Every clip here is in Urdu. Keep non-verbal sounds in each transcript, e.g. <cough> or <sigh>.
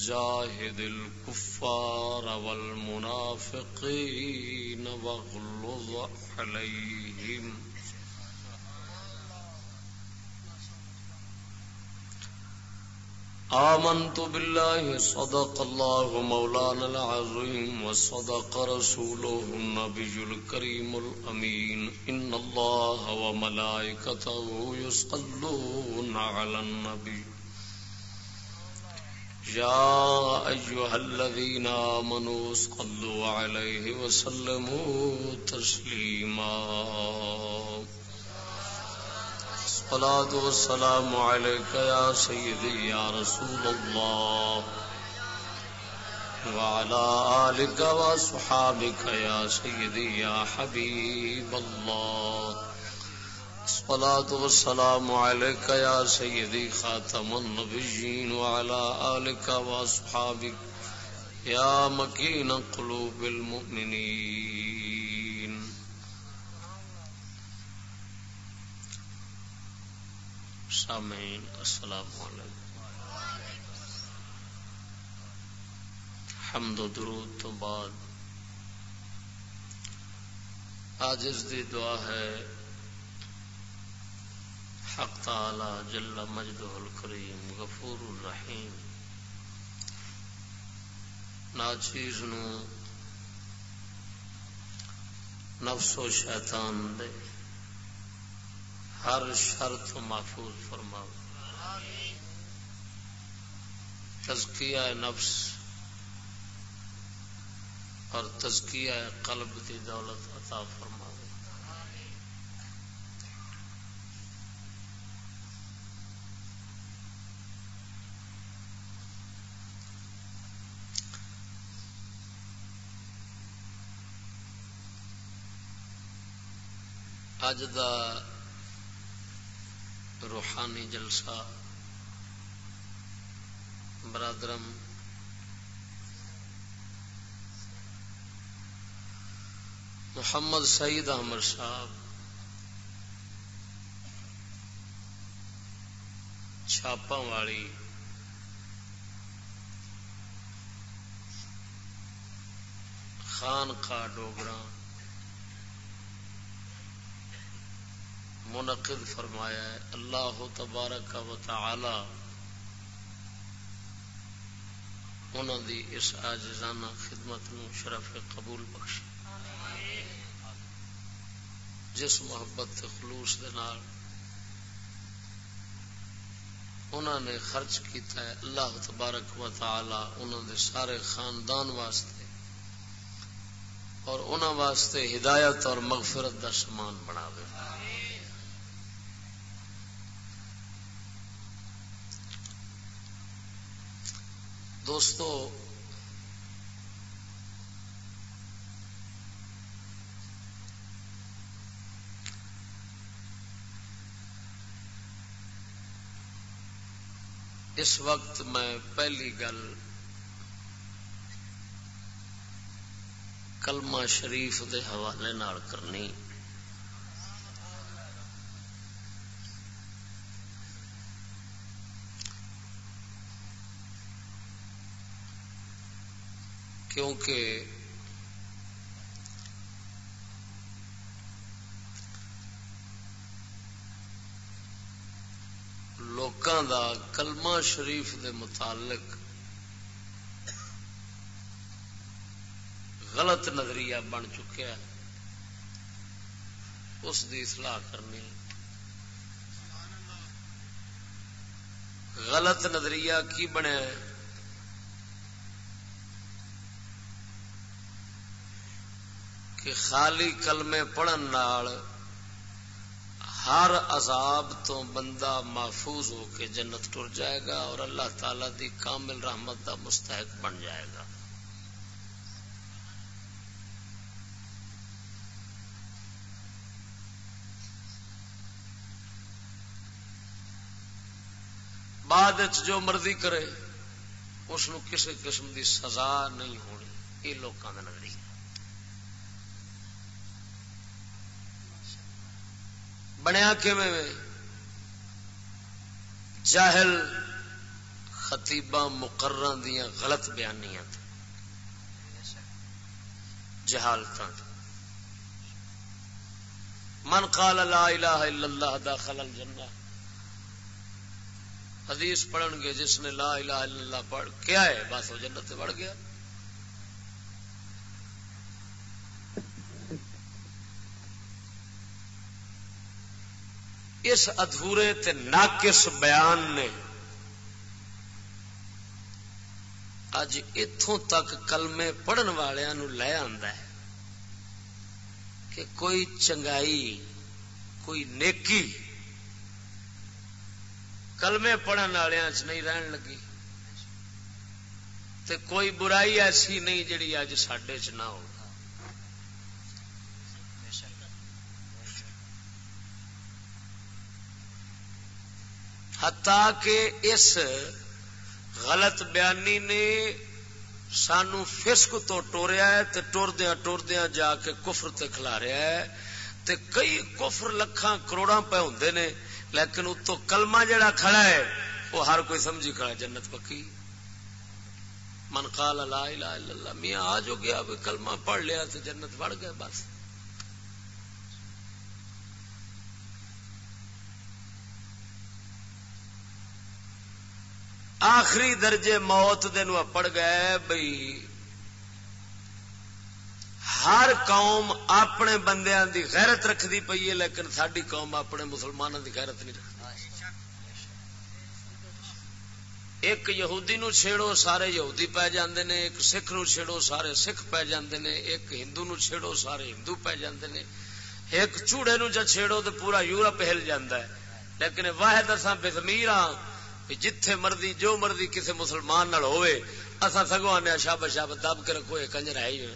جاهد الكفار والمنافقين واغلظ عليهم. آمنت بالله صدق الله مولانا العظيم وصدق رسوله النبي الكريم الأمين. إن الله وملائكته يصلون على النبي. يا أيها الذين آمنوا صلوا عليه وسلموا تسليما. الصلاة والسلام عليك يا سيدي يا رسول الله. وعلى آلك وصحابك يا سيدي يا حبيب الله. الصلاة والسلام عليك يا سيدي خاتم النبيين وعلى آلك وأصحابك يا مكين قلوب المؤمنين. سامعين السلام عليكم حمد و درود تو بعد. آج اس دی دعا ہے حق تعالی جل مجدہ الکریم، غفور الرحیم۔ ناچیز نو نفس و شیطان دے ہر شرط محفوظ فرما تزکیہ نفس اور تزکیہ قلب کی دولت عطا فرما اج دا روحانی جلسہ برادرم محمد سعید احمد صاحب چھاپا والی خان کا ڈوگراں منعقد فرمایا ہے، اللہ تبارک و تعالی انہوں دی اس آجزانہ خدمت نو شرف قبول بخش جس محبت خلوص دے نال انہوں نے خرچ کیتا ہے، اللہ تبارک و تعالی انہوں دے سارے خاندان واسطے اور انہوں واسطے ہدایت اور مغفرت دا سامان بنا دے دوستو اس وقت میں پہلی گل کلمہ شریف دے حوالے کرنی۔ کیونکہ لوکاں دا کلمہ شریف دے متعلق غلط نظریہ بن چکا ہے اس دی اصلاح کرنی غلط نظریہ کی بنیا ہے کہ خالی کلمے پڑھن نال ہر عذاب تو بندہ محفوظ ہو کے جنت ٹر جائے گا اور اللہ تعالی دی کامل رحمت دا مستحق بن جائے گا۔ بعد جو مرضی کرے، اس کسی قسم دی سزا نہیں ہونی۔ یہ لوگوں کا نظریہ بنیا جاہل خطیبہ مقرر دیا غلط بیانیاں جہالت من قال لا الہ الا اللہ داخل الجنہ۔ حدیث پڑھن گے جس نے لا الہ الا اللہ پڑھ کیا ہے، بس وہ جنت بڑھ گیا۔ اس ادھورے تے ناقص بیان نے اج اتوں تک کلمے پڑھن والوں لے ہے کہ کوئی چنگائی، کوئی نیکی کلمے پڑھن والوں چ نہیں رہن لگی تے کوئی برائی ایسی نہیں جڑی اج سڈے چ نہ ہو حتیٰ کہ اس غلط بیانی نے سانو فسک تو ٹوریا ہے تے ٹوردیا ٹوردیا جا کے کفر تے کھلا رہا ہے تے کئی کفر لکھاں کروڑا پہ ہوں نے لیکن اتو کلمہ جڑا کھڑا ہے وہ ہر کوئی سمجھی کھڑا ہے، جنت پکی۔ من قال لا الہ الا اللہ، میاں آج ہو گیا کلمہ پڑھ لیا تو جنت بڑھ گیا بس۔ آخری درجے موت دن پڑ گئے بھائی ہر قوم اپنے بندیاں دی غیرت رکھتی پی ہے، لیکن ساری قوم اپنے مسلمانوں دی غیرت نہیں رکھتی ایک یہودی نو چھیڑو، سارے یہودی پی جاندے نے، ایک سکھ نو چھیڑو، سارے سکھ پی جاندے نے، ایک ہندو نو چھیڑو، سارے ہندو پی جاندے نے۔ ایک چوڑے نو جا چھیڑو تو پورا یورپ ہل جاندہ ہے۔ لیکن واحد اصا بزمیر ہاں جتھے مرضی، جو مرضی کسی مسلمان نال ہوئے اصا سگو آنے شاب شاب دب کے رکھو یہ کنجر ہے ہی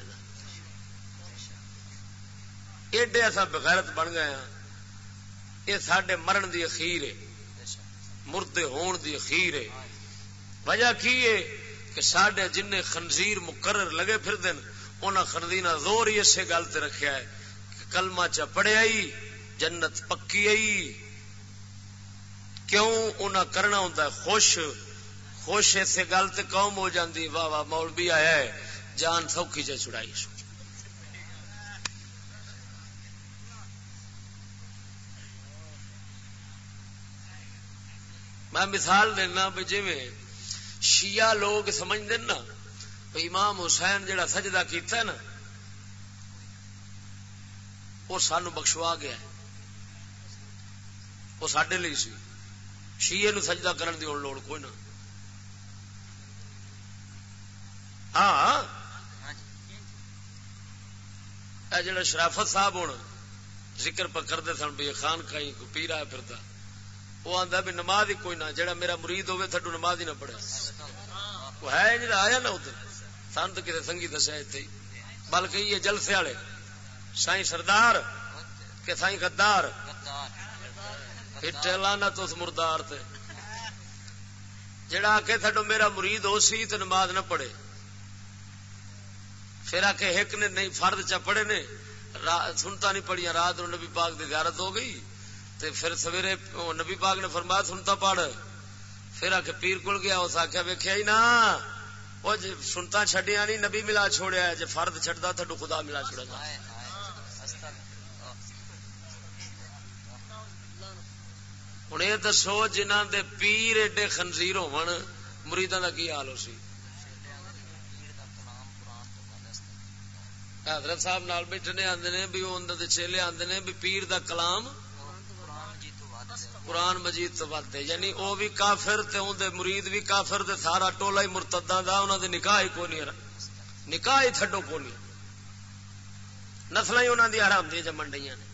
ایڈے اصا بغیرت بن گئے ہیں یہ سڈے مرن دی اخیر ہے۔ مردے ہون دی اخیر ہے۔ وجہ کی ہے کہ سڈے جن خنزیر مقرر لگے پھر دن انہاں خنزیر زور ہی اسے گل تے رکھیا ہے کہ کلمہ چا پڑے آئی، جنت پکی آئی۔ کیوں انہیں کرنا ہوں خوش خوش اسے گل تو قوم ہو جاتی واہ واہ مول بھی آیا ہے، جان سوکھی چ چھڑائی میں مثال دینا بھی جی شیعہ لوگ سمجھ دینا امام حسین جڑا سجدہ کیتا ہے نا، وہ سانو بخشوا گیا وہ سڈے لی سی۔ شیے نو سجدہ کرن دی لوڑ کوئی نہ۔ ہاں۔ اے جڑا شرافت صاحب ہوں ذکر پر کرتے سن بھی خان کئی کو پی رہا پھرتا۔ وہ آتا بھی نماز ہی کوئی نہ، جڑا میرا مرید ہوگی تھڈو نماز ہی نہ پڑے وہ ہے جا آیا نا ادھر۔ سن تو کسی سنگھی دسیا اتنے بلکہ یہ جلسے والے سائی سردار کہ سائی گدار لانا تو مردار تے۔ جڑا کے تھڈو میرا مرید ہو سی تو نماز نہ پڑھے۔ پھر آ کے ایک نے نہیں، فرد چا پڑھے نے۔ سنتا نہیں پڑھیا رات نو نبی پاک کی زیارت ہو گئی۔ تے پھر سویرے نبی پاک نے فرمایا، سنتا پڑھ۔ پھر آ کے پیر کول گیا، اس آخیا ویکیا ہی نا۔ وہ سنتا چڈیا نہیں، نبی ملا چھوڑیا جی فرد چڈتا تھڈو خدا ملا چھوڑا ہوں یہ دسو جنہ دے پیر ایڈے خنزیر ہون، مریداں دا کی حال ہو سی؟ حضرت صاحب نال بیٹھنے آندے نے، بھی اون دے چیلے آندے نے بھی پیر دا کلام قرآن مجید تو بات یعنی وہ بھی کافر تے اون دے مرید بھی کافر تے سارا ٹولا ہی مرتدہ دا انہوں دے نکاح ہی کو نہیں نکاح ہی تھڈو کو نہیں نسل ہی انہوں دی حرام دی جمن ڈیاں نے۔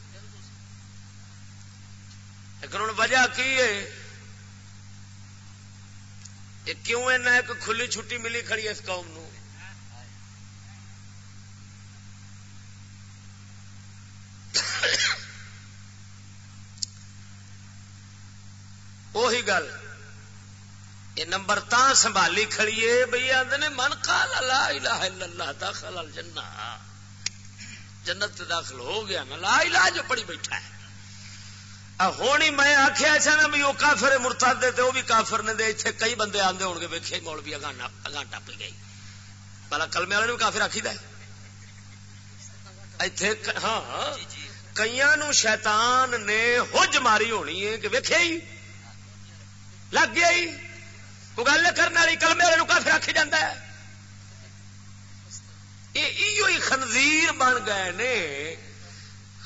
لیکن ہوں وجہ کی ہے؟ کیوں ایک کھلی چھٹی ملی کھڑی ہے اس قوم نو؟ وہی گل، یہ نمبر تا سنبھالی کھڑیے بھائی آدھے من قال لا الہ الا اللہ، داخل الجنہ۔ جنت داخل ہو گیا نا لا الہ جو پڑی بیٹھا ہے۔ ہونی میں آخیا چاہ نا بھی وہ کافر مرتاد دے وہ بھی کافر نے دے اتنے کئی بندے آتے ہو گے ویکے مول بھی اگاں اگاں ٹپ گئی۔ پہلا کلمے والے بھی کافر آخی دے ہاں کئی شیطان نے حج ماری ہونی ہے کہ ویکھے ہی؟ لگ گیا ہی؟ کو گل کرنے والی کلمے والے کافر آخی جاتا ہے؟ یہ خنزیر بن گئے نے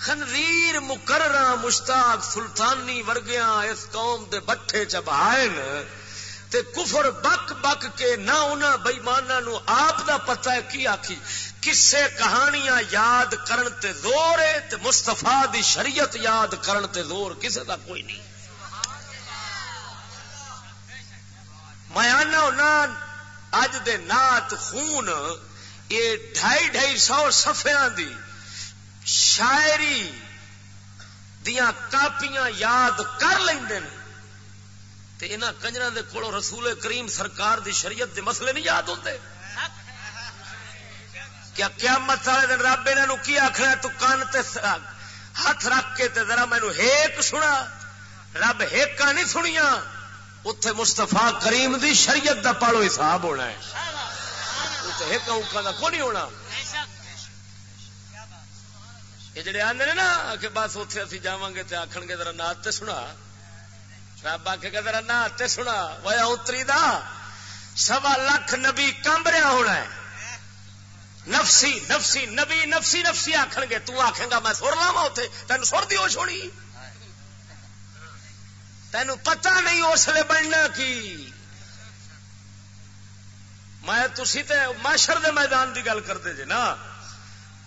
خنزیر مقررہ مشتاق سلطانی ورگیا اس قوم دے بٹھے چبائن تے کفر بک بک کے نہ انہاں بےمانا نو آپ دا پتہ ہے کی آخی کسے کہانیاں یاد کرن تے زور ہے تے مستفا دی شریعت یاد کرن تے زور کسے دا کوئی نہیں۔ میں آنا ہونا اج دے نات خون یہ ڈھائی ڈھائی سو سفیا دی شاعری دیا کاپیاں یاد کر لیں کنجر دے کولو رسول کریم سرکار دی شریعت دے مسئلے نہیں یاد ہوتے کیا قیامت والے دن رب انہوں کی آخر تو کان تے ہاتھ رکھ کے تے ذرا مینو ہیک سنا۔ رب ہیکا نہیں سنیا اتے مستفا کریم دی شریعت دا پالو حساب ہونا ہے۔ ہیکا اوکا دا کو نہیں ہونا؟ یہ جڑے آدھے نا کہ بس اتنے ابھی جا گے تو آخ گے ذرا نات سنا رب آخ گا ذرا نات سنا وہ اتری دا سوا لکھ نبی کمبریا ہونا ہے نفسی نفسی نبی نفسی نفسی آخ گے تو آخے گا میں سر لاوا اتنے تین سر دی ہوش ہونی تین پتا نہیں اس لیے بننا کی میں تھی تے معاشر دے میدان دی گل کرتے جی نا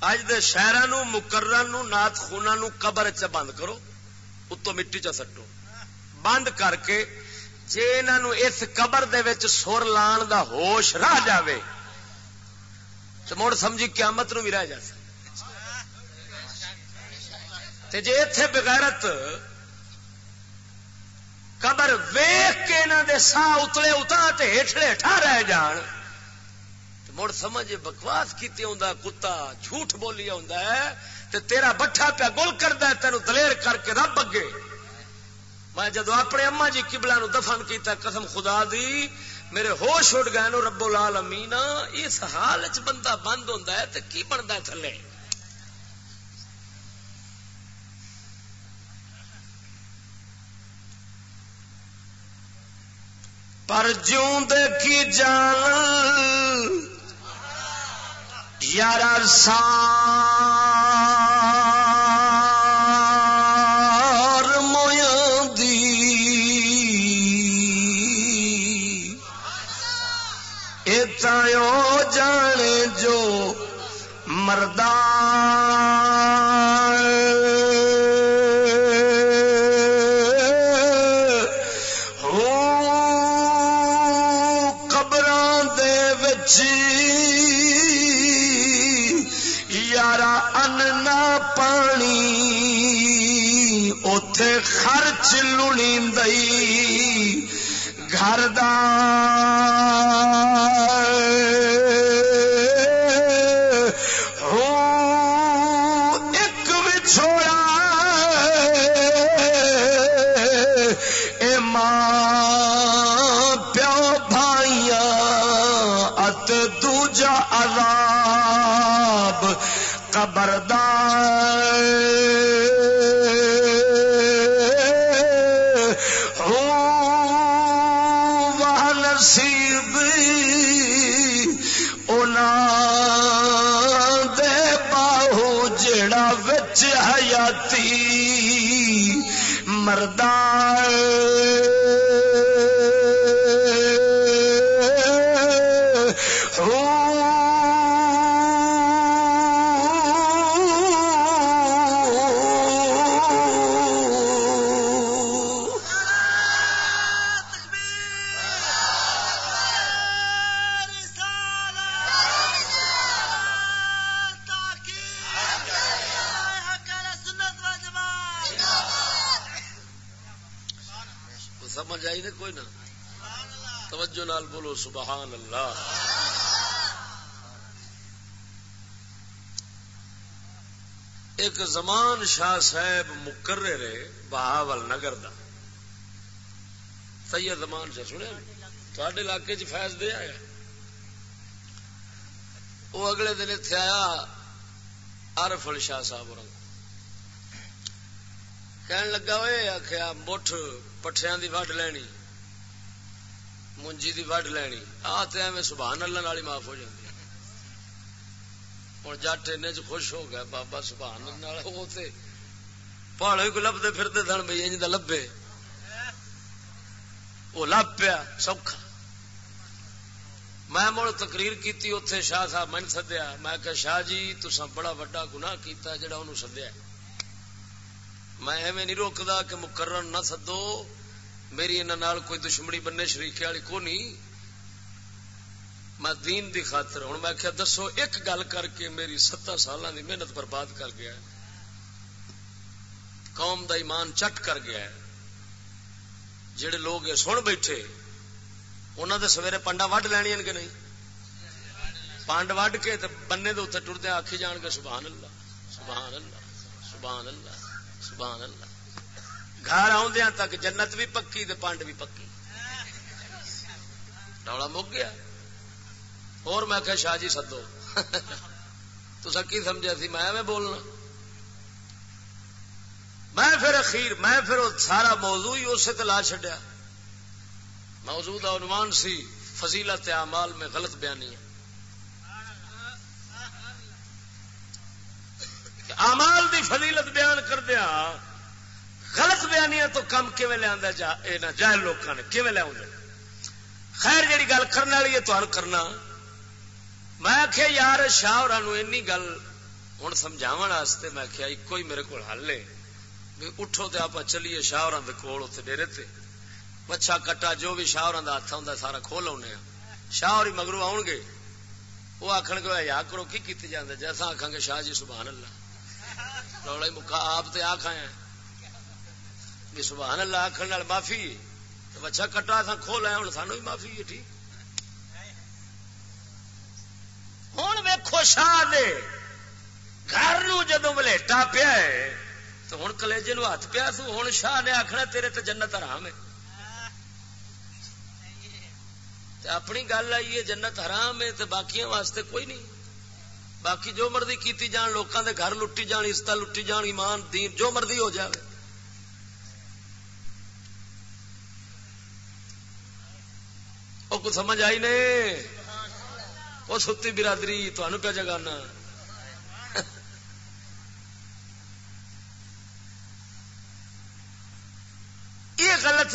اج دے شہر مقرر نات خونا نو قبر چ بند کرو اتو مٹی چ سٹو۔ بند کر کے جے انہوں اس قبر دے وچ سر لان دا ہوش رہ جاوے، تو مڑ سمجھی قیامت نو بھی رہ جا تے جے اتے بغیرت قبر ویخ کے انہوں دے سا اتلے اتنا ہیٹھڑے ہٹا رہ جان مڑ سمجھ بکواس کی کتا جھوٹ بولی تے تیرا بٹھا پیا گول کرتا ہے تینوں دلیر کر کے رب اگے۔ میں جدو اپنے اما جی کبلا نو دفن کیتا قسم خدا دی، میرے ہوش اٹھ گئے نو ربو لال امینا اس حال چ بندہ بند ہوتا ہے تو کی بنتا ہے تھلے؟ پر جوں دے کی جان یار سار شاہ صاحب مقرر بہاول نگر دا۔ سید زمان شاہ سنے تھوڑے علاقے چ فیض دے آیا۔ وہ اگلے دن اتنے آیا ارف ال شاہ صاحب اور کہن لگا ہوئے آخیا مٹھ پٹھیاں دی وڈ لینی منجی دی وڈ لینی۔ آ تو ایویں سبحان اللہ نال معاف ہو جاتی ہوں جٹ ان خوش ہو گیا، بابا سبحان اللہ وہ تے پہاڑے کو لبتے پھرتے سن بھائی انج لبے۔ وہ لب پیا، سوکھا۔ میں مڑ تقریر کیتی اتے شاہ صاحب من سدیا میں کہ شاہ جی تسا بڑا وڈا گناہ کیتا جڑا انہوں سدیا میں ایویں نہیں روکدا کہ مقرر نہ سدو میری انہوں کوئی دشمنی بننے شریقے والی کو نہیں میں دین دی خاطر ہوں میں کیا دسو، ایک گل کر کے میری ستر سال دی محنت برباد کر گیا۔ قوم دا ایمان چٹ کر گیا ہے۔ جڑے لوگ سن بیٹھے انہوں دے سویرے پنڈا وڈ لینی کہ نہیں؟ پانڈ وڈ کے بننے دے اتنے ٹرتے آخی جان گے سبحان اللہ سبحان اللہ سبحان اللہ سبحان اللہ۔ گھر آدھا تک جنت بھی پکی تو پانڈ بھی پکی۔ ڈولا مک گیا۔ اور میں کہ شاہ جی سدو <laughs> تو کی سمجھا سی؟ میں بولنا۔ میں پھر اخیر، میں پھر سارا موضوع ہی اسے تلا چڈیا موضوع کا عنوان سی فضیلت اعمال میں غلط بیانی ہے۔ امال دی فضیلت بیان کردیا، غلط بیانیاں تو کم کیون لیا جا جائل لوگوں نے کیون لیا خیر جی گل کرنے والی ہے تو کرنا۔ میں آخیا یار شاہ اور گل ہوں سمجھا میں آخیا ایک ہی میرے کو حل ہے۔ بھی اٹھو تو آپ چلیے شاہ اور کول اتنے ڈیری تے بچا کٹا جو بھی شاہ اور ہاتھ ہوں سارا کھول آنے شاہ اور مگرو آؤ گے وہ آخر گے یا کرو کی کیتی جاندے جیسا آخان گے شاہ جی سبحان اللہ رولا مکا آپ تے آخ بھی سبحان اللہ آخر معافی بچا کٹا سا کھو لیا ہوں سانو بھی معافی ہے ٹھیک ہوں ویکو شاہ دے گھر جدو ملیٹا پیا ہے تو ہوں کلیجے نو ہاتھ پیا تو ہوں شاہ نے آخنا تیرے تو جنت حرام ہے۔ اپنی گل آئی ہے، جنت حرام ہے تو باقی واسطے کوئی نہیں۔ باقی جو مرضی کیتی جان لوگوں دے گھر لٹی جان عزت لٹی جان، ایمان، دین، جو مرضی ہو جائے وہ کچھ سمجھ آئی نہیں؟ وہ ستی برادری تمہیں پہ جگانا۔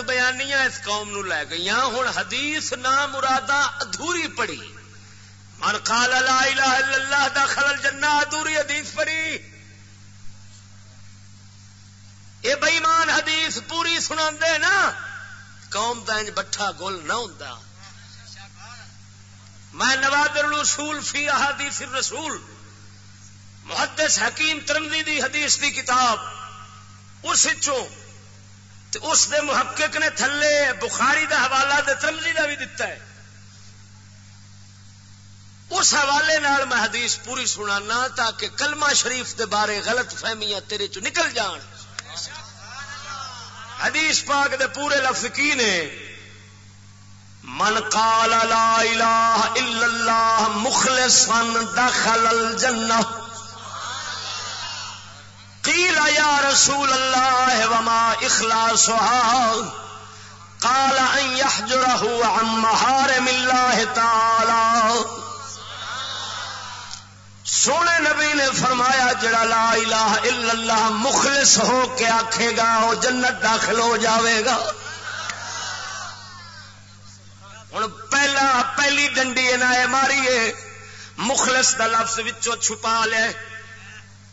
یہ بیانیاں اس قوم نو لے گئی ہوں حدیث نہ مرادہ ادھوری پڑی من قال لا الہ الا اللہ داخل الجنہ، ادھوری حدیث پڑی یہ بےمان حدیث پوری سنا دے نا، قوم کا انج بٹھا گول نہ ہوں میں نوادر الرسول فی احادیث الرسول، محدث حکیم ترمزی دی حدیث دی کتاب، اس اس دے محقق نے تھلے بخاری دا حوالہ دے ترمزی دا بھی دتا ہے۔ اس حوالے نال میں حدیث پوری سنانا تاکہ کلمہ شریف دے بارے غلط فہمیاں تیرے چ نکل جان۔ حدیث پاک دے پورے لفظ کی نے؟ من قال لا الہ الا اللہ مخلصا دخل الجنہ۔ قیل یا رسول اللہ وما اخلاصها؟ قال ان يحجره عن محارم الله تعالى سونے نبی نے فرمایا، جڑا لا الہ الا اللہ مخلص ہو کے آکھے گا وہ جنت داخل ہو جاوے گا۔ ہوں پہلا، پہلی ڈنڈی ماری مخلص دا لفظ وچوں چھپا لے۔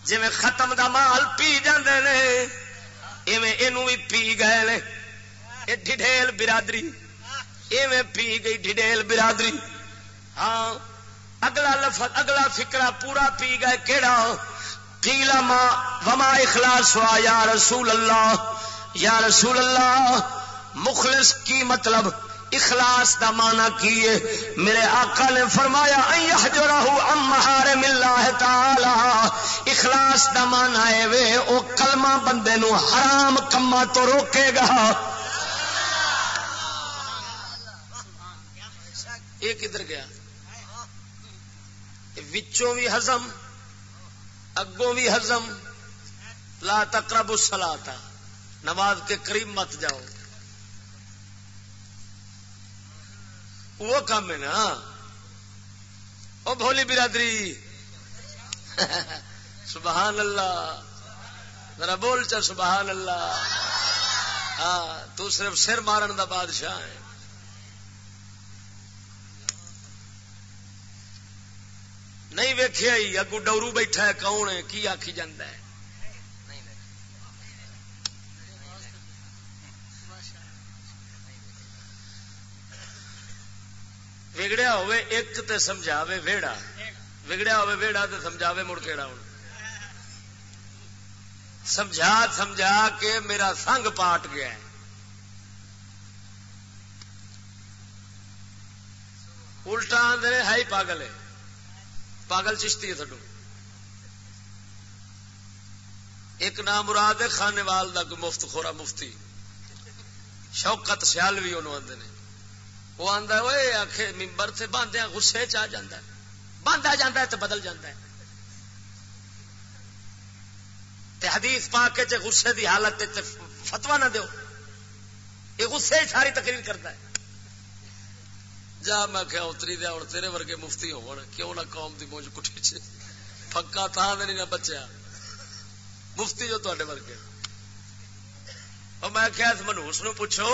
جی ختم دا مال پی جاندے نے، ایویں اینو بھی پی گئے نے۔ اے برادری، ایویں پی گئی ڈھیل برادری۔ ہاں اگلا لفظ، اگلا فکرا پورا پی گئے کہڑا کیلا ماں وما اخلاص ہوا، یا رسول اللہ، یا رسول اللہ، مخلص کی مطلب اخلاص دا مانا کی ہے؟ میرے آقا نے فرمایا محارم اللہ تعالی. اخلاص دا مانا ہے وے، او کلمہ بندے نو حرام کما تو روکے گا۔ یہ کدھر گیا؟ وچوں بھی ہزم اگوں بھی ہزم لا تقرب الصلاۃ نماز کے قریب مت جاؤ۔ وہ کام ہے نا۔ وہ بھولی برادری۔ سبحان اللہ۔ ذرا بول چا سبحان اللہ۔ ہاں تو صرف سر مارن دا بادشاہ ہے۔ نہیں ویخیا ہی اگو ڈورو بیٹھا ہے، کون ہے؟ کی آخی جانا ہے؟ وگڑیا ہوئے، ایک تے سمجھاوے ویڑا۔ وگڑیا ہوئے ویڑا تے سمجھاوے مڑ کیڑا ہوں سمجھا سمجھا کے میرا سنگ پاٹ گیا ہے۔ الٹا آدھے ہے پاگل ہے۔ پاگل چشتی ہے تھڈو۔ ایک نام مراد ہے خانے وال کا مفت خورا مفتی۔ شوکت سیال بھی انہوں آدھے وہ آتا وہ آخ ممبر سے باندھیا گسے چ جاتا باندھا جا تو بدل جاتا ہے۔ حدیث پا کے غصے دی حالت فتوا نہ دو۔ یہ غصے ساری تقریر کرتا ہے۔ جا میں کیا اتری دیا ہوں تیرے ورگے مفتی ہو کیوں نہ قوم دی موج کٹھی چ۔ پکا تھا نہیں نہ بچیا۔ مفتی جو تے ورگے۔ اور میں کیا منوس نو پوچھو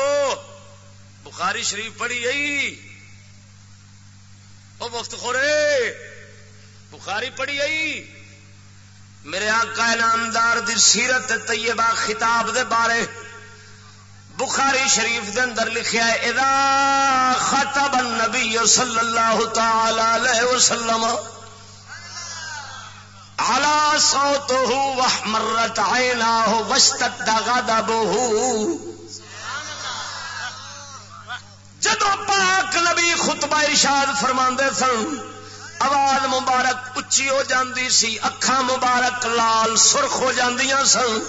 بخاری شریف پڑھی آئی وہ مفت خورے بخاری پڑھی آئی میرے آقا نامدار دی سیرت طیبہ خطاب دے بارے بخاری شریف دے اندر لکھیا ہے، اذا خطب النبی صلی اللہ تعالی علیہ وسلم على صوته واحمرت عيناه واشتد غضبه جدو پاک نبی خطبہ ارشاد فرما سن۔ آواز مبارک اچھی ہو جاندی سی اکھا مبارک لال سرخ ہو جاندیاں سن۔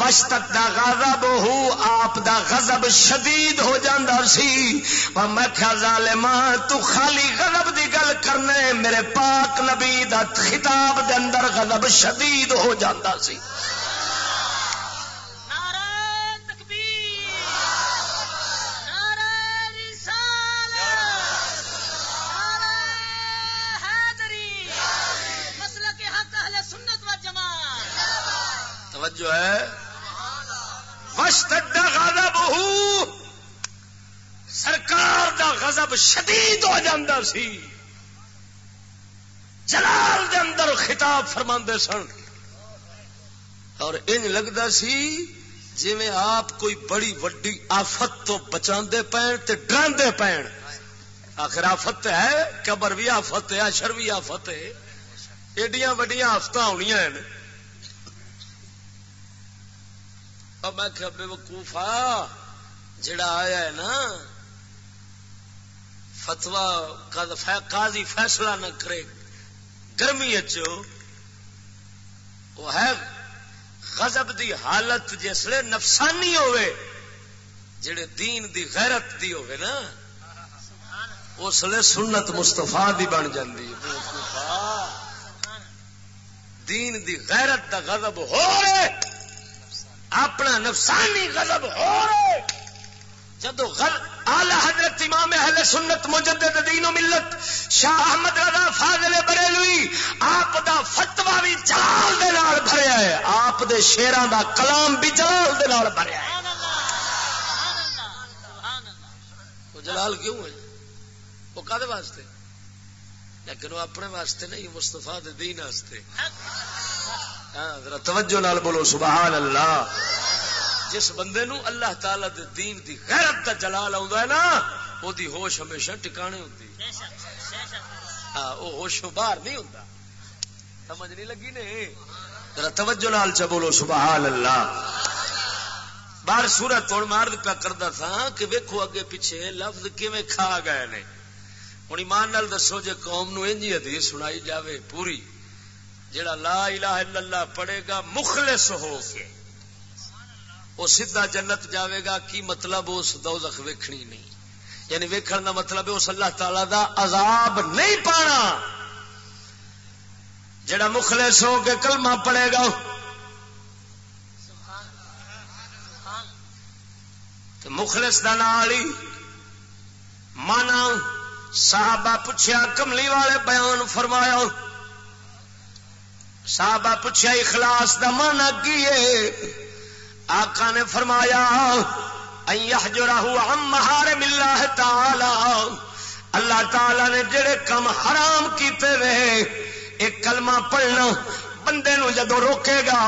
وشتک دا غضب ہو، آپ دا غضب شدید ہو جاندا سی۔ میں کیا ظالما تو خالی غضب دی گل کرنے، میرے پاک نبی دا خطاب دے اندر غضب شدید ہو جاندا سی۔ شدید ہو جاتا سی۔ جلال دے اندر خطاب فرما سن۔ اور ان لگتا سی جی میں آپ کوئی بڑی وڈی آفت تو بچا پین تے ڈراندے پین۔ آخر آفت ہے، قبر بھی آفت ہے اشر بھی آفت ہے۔ ایڈیاں وڈیاں آفت ہونی ہیں میں کہ بے وقوفا جڑا آیا ہے نا فتوا قاضی فیصلہ نہ کرے، گرمی وہ ہے غضب دی حالت جسے نفسانی ہوئے، جڑے دین دی غیرت دی ہوئے نا، اس لیے سنت مستفا دی بن جاتی دین دی غیرت دا غضب ہو رہے، اپنا نفسانی غضب ہو رہے۔ جدو آلہ حضرت امام اہل سنت مجدد دین و ملت شاہ احمد رضا فاضل بریلوی آپ دا فتوا بھی جلال دے نال بھریا ہے۔ آپ دے شیران دا کلام بھی جلال دے نال بھریا ہے۔ جلال کیوں ہے؟ وہ کدے واسطے؟ لیکن وہ اپنے واسطے نہیں مستفا دین واسطے۔ ہاں ذرا توجہ نال بولو، سبحان اللہ۔ جس بندے نو اللہ تعالی دے دین دی غیرت دا جلال آ نا وہ دی ہوش ہمیشہ ٹکانے ہوتی ہاں وہ ہوشوں باہر نہیں ہوتا سمجھ نہیں لگی نے؟ ذرا توجہ نال چ بولو سبحان اللہ بار سورت ہوں مارد پیا کرتا تھا کہ ویکو اگے پیچھے لفظ کیویں کھا گئے نے۔ ہوں ایمان نال دسو جے قوم نو انجی حدیث سنائی جاوے پوری جڑا لا الہ الا اللہ پڑھے گا مخلص ہو کے۔ وہ سیدھا جنت جاوے گا، کی مطلب اس دوزخ ویکھنی نہیں؟ یعنی ویکھن دا مطلب اس اللہ تعالی دا عذاب نہیں پانا۔ جڑا مخلص ہو کے کلمہ پڑھے گا مخلص دا نالی مانا۔ صحابہ پوچھا کملی والے بیان فرمایا۔ صحابہ پوچھا اخلاص دا مانا کی آقا نے فرمایا جو راہو ہم مہار ملا ہے تالا اللہ تعالی نے جڑے کم حرام کیتے رہے ایک کلمہ پڑھنا بندے نو جدو روکے گا،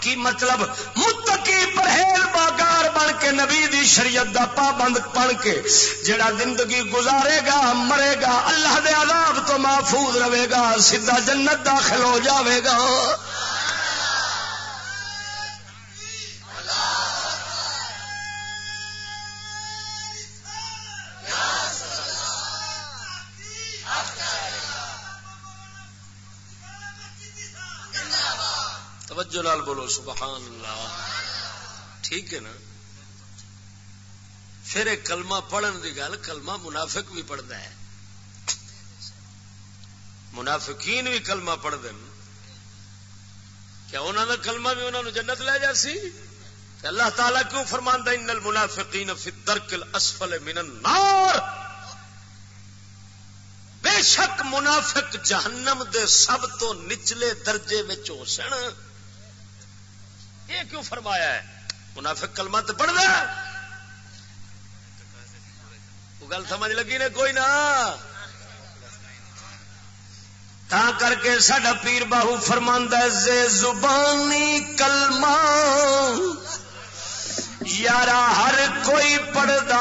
کی مطلب؟ متقی پرہیل باگار بن کے نبی دی شریعت دا پابند پڑھ کے، جڑا زندگی گزارے گا، مرے گا، اللہ دے عذاب تو محفوظ رہے گا، سیدھا جنت داخل ہو جاوے گا۔ توجہ لال بولو، سبحان اللہ۔ ٹھیک ہے نا؟ پھر ایک کلمہ پڑھن کی گل، کلمہ منافق بھی پڑھتا ہے۔ منافقین بھی کلمہ پڑھتے ہیں کیا انہوں کا کلمہ بھی انہوں نے جنت لے جا سی؟ اللہ تعالیٰ کیوں فرماندہ ان المنافقین فی الدرک الاسفل من النار بے شک منافق جہنم دے سب تو نچلے درجے میں ہو سن۔ یہ کیوں فرمایا ہے؟ منافق کلمہ تو پڑھ دیا وہ گل سمجھ لگی نے کوئی نہ؟ تا کر کے سڈا پیر باہو فرماندہ زے زبانی کلمہ یارا ہر کوئی پڑھدا۔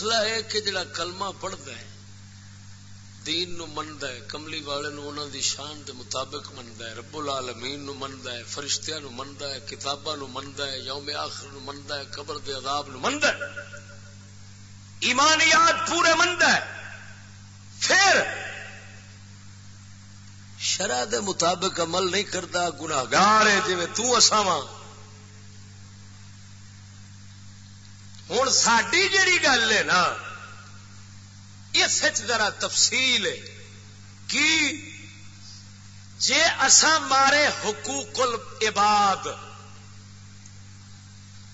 مسئلہ ہے کہ جڑا کلمہ پڑھتا ہے، دین نو مندا ہے، کملی والے نو انہاں دی شان دے مطابق مندا ہے، رب العالمین نو مندا ہے، فرشتیاں نو مندا ہے، کتاباں نو مندا ہے، یوم آخر نو مندا ہے، قبر دے عذاب نو مندا ہے۔ ایمانیات پورے مندا ہے۔ پھر شرع دے مطابق عمل نہیں کرتا گناہگار ہے، جویں تو اساواں ہوں ساری جیڑی گل ہے نا، اس ذرا تفصیل ہے کہ جے اسا مارے حقوق العباد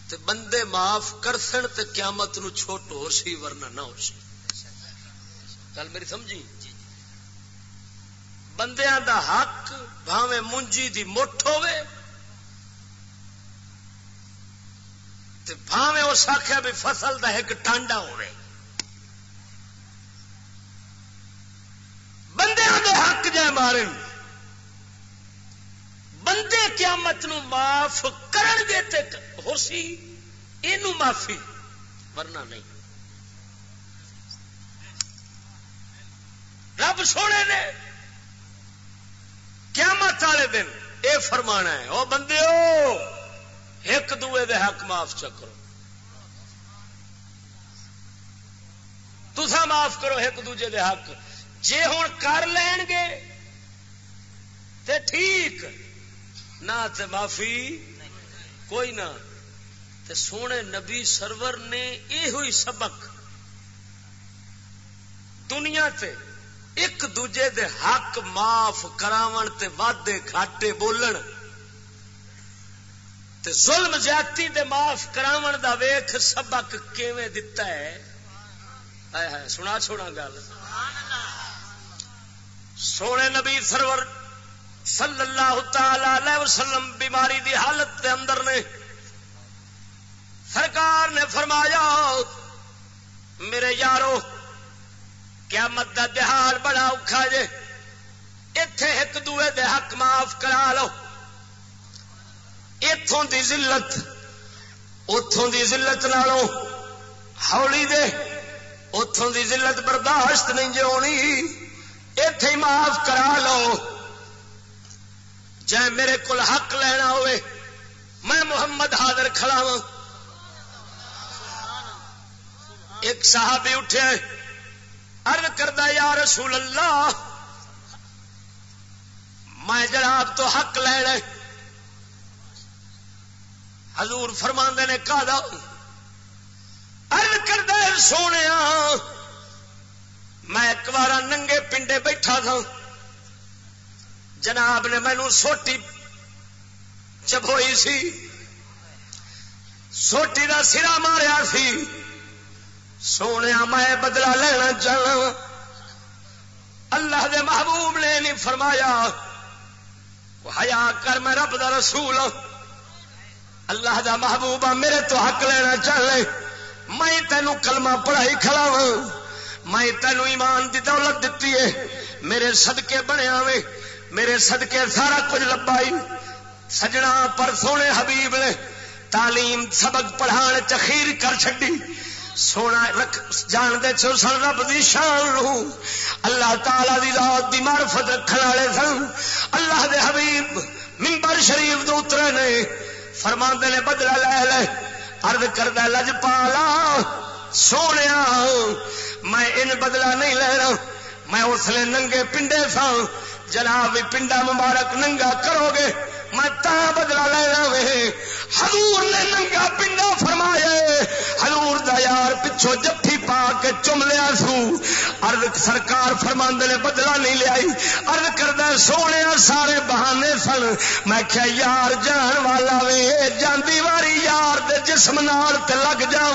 تے بندے معاف کر سن تے قیامت نو چھوٹ ہو سی ورنہ نہ ہو سی۔ گل میری سمجھی؟ بندیاں دا حق بھاویں منجی دی مٹھ ہوئے بھاوے اس آخیا بھی فصل کا ایک ٹانڈا ہو رہے بندے دے حق جائے مارے بندے قیامت نو معاف کرن گے تے ہو سی یہ معافی، ورنہ نہیں۔ رب سونے نے قیامت والے دن اے فرمانا ہے، او بندے ہو ایک دوے دے حق معاف چکرو۔ تسا معاف کرو ایک دوجے دے حق۔ جے ہوں کر لین گے تے ٹھیک۔ نہ تے معافی کوئی نہ۔ تے سونے نبی سرور نے یہ ہوئی سبق دنیا تے ایک دوجے دے حق معاف کراون تے وعدے کھاٹے بولن۔ تے ظلم زیادتی دے معاف کراون دا ویخ سبق کیویں دتا ہے؟ سنا چھوڑا گل۔ سونے نبی سرور صلی اللہ تعالی وسلم بیماری دی حالت دے اندر نے سرکار نے فرمایا، میرے یارو کیا مت دہار بڑا اوکھا جے اتے ایک دوے دے حق معاف کرا لو۔ اتوں دی ذلت اتوں دی ذلت نالوں ہولی دے اتوں دی ذلت برداشت نہیں جو ہونی اتے معاف کرا لو۔ جے میرے کو حق لینا ہوئے، میں محمد حاضر کھڑا ہوں ایک صحابی اٹھے ارد کردہ، یا رسول اللہ، میں جناب تو حق لینا حضور فرما نے، کہا دا کردہ سونے میں ایک بار ننگے پنڈے بیٹھا تھا۔ جناب نے مینو سوٹی چبوئی سی۔ سوٹی کا سرا ماریا سی۔ سونے میں بدلا لینا چاہنا اللہ دے محبوب نے نہیں فرمایا ہیا کر، میں رب دا رسول ہاں۔ اللہ دا محبوبہ میرے تو حق لینا چاہے میں تینوں کلمہ پڑھائی کھڑا ہاں۔ میں تینوں ایمان دی دولت دیتی ہے۔ میرے صدقے بنیا وے میرے صدقے سارا کچھ لبائی۔ سجنا پر سونے حبیب نے تعلیم سبق پڑھان چخیر کر چڈی سونا رکھ جان دے چو سن رب دی شان رو اللہ تعالی دی ذات دی معرفت رکھنے والے سن۔ اللہ دے حبیب ممبر شریف دو اترے نے۔ فرما نے بدلا لے لے ارد کردہ لج پالا سونے میں ان بدلا نہیں لے رہا، میں اس لیے ننگے پنڈے سا جناب پنڈا مبارک ننگا کرو گے میں تا بدلا لینا وے۔ حضور نے ننگا پنڈا فرمایا حضور دا یار پچھو جفی پا کے چم لیا سو۔ ارد سرکار فرما نے بدلا نہیں لیا ارد کردہ سونے سارے بہانے سن۔ میں کیا یار جان والا وے۔ جاندی واری یار دے جسم نال تے لگ جا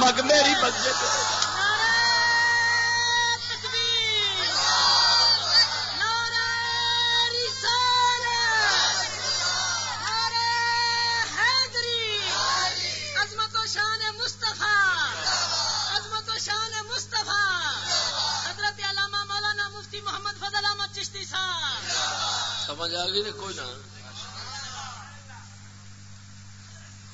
مگ میری بچے سمجھ آ گئی کوئی نہ۔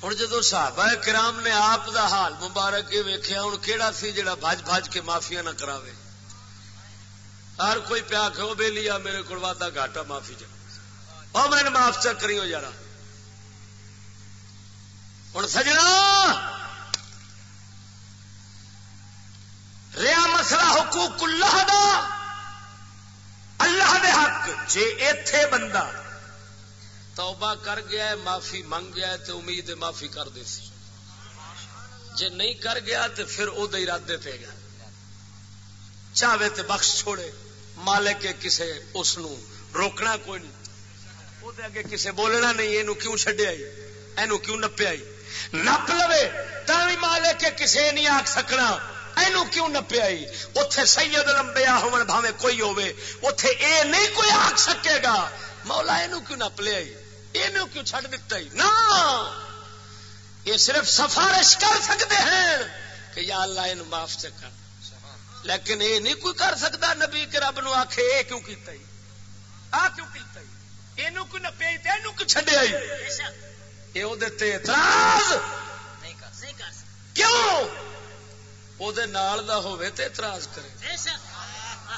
ہوں جدو صحابہ کرام نے آپ دا حال مبارک یہ ویکیا ہوں کہڑا سی جڑا بج بج کے معافیا نہ کراوے؟ ہر کوئی پیا کہ بے لیا میرے کو وادا گاٹا معافی جا۔ اور میں معاف چک کری ہو یار ہوں سجنا! ریا مسئلہ حقوق اللہ دا۔ اللہ دے حق۔ جے ایتھے بندہ توبہ کر گیا ہے، معافی منگ گیا ہے تو امید ہے معافی کر دے سی۔ جے نہیں کر گیا تو پھر وہ ارادے پہ گیا۔ چاہے تو بخش چھوڑے، مالک کسے اس نو روکنا کوئی نہیں۔ وہ اگے کسے بولنا نہیں یہ کیوں چڈیا یہ کیوں نپیا نپ لوے لو بھی مالک کسے نہیں آخ سکنا۔ اینو کیوں نپیا اتے سید لمبیا ہون بھاوے کوئی ہوے اتے اے نہیں کوئی آخ سکے گا۔ مولا یہ کیوں نپ لیا یہ کیوں چھڈ دتا نا! یہ صرف سفارش کر سکتے ہیں کہ یا اللہ یہ معاف چکا لیکن یہ نہیں کوئی کر سکتا نبی کے رب نو آخ یہ کیوں کیتا ہی آ کیوں کیتا ہی کوئی نپیا یہ کیوں چڈیا یہ وہ اعتراض! کیوں؟ وہ ہوے تے اعتراض کرے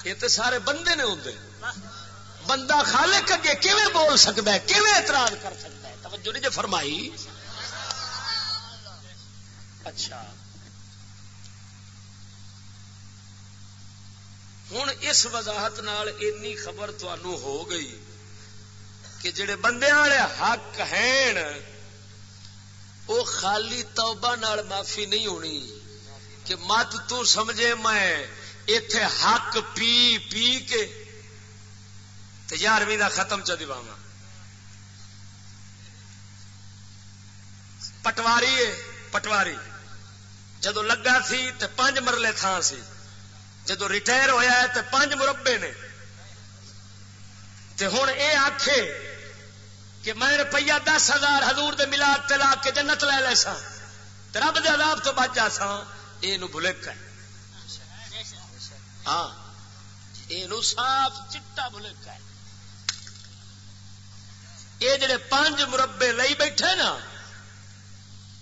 یہ تو سارے بندے نے ہوں بندہ خالق اگے کیویں بول سکتا ہے کیویں اعتراض کر سکتا ہے توجہ نہیں جو فرمائی اچھا ہوں اس وضاحت نال اینی خبر تنوع ہو گئی کہ جڑے بندے والے حق ہیں وہ خالی توبہ نال معافی نہیں ہونی کہ مت تو سمجھے میں اتے حق پی پی کے یارویں ختم چ دوا پٹواری ہے، پٹواری۔ جدو لگا سی تو پانچ مرلے تھان سی۔ جدو ریٹائر ہوا ہے تو پانچ مربے نے۔ ہوں یہ آخے کہ میں روپیہ دس ہزار ہزور دے ملاد لا کے جنت لے لے سا رب دے عذاب تو بچ جا سا یہ بلک ہے۔ ہاں یہ صاف چٹا بلک ہے۔ یہ جڑے پانچ مربے لئی بیٹھے نا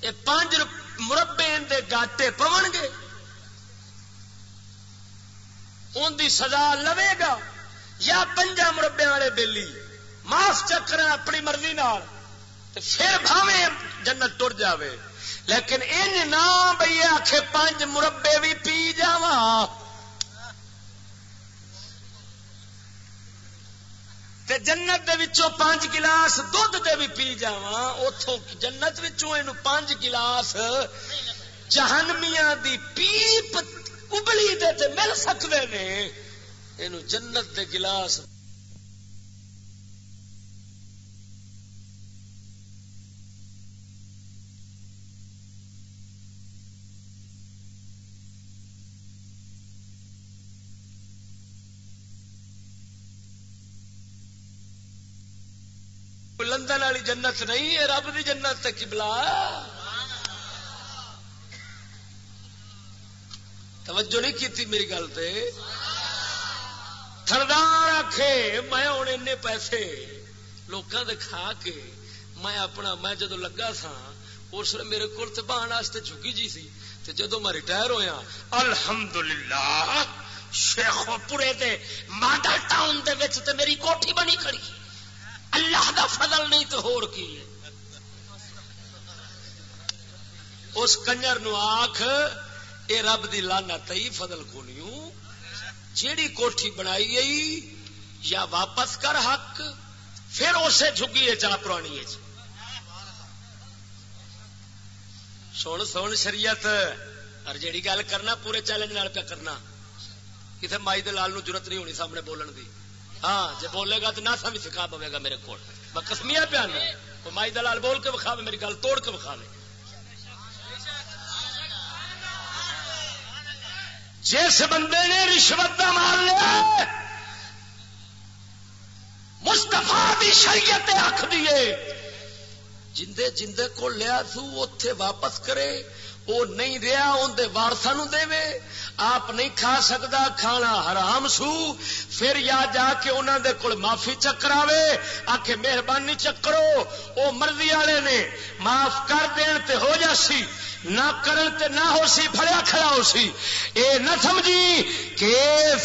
یہ پانچ مربے دے گاٹے پون گے۔ ان دی سزا لوے گا یا پنجا مربے والے بےلی معاف چکر اپنی مرضی نال پھر بھاوے جنت ٹر جاوے۔ لیکن ان نہ بھائی آخ پانچ مربے بھی پی جا جنت دے وچوں پانچ گلاس دھد دے بھی پی جا اتوں جنت وچوں پانچ گلاس جہنمیاں دی پیپ ابلی دے تے مل سکتے ہیں یہ جنت دے گلاس لندن والی جنت نہیں ہے رب دی جنت کبلا توجہ نہیں کی میری گل پہ تھردار آخے میں ہوں این پیسے لوگوں دے کھا کے میں اپنا، میں جدو لگا سا اس نے میرے کو بہان واسطے جگی جی سی۔ جدو میں ریٹائر ہوا الحمدللہ شیخو پورے دے ماڈل ٹاؤن دے وچ تے میری کوٹھی بنی کھڑی۔ اللہ دا فضل نہیں تو ہور کی اس کنجر نو آخ اے رب دی لانا تئی فضل کو نہیں جیڑی کوٹھی بنائی گئی، یا واپس کر حق، پھر اسے جھگی ہے چاہ پرانی ہے جی۔ سن سن، شریعت، اور جیڑی گل کرنا، پورے چیلنج نال پہ کرنا۔ کتنے مائی دلال نو ضرورت نہیں ہونی سامنے بولن دی۔ ہاں جی بولے گا تو نہ سمجھ سکھا پوے گا میرے کو کسمیا پیا مائی دلال بول کے بکھا میری گل توڑ کے بکھا جس بندے نے رشوت کا مال لیا مستفا بھی شریعت آخ دیے جندے جندے کو لیا تو اتے واپس کرے، وہ نہیں رہا اندر وارسا دے آپ نہیں کھا سکتا کھانا حرام سو۔ پھر یا جا کے انہوں دے کول معافی چکراوے آ کے مہربانی چکرو۔ وہ مرضی والے نے معاف کر دین تے ہو جا سی۔ نہ کرن تے نہ ہو سی، پھڑیا کھڑا ہو سی۔ اے نہ سمجھی کہ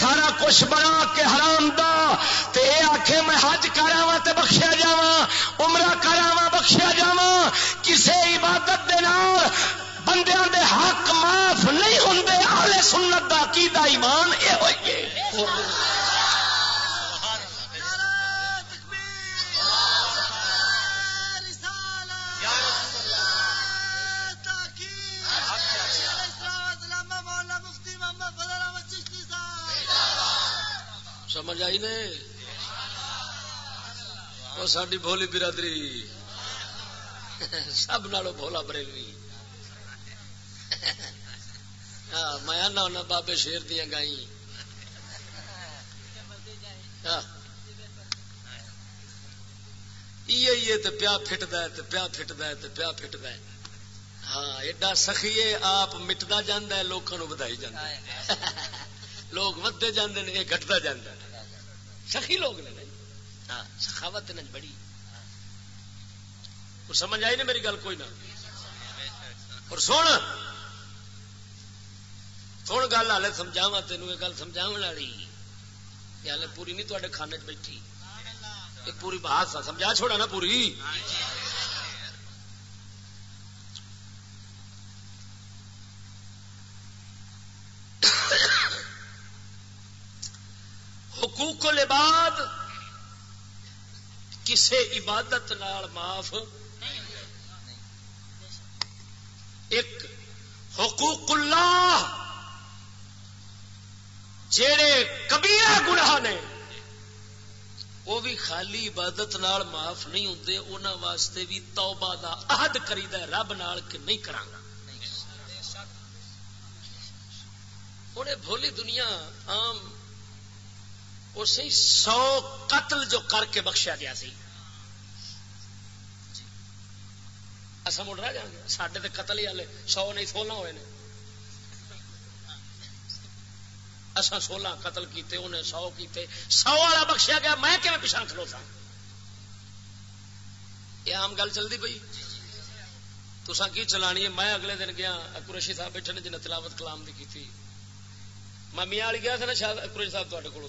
سارا کچھ بنا کے حرام دا۔ تے اے آکھے میں حج کراواں تے بخشیا جاواں، عمرہ کراواں بخشیا جاواں۔ کسے عبادت دے نال بندیاں دے حق معاف نہیں ہوں آلے سنت دا کی دا ایمان اے ہوئیے سمجھ آئی نے؟ وہ ساری بولی برادری، سب نالوں بولا بریلوی۔ ہاں، میں آنا ہونا بابے شیر دیا گائی ہاں۔ پیا فٹد پیا فٹد پیا فٹد ہاں ایڈا سخی آپ مٹتا جانا لوگوں بدائی جانا لوگ ودے جانے یہ گٹتا جانا سخی لوگ نے ہاں سخاوت بڑی۔ سمجھ آئی نا میری گل؟ کوئی نہ۔ اور سن ہوں گل ہالے سمجھاوا تینوں یہ گل سمجھا والی ہالے پوری نہیں تے کھانے چ بیٹھی یہ پوری بات سمجھا چھوڑا نا پوری حقوق العباد کسے عبادت نال معاف ایک حقوق اللہ جڑے کبیرہ گناہ نے، وہ بھی خالی عبادت نال معاف نہیں ہوں انہوں واسطے بھی توبہ دا عہد کرید رب نال کہ نہیں کرا ہوں بھولی دنیا عام اسی سو قتل جو کر کے بخشیا گیا سی۔ اصا مڑ رہا جان گے سڈے تو قتل ہی والے سو نہیں سولہ ہوئے نے۔ اصا سولہ قتل کیتے، انہیں سو کیتے۔ سو والا بخشیا گیا، میں کہ پچھا کھلوتا؟ یہ آم گل چلتی پی تسا کی چلانی ہے؟ میں اگلے دن گیا اکوریشی صاحب بیٹھے نے، جنہیں تلاوت کلام دی کی میں میاں والی گیا تھا نا شاید اکوریشی صاحب تے کو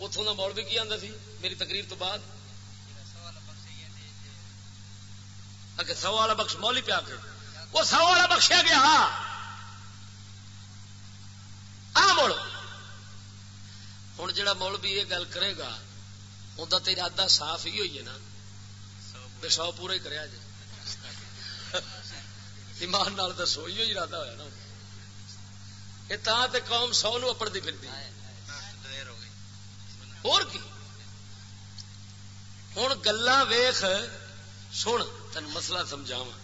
اتوں کا مول بھی کی آتا سی؟ میری تقریر تو بعد۔ اگر سو والا بخش مولی پیا کے وہ سو والا بخشیا گیا۔ ہاں مڑ ہوں جا مل بھی یہ گل کرے گا اندر تو ارادہ صاف ہی ہوئی ہے نا بے سو پورا ہی کرے جی ایمان نال دسو ہی ارادہ ہوا نا یہ تے قوم سو نو اپڑتی پھرتی اور کی ہوں گلا ویخ سن تین مسئلہ سمجھاوا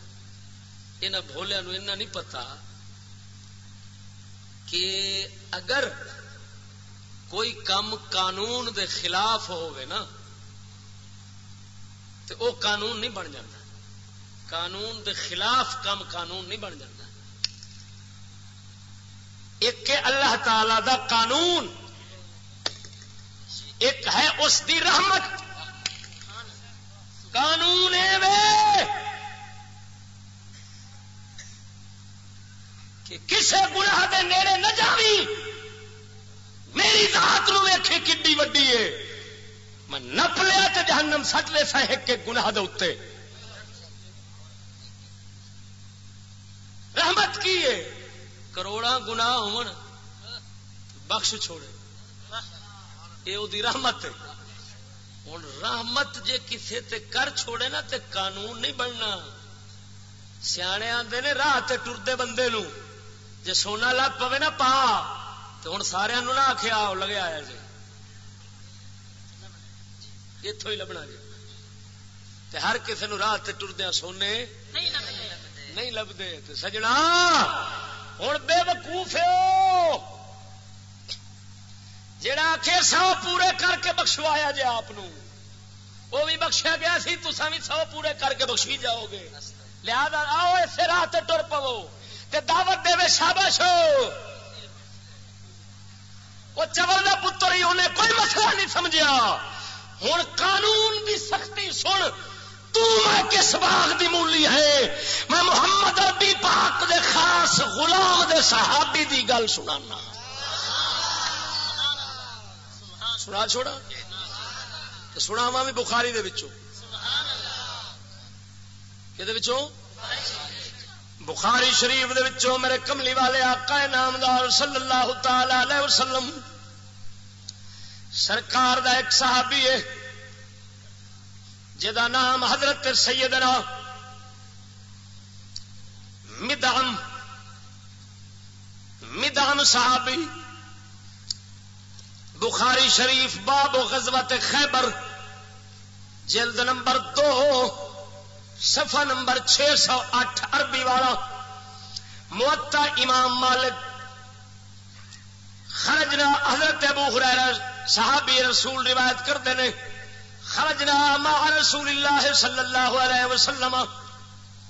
یہاں بولیا نہیں پتا کہ اگر کوئی کم قانون دے خلاف ہوئے نا تو وہ قانون نہیں بن جاتا قانون دے خلاف کم قانون نہیں بن جاتا ایک اللہ تعالی دا قانون، ایک ہے اس دی رحمت۔ قانون کہ کسے گناہ دے نیڑے نہ جاوی۔ میری ذات نو ویکھے کڈی وڈی ہے میں نپ لیا تو جہنم سٹ لے سا ایک گناہ دے اتنے رحمت کی ہے کروڑا گنا ہو بخش چھوڑے۔ یہ وہ رحمت ہے ہوں رحمت جے کسے تے کر چھوڑے نا تے قانون نہیں بننا۔ سیانے آتے نے راہ ٹردے بندے نو۔ جی سونا لگ پوے نا پا تو ہوں سارا نہ آخیا لگے آیا جی اتوں ہی لبنا جی ہر کسی نو راہ ٹردیا سونے۔ نہیں لبتے سجنا۔ ہوں بے وقوف جڑا آخے سو پورے کر کے بخشوایا جی آپ وہ بھی بخشیا گیا سی تسا بھی سو پورے کر کے بخشی جاؤ گے۔ لہذا آؤ اسے راہ ٹر پو تے دعوت دے شابش ہو۔ وہ چبل کا پتر ہی انہیں کوئی مسئلہ نہیں سمجھا ہوں قانون کی سختی سن۔ تو میں کس باغ دی مولی ہے؟ میں محمد اربی پاک دے خاص غلام دے صحابی دی گل سنانا۔ سنا چھوڑا۔ سنا وا بھی بخاری دے وچوں۔ کہ بخاری شریف دے وچوں میرے کملی والے آقا نامدار صلی اللہ تعالی علیہ وسلم، سرکار دا ایک صحابی ہے جدا نام حضرت سیدنا مدام مدام صحابی، بخاری شریف باب و غزوت خیبر، جلد نمبر دو صفحہ نمبر چھ سو اٹھ عربی والا موتا امام مالک خرجنا حضرت ابو حریرہ صحابی رسول روایت کرتے ہیں، خرجنا مع رسول اللہ صلی اللہ علیہ وسلم،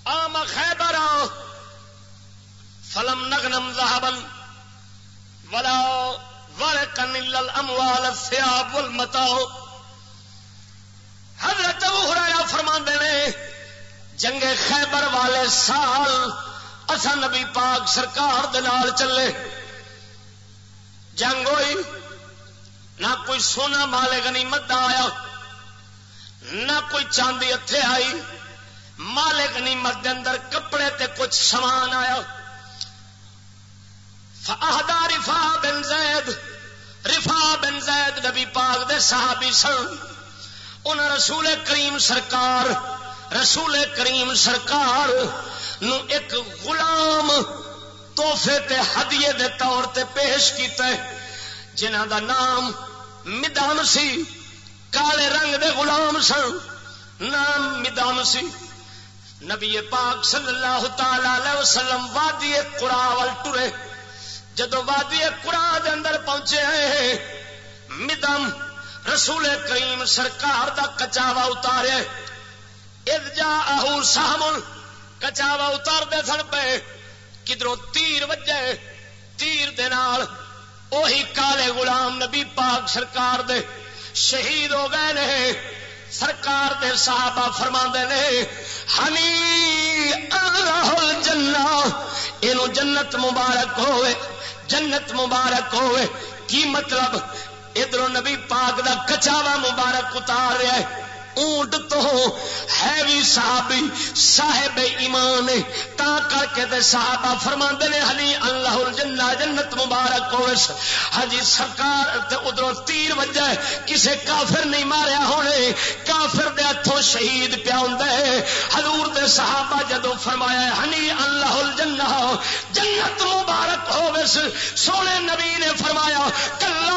آم خیبر فلم نغنم ذهبا ولا ورقا الا الاموال الثياب والمتاع۔ حضرت ابو ہریرہ فرماندے نے جنگ خیبر والے سال اصا نبی پاک سرکار دلال چلے۔ جنگ ہوئی، نہ کوئی سونا مالے غنیمت آیا، نہ کوئی چاندی اتے آئی۔ مالے غنیمت دے اندر کپڑے تے کچھ سامان آیا۔ فہدا رفا بن زید، رفا بن زید نبی پاک دے صحابی سن ان رسول کریم سرکار رسول کریم سرکار نو ایک غلام توحفے تے ہدیے دے طور تے پیش کیتا ہے جنہ دا نام مدام سی، کالے رنگ دے غلام سن، نام مدام سی۔ نبی پاک صلی اللہ تعالی وسلم وادی قرا ٹرے، جدو وادی قرا دے اندر پہنچے ہیں مدم رسول کریم سرکار دا کچاوا اتارے۔ جا آہو سامن کچاوا اتار دے سن پے کدھروں تیر وجے، تیر دے نال اوہی کالے غلام نبی پاک سرکار دے شہید ہو گئے نے، سرکار دے صحابہ فرما نے، ہنی اللہ جنا یہ جنت مبارک ہوئے، جنت مبارک ہوئے، کی مطلب؟ ادھر نبی پاک دا کچاوا مبارک اتار رہا ہے۔ اونٹ تو ہے بھی صحابی صاحب ایمان تا کر کے دے صحابہ فرما نے، ہلی اللہ الجنہ، جنت مبارک ہو ہاں جی سرکار ادھر تیر وجہ کسے کافر نہیں ماریا ہونے، کافر دے ہاتھوں شہید پیا ہوں حضور دے صحابہ جدو فرمایا ہنی اللہ الجنہ، جنت مبارک ہو سونے نبی نے فرمایا کلا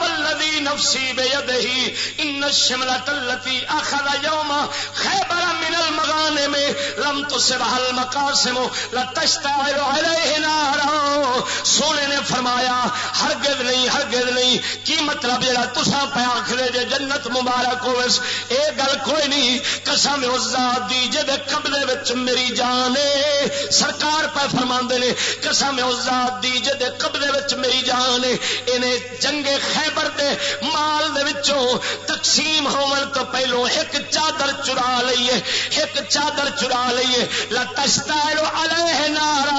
والذی نفسی بیدہی، ان الشملۃ التي اخذ یوم خیبر من المغانے میں لم تو سے بحل مقاسم لتشتعر علیہ نارا. سونے نے فرمایا، ہرگز نہیں ہرگز نہیں، کی مطلب جڑا تسا پہ آخرے جے جنت مبارک ہوس اے گل کوئی نہیں، قسم اس ذات دی، جے دے قبضے وچ میری جان ہے سرکار پہ فرماندے نے، قسم اس ذات دی، جے دے قبضے وچ میری جان ہے انہیں جنگ خیبر دے مال دے وچوں تقسیم ہون تو پہلو ایک چادر چرا لئیے، ایک چادر چرا لئیے۔ لتشتا علیہ نارا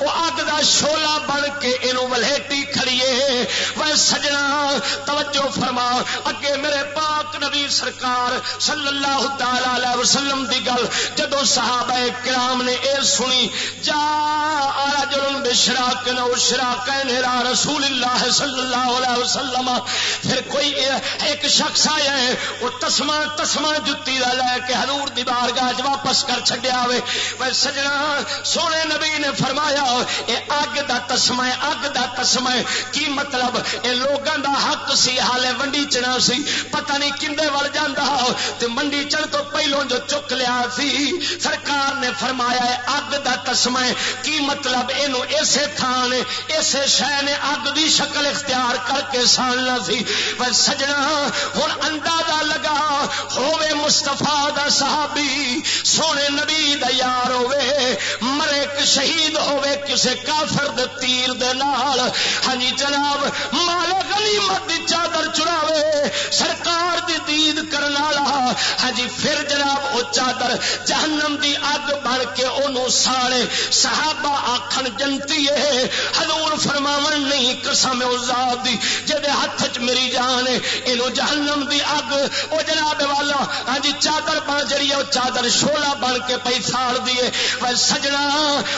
وہ اگ دا شولا بن کے اینو ولیٹی کھڑیے۔ وہ سجنا، توجہ فرما۔ اگے میرے پاک نبی سرکار صلی اللہ تعالی علیہ وسلم دی گل، جدو صحابہ کرام نے اے سنی، جا رجل بشراک نو شراک را رسول اللہ صلی اللہ علیہ وسلم۔ پھر کوئی ایک شخص آیا ہے، وہ تسما تسما جتی کا لے کے حضور دی بارگاہ واپس کر چڈیا ہوئے وہ سجنا، سونے نبی نے فرمایا یہ اگ دا تسما ہے اگ دا تسما ہے کی مطلب؟ یہ لوگوں دا حق سی، حالے ونڈی چنا سی۔ پتہ نہیں کندے وڑ جانا ہاں۔ تے منڈی چڑھ تو پہلوں جو چک لیا سی۔ سرکار نے فرمایا ہے اگ دا تسمہ، کی مطلب؟ یہ اسے تھان اسے شہ نے اگ دی شکل اختیار کر کے ساننا سی۔ پر سجنا ہوں اندازہ لگا ہوے مستفا دا صحابی، سونے نبی دا یار ہوے مرے شہید ہوے کسے کافر دے تیر دے نال۔ ہاں جی جناب، مالے غنیمت دی چادر چڑاوے سرکار دی دید کرن والا۔ ہاں جی، پھر جناب او چادر جہنم دی اگ بن کے اونوں ساڑے صحابہ آکھن جنتی ہے۔ حضور فرماون، نہیں قسم او ذات دی جے ہاتھ وچ میری جان ہے، اینو جہنم دی اگ۔ او جناب والا ہاں جی چادر بن جڑی ہے چادر شولا بن کے پئی ساڑ دیے پر سجنا،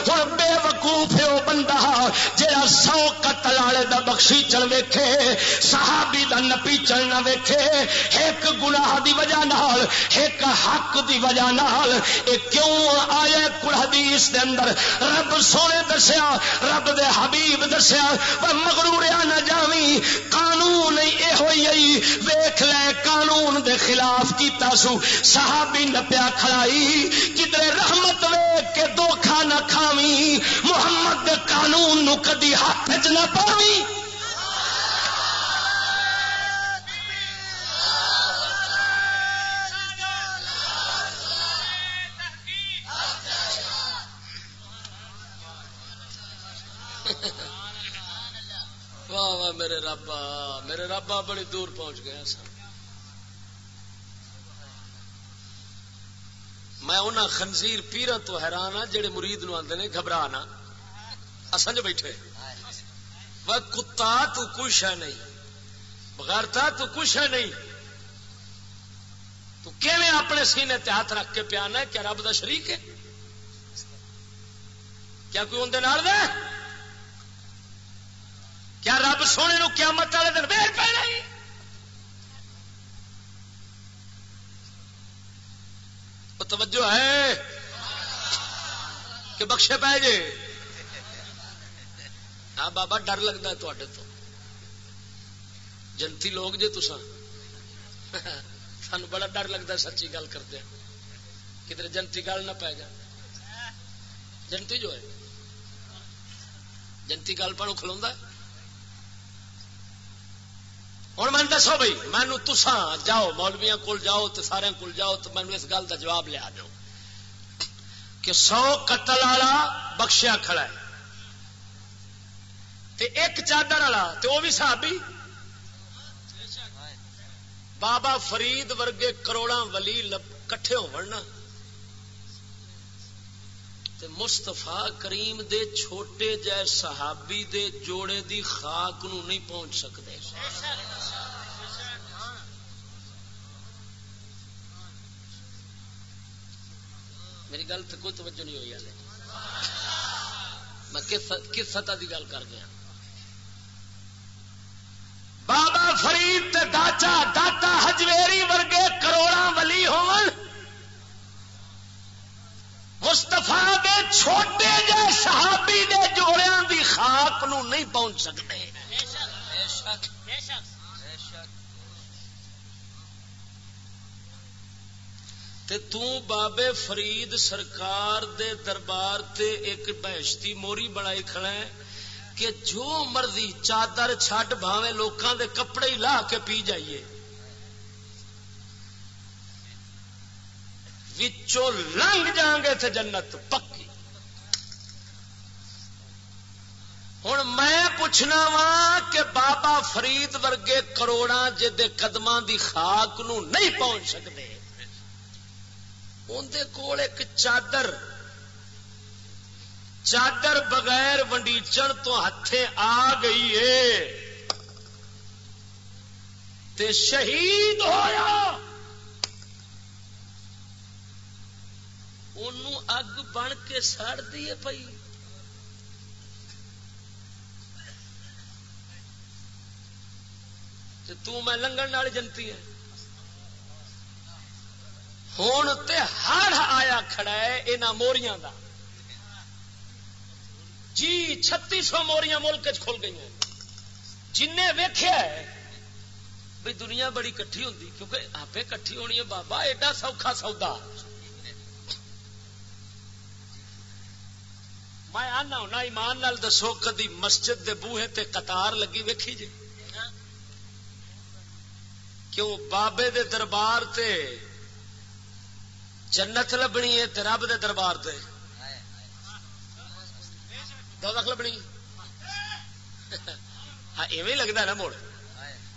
ہن بے وقوف ہے او بندہ جڑا سو قتل والے دا بخشی چل ویکھے، صحابی دا نپی چلنا ویکھے۔ ایک گناہ دی وجہ نال، ایک حق دی وجہ نال، اے کیوں آیا کل حدیث دے اندر؟ رب سونے دسیا، رب دے حبیب دسیا پر مغروریا نہ جاوی قانون اے ہوئی ویکھ لے، قانون دے خلاف کیتا سو۔ صحابی نپیا کھڑائی کدھر رحمت ویک کے دھوکھا نہ کھاوی محمد دے قانون نو کدی ہاتھ چ نہ پاوی واہ واہ، میرے ربا میرے ربا بڑی دور پہنچ گیا سن میں خنزیر پیرا تو حیران ہاں جہے مرید نو آدھے نے گھبرا گھبرانا اصل بیٹھے۔ وہ کتا، تو کچھ ہے نہیں۔ بغیر تھا تو کچھ ہے نہیں۔ تو کیویں اپنے سینے تے ہاتھ رکھ کے پیانا ہے؟ کیا رب دا شریک ہے؟ کیا کوئی اندر نال دے کیا رب سونے نو قیامت والے دن ویر پہ نہیں وہ توجہ ہے کہ بخشے پہ جے۔ ہاں بابا، ڈر لگتا ہے تے تو۔ جنتی لوگ جے تسا سان بڑا ڈر لگتا ہے سچی گل کرتے کدھر جنتی گل نہ پی جائے جنتی جو ہے۔ جنتی گل پر کھلوا ہوں میں دسو بھائی مینو تسا جاؤ مولویا کول جاؤ تو سارے کول جاؤ تو مینو اس گل کا جواب لیا دو کہ سو قتل والا بخشیا کھڑا ہے۔ تے ایک چادر والا، تے وہ بھی صحابی۔ بابا فرید ورگے کروڑا ولی کٹھے ہونا تے مستفا کریم دے چھوٹے جائے صحابی دے جوڑے دی خاک نو نہیں پہنچ سکتے میری گل تو کوئی توجہ نہیں ہوئی ہلے میں کس سطح کی گل کر گیا۔ بابا فرید داچا داتا ہجویری ورگے کروڑا ولی ہون۔ مستفا دے چھوٹے جے صحابی دے جوڑیاں دی خاک نو نہیں پہنچ سکتے۔ تے تو بابے فرید سرکار دے دربار تے ایک بہشتی موری بنائی کھڑا ہے کہ جو مرضی چادر چھٹ بھاوے لوکاں دے کپڑے ہی لا کے پی جائیے۔ وچوں لنگ جان گے تھے جنت پکی۔ ہوں میں پوچھنا وا کہ بابا فرید ورگے کروڑا جدے قدم دی خاک نو نہیں پہنچ سکتے اندر کول ایک چادر۔ چادر بغیر ونڈیچن تو ہتھے آ گئی ہے تے شہید ہویا۔ ان اگ بن کے سڑ دیے پئی۔ تو میں لنگن والی جنتی ہے۔ ہوں تے ہڑ آیا کھڑا ہے یہاں موریاں دا۔ جی چھتی سو موریاں ملک کھل گئی جن ویخیا بھائی دنیا بڑی کٹھی ہوتی کیونکہ آپ کٹھی ہونی ہے، بابا ایڈا سوکھا سودا۔ میں آنا ہونا، ایمان نال دسو، کدی مسجد دے بوہے تے قطار لگی، ویکھی جی؟ کیوں بابے دے دربار تے جنت لبنی ہے تے رب دے دربار تے؟ دو لبنی؟ ہاں ایویں لگتا نا موڑ۔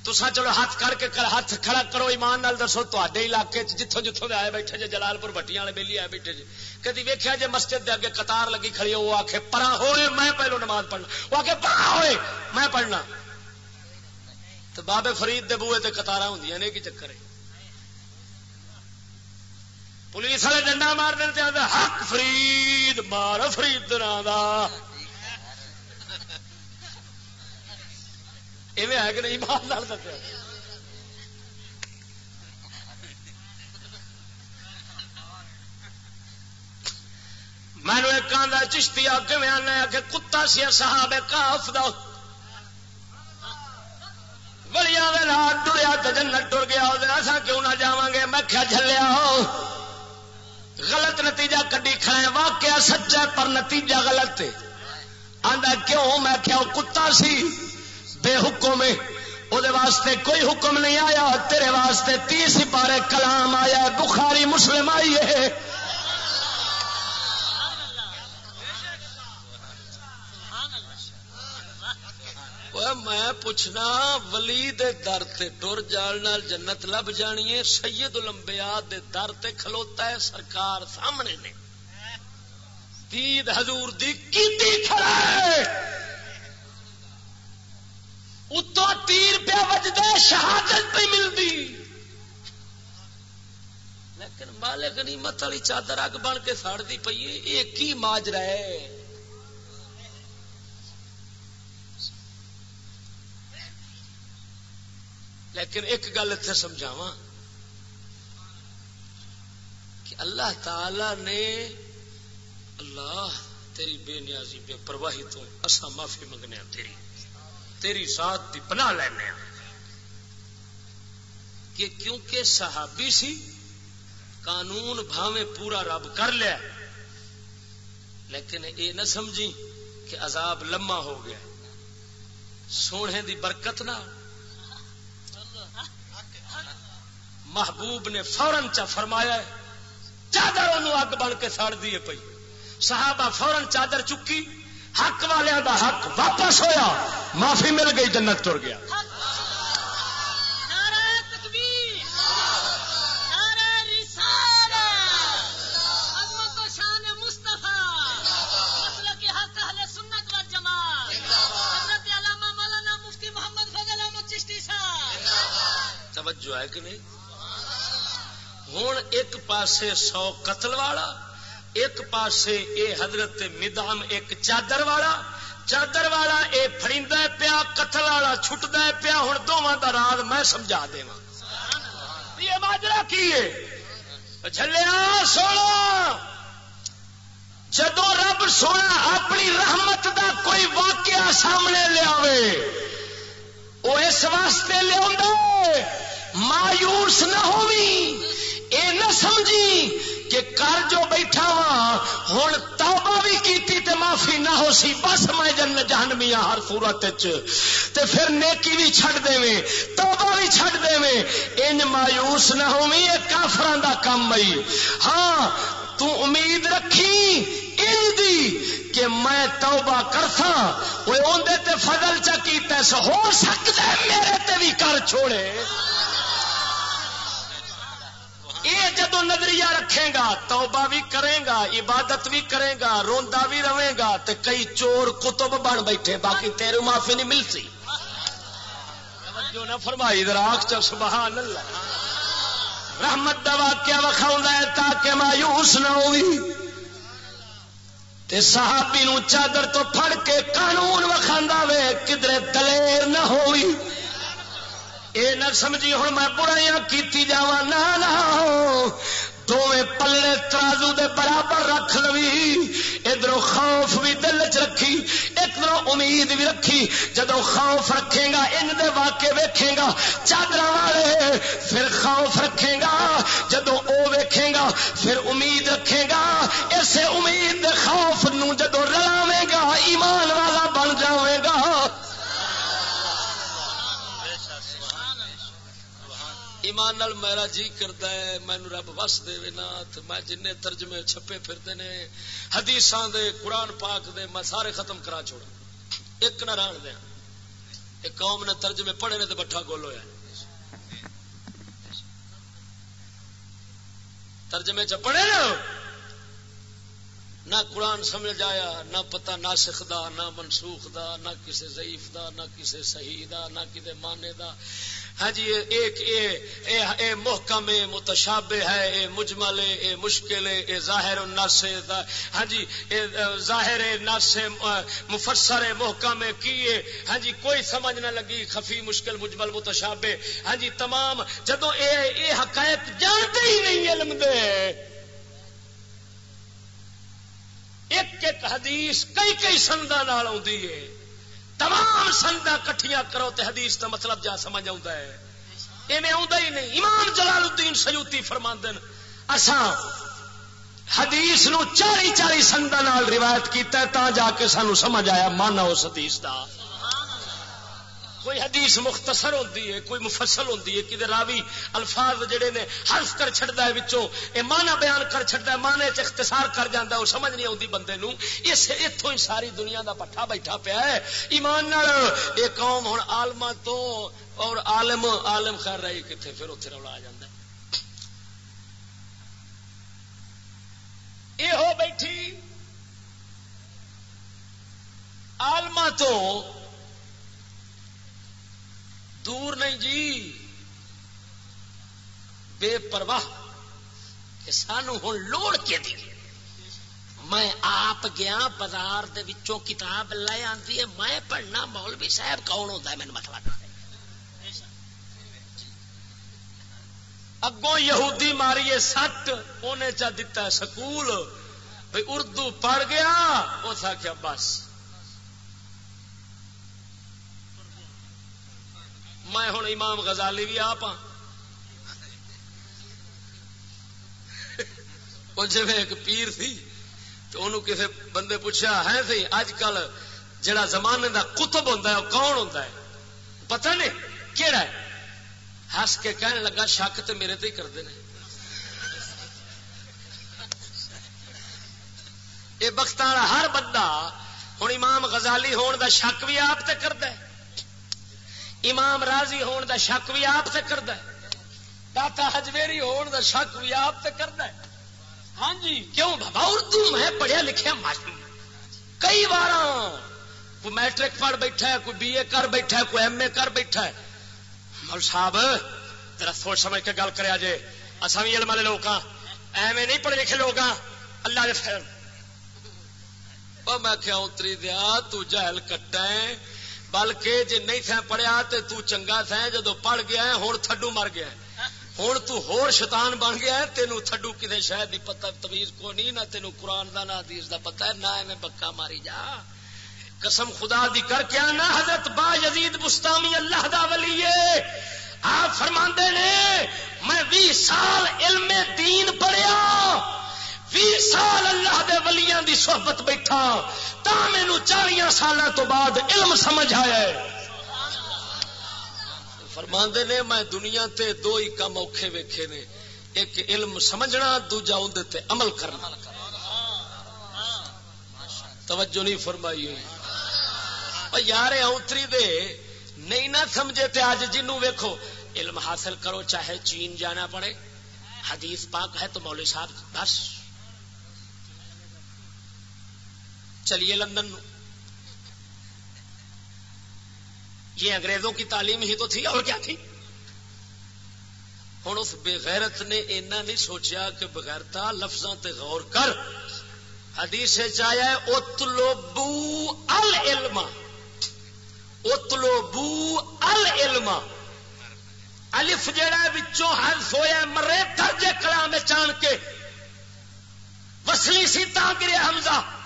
تسا چلو ہاتھ کر کے ہاتھ کھڑا کرو، ایمان نال دسو تے علاقے جتوں جتوں آئے بیٹھے جی جلال پور بٹیاں والے بہلی آئے بیٹھے جی کدی ویکیا جی مسجد دے اگے قطار لگی کھڑی وہ آخ پرا ہوئے، میں پہلو نماز پڑھنا۔ وہ آخ پرا ہوئے، میں پڑھنا۔ تو بابے فرید دے بوئے تے قطار ہوں نہیں کی چکر ہے۔ پولیس والے ڈنڈا مار دیں حق فرید مار فرید دا ایویں ہے کہ نہیں؟ مال لڑ دسیا میں نے ایک آدھا چشتی آ کے آنا کہ کتا سی صاحب کاف دا۔ بڑیا ٹریا تو جنت ٹر گیا اصا کیوں نہ جا گے؟ میں کیا جلیا غلط نتیجہ کڈی کھائے واقعہ سچا پر نتیجہ غلط آدھا کیوں؟ میں کیا کتا سی۔ بے حکم وہ واسطے کوئی حکم نہیں آیا، تیرے واسطے تیس پارے کلام آیا۔ بخاری مسلم آئی ہے۔ میں پوچھنا، ولی دے در تے ٹر جنت لب جانی ہے، سید لمبیا دے در تے کھلوتا ہے، سرکار سامنے نے۔ دید حضور دی کی کھڑا ہے۔ اتو تیر پہ وجدے شہادت پہ ملتی لیکن مالک غنیمت والی چادر اگ بن کے سڑتی پی یہ کی ماجرا ہے؟ لیکن ایک گل اتنے سمجھاوا کہ اللہ تعالی نے اللہ تیری بے نیازی بے پرواہی تو اصا معافی منگنے ہاں تیری۔ تیری ذات دی پناہ لینا کہ کیونکہ صحابی سی، قانون بھاوے پورا رب کر لیا۔ لیکن یہ نہ سمجھی کہ عذاب لما ہو گیا۔ سونے دی برکت نہ محبوب نے فورن چا فرمایا چادر اگ بن کے ساڑ دیے پی صحابہ فورن چادر چکی۔ حق والوں دا حق واپس ہویا معافی مل گئی جنت تر گیا۔ توجہ ہے کہ نہیں؟ ہوں ایک پاسے سو قتل والا ایک پاسے اے حضرت مدام ایک چادر والا چادر والا اے فریندا پیا قتل والا چھٹتا پیا ہوں دونوں کا راز میں سمجھا دے یہ ماجرا کی جلیا سونا۔ جدو رب سونا اپنی رحمت دا کوئی واقعہ سامنے لیا وہ اس واسطے لیا مایوس نہ ہوئی اے نہ سمجھی کہ کر جو بیٹھا ہاں، وا ہوں توبہ بھی کیتی تے معافی نہ ہو سی، بس میں جن جہنمی ہاں ہر صورت تے پھر نیکی بھی چھڑ دے میں توبہ بھی چھڑ دے میں ان مایوس نہ ہو یہ کافران دا کم مئی ہاں تو امید رکھی ان دی کہ میں توبہ کرتا وہ اندے تے فضل چا کیتا ہو سکتا ہے میرے تے بھی کر چھوڑے۔ یہ جدو نظریہ رکھے گا، توبہ بھی کرے گا، عبادت بھی کرے گا، روندا بھی رہے گا تو کئی چور کتب بن بیٹھے، باقی تیرے معافی نہیں ملتی۔ نہ فرمائی دراخ چ سبحان اللہ رحمت دا واقعہ وکھاؤں ہے تاکہ مایوس نہ ہوئی۔ تے صحابی نو چادر تو پھڑ کے قانون وکھا وے کدھر دلیر نہ ہوئی۔ اے نہ سمجھی ہوں میں برائیاں کیتی جا نہ دونیں پلے ترازو دے برابر رکھ لوی۔ ادھر خوف بھی دل چ رکھی ادھر امید بھی رکھی۔ جدو خوف رکھے گا ان دے واقع ویکھے گا چادر والے پھر خوف رکھے گا جدو او ویکھے گا پھر امید رکھے گا اسے امید دے خوف نو جدو رلاوے گا ایمان والا بن جاوے گا ایمان نال میرا جی کرتا ہے مینو رب وس دے نا میں جن ترجمے چھپے پھرتے نے حدیث دے، قرآن پاک دے، میں سارے ختم کرا چھوڑا۔ ایک نہ ران دیا۔ ایک قوم نے ترجمے پڑھے نے تو بٹھا گول ہوا ترجمے چ پڑھے نا۔ نہ قرآن سمجھ آیا نہ پتہ نہ سکھدا نہ منسوخ دا، نہ کسی ضعیف دا، نہ کسی صحیح دا، نہ کسی مانے دا۔ ہاں جی ایک اے اے اے محکم متشابہ ہے اے مجمل اے مشکل اے ظاہر الناس ہاں جی اے ظاہر ناس مفسر محکم اے کی ہاں جی کوئی سمجھ نہ لگی، خفی، مشکل، مجمل، متشابہ ہاں جی تمام جدو اے اے حقائق جانتے ہی نہیں علم دے۔ ایک ایک حدیث کئی کئی سندا نال آتی ہے۔ تمام سندا کٹھیاں کرو تے حدیث کا مطلب جا سمجھ آتا ہے۔ ایویں آتا ہی نہیں۔ امام جلال الدین سیوتی فرماندن اساں حدیث نو چالی چالی سندا نال روایت کیتا ہے تا جا کے سانو سمجھ آیا مانا اس حدیث دا۔ کوئی حدیث مختصر ہوتی ہے، کوئی مفصل ہوتی ہے کہ راوی الفاظ جڑے نے حرف کر چڑتا ہے بچوں یہ مانا بیان کر چڑتا ہے مانے چ اختصار کر جانا وہ سمجھ نہیں آتی بندے نو اس اتوں ہی ساری دنیا دا پٹھا بیٹھا پیا ہے۔ ایمان نال یہ قوم ہوں آلما تو اور عالم عالم خیر رہی کتنے پھر اتنے رولا آ جاتا یہ ہو بیٹھی آلما تو دور نہیں جی۔ بے پرواہ سانو ہوں لوڑ کے دی۔ میں آپ گیا بازار کتاب لے آتی ہے۔ میں پڑھنا مولوی صاحب کون ہوتا ہے؟ میرے مطلب اگوں یہودی ماری سٹ انہیں چا دتا ہے سکول۔ بھائی اردو پڑھ گیا اس آخیا بس۔ میں ہوں امام غزالی بھی آپ ہاں۔ جی ایک پیر تھی، تو انہوں کسی بندے پوچھا ہے سی اج کل جڑا زمانے دا کتب ہوتا ہے، وہ کون ہوتا ہے؟ پتہ نہیں کہڑا ہے۔ ہس کے کہنے لگا، شک تو میرے تے کرتے ہیں یہ بخت ہر بندہ ہوں امام غزالی ہون دا شک بھی آپ تے کرتا ہے۔ امام راضی ہون دا شک بھی آپ سے کرد داتا ہجویری ہون دا شک بھی آپ سے کرد ہاں جی کیوں؟ بابا، اردو میں پڑھیا لکھیا کئی بار کوئی میٹرک پڑھ بیٹھا ہے، کوئی بی اے کر بیٹھا ہے، کوئی ایم اے کر بیٹھا ہے۔ مول صاحب تیرا سوچ سمجھ کے گل کرے جے۔ اصا بھی علم والے لوگ ہاں۔ ایویں نہیں پڑھے لکھے لوگ ہاں۔ اللہ کے خیر میں کیا اتری دیا، تو جہل کٹا ہے۔ بلکہ جی نہیں تھا پڑھیا تو تو چنگا تھا جدو پڑھ گیا ہے ہوں تھڈو مر گیا ہے۔ ہوں تو ہور شیطان بن گیا ہے تینوں تھڈو کسی شاید دی پتہ تویز کو نہیں، نہ تینوں قرآن دا، نہ حدیث دا پتہ ہے، نہ میں بکا ماری جا۔ قسم خدا دی کر کے نہ حضرت با یزید بستامی، اللہ دا ولی آپ فرماندے نے، میں بھی سال علم دین پڑھیا۔ بھی سال اللہ دے ولیاں دی صحبت بیٹھا تا مینو چالیا سال تو بعد علم سمجھ آیا فرماندے نے، میں دنیا تے دو ہی کام اوکھے ویکھے نے، ایک علم سمجھنا، دوجا اندر تے عمل کرنا۔ توجہ نہیں فرمائی ہوئی یار اوتری دے نہیں نہ سمجھے تے آج جنوں ویکھو، علم حاصل کرو، چاہے چین جانا پڑے، حدیث پاک ہے تو مولوی صاحب، بس۔ چلیے لندن یہ انگریزوں کی تعلیم ہی تو تھی، اور کیا تھی؟ ہوں اس بغیرت نے اینا نہیں سوچا کہ بغیرتا لفظوں تے غور کر۔ حدیث چایا اتلو بو العلم۔ اتلو بو العلم۔ الف جہا بچوں حرف ہویا مرے درجے کلام چان کے۔ وسلی سی تا گرے حمزہ۔